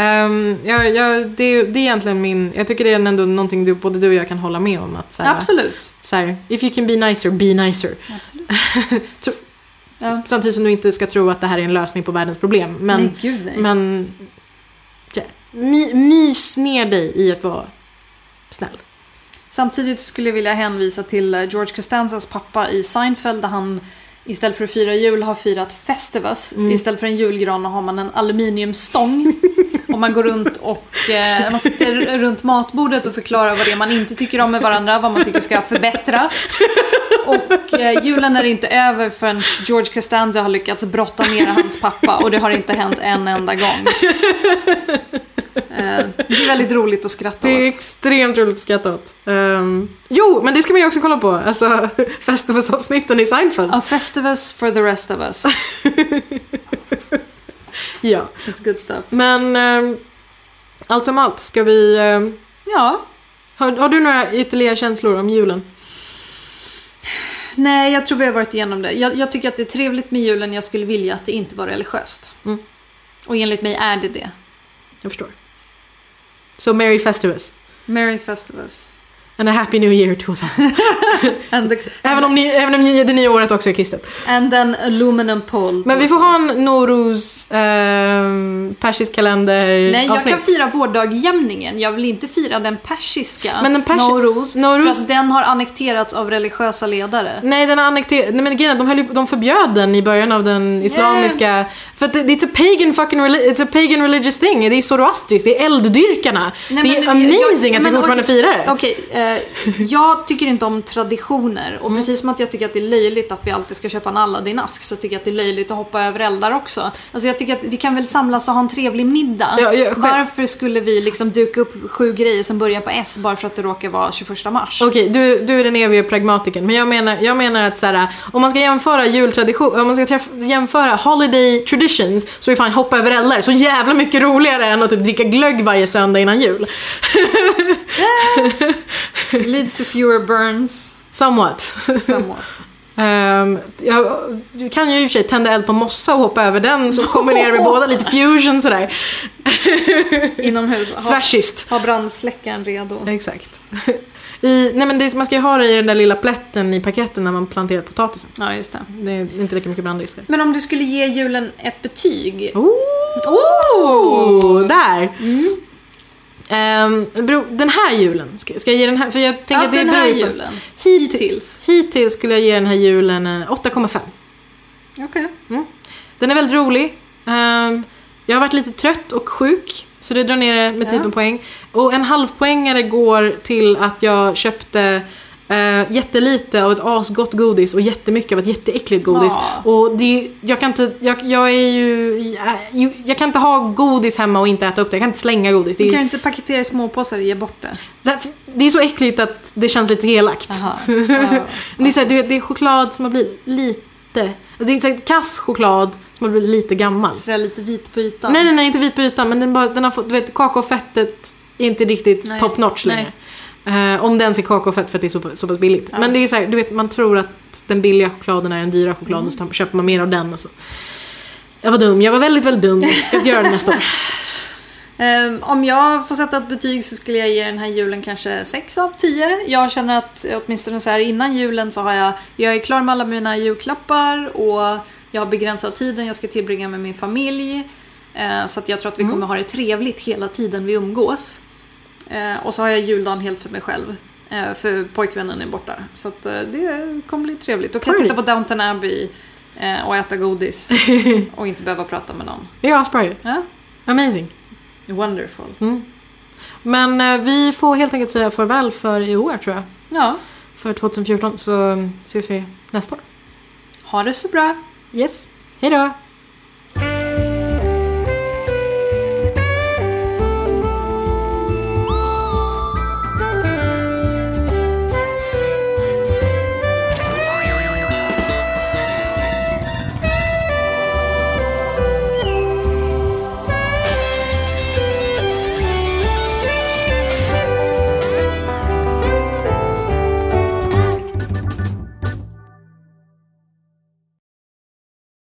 Um, ja, ja, det, det är egentligen min, jag tycker det är ändå någonting du, både du och jag kan hålla med om. Att så här, Absolut. så här, if you can be nicer, be nicer. Absolut. (laughs) Så, Ja. samtidigt som du inte ska tro att det här är en lösning på världens problem. Men, nej, gud nej. men ja, my, mys ner dig i att vara snäll. Samtidigt skulle jag vilja hänvisa till eh, George Costanzas pappa i Seinfeld där han istället för att fira jul har firat Festivus. Mm. Istället för en julgran har man en aluminiumstång. och man går runt och eh, man sitter runt matbordet och förklarar vad det är man inte tycker om med varandra, vad man tycker ska förbättras. Och eh, julen är inte över förrän George Costanza har lyckats brotta ner hans pappa och det har inte hänt en enda gång. Eh, det är väldigt roligt att skratta Det är åt. extremt roligt att skratta åt. Um, jo, men det ska man ju också kolla på. Alltså (laughs) Festivus-avsnitten i Seinfeld. A Festivus for the rest of us. (laughs) Ja. It's good stuff. Men um, allt som allt, ska vi... ehm, Ja. har, har du några ytterligare känslor om julen? Nej, jag tror vi har varit igenom det. Jag, jag tycker att det är trevligt med julen. Jag skulle vilja att det inte var religiöst. Mm. Och enligt mig är det det. Jag förstår. Så Merry Festivus. Merry Festivus. And a happy new year to us (laughs) the, även om, ni, även om ni, det nya året också är kristet. and then aluminum pole. Men vi får ha en Noruz, um, persisk kalender Nej, jag avsnitt. kan fira vårdagjämningen. Jag vill inte fira den persiska. Men den persi- Nowruz. För Noruz, att den har annekterats av religiösa ledare. nej den är annekterad, nej men grejen de, höll, de förbjöd den i början av den islamiska, för att det, it's a pagan fucking, it's a pagan religious thing, det är zoroastriskt, det är elddyrkarna. Nej, det är men jag- amazing jag- att vi fortfarande okej, firar det. Okej, eh, jag tycker inte om traditioner. Mm. Och precis som att jag tycker att det är löjligt att vi alltid ska köpa en Aladdin-ask så tycker jag att det är löjligt att hoppa över eldar också. Alltså jag tycker att vi kan väl samlas och ha en trevlig middag. Ja, ja, Varför skulle vi liksom duka upp sju grejer som börjar på S bara för att det råkar vara 21 mars? Okej, du, du är den eviga pragmatikern. Men jag menar, jag menar att så här, om man ska jämföra jultradition, om man ska träff, jämföra holiday traditions så är fan hoppa över eldar så jävla mycket roligare än att typ dricka glögg varje söndag innan jul. (laughs) Leads to fewer burns. Somewhat. Somewhat. (laughs) Ehm, jag, du kan ju i och för sig tända eld på mossa och hoppa över den så kombinerar vi båda lite fusion sådär. (laughs) Inomhus. Ha, Svärschiskt. ha brandsläckaren redo. Exakt. (laughs) I, nej men det, man ska ju ha det i den där lilla plätten i paketen när man planterar potatisen. Ja, just det. Det är inte lika mycket brandrisker. Men om du skulle ge julen ett betyg. Oh, Oh! där! Bro, den här julen, ska, jag ge den här? För jag tänker Ja, att det den här julen. Hittills. Hittills. Skulle jag ge den här julen eh, 8,5. Okej. Den är väldigt rolig. Ehm, jag har varit lite trött och sjuk, så det drar ner det med typ en poäng. Och en halvpoängare går till att jag köpte uh, jättelite av ett asgott godis och jättemycket av ett jätteäckligt godis. Ja. Och det, jag kan inte, jag, jag är ju, jag, jag kan inte ha godis hemma och inte äta upp det. Jag kan inte slänga godis. Det Du kan ju inte paketera i småpåsar och ge bort det. det, det är så äckligt att det känns lite elakt. Jaha. (laughs) Ja. Det är, så här, du vet, det är choklad som har blivit lite, det är så här, kass choklad som har blivit lite gammal. Så det är lite vit på ytan. Nej, nej, nej, inte vit på ytan, men den, bara, den har fått, du vet, kakaofettet är inte riktigt Nej. top notch längre. Eh, om det ens är kakaofett för att det är så, så pass billigt. Ja. Men det är så här, du vet, man tror att den billiga chokladen är den dyra chokladen och så köper man mer av den och så. Jag var dum, jag var väldigt, väldigt dum. Jag ska inte göra det nästa år. (laughs) Ehm, om jag får sätta ett betyg så skulle jag ge den här julen kanske 6 av 10. Jag känner att åtminstone så här innan julen så har jag, jag är klar med alla mina julklappar och jag har begränsat tiden jag ska tillbringa med min familj. Eh, så att jag tror att vi kommer ha det trevligt hela tiden vi umgås. Eh, och så har jag juldagen helt för mig själv. Eh, för pojkvännen är borta. Så att eh, det kommer bli trevligt. Då kan jag titta på Downton Abbey eh, och äta godis. (laughs) och inte behöva prata med någon. Det är asbra ju. Ja? Amazing. Wonderful. Men eh, vi får helt enkelt säga farväl för i år tror jag. Ja, För 2014 så ses vi nästa år. ha det så bra. Yes. Hej då!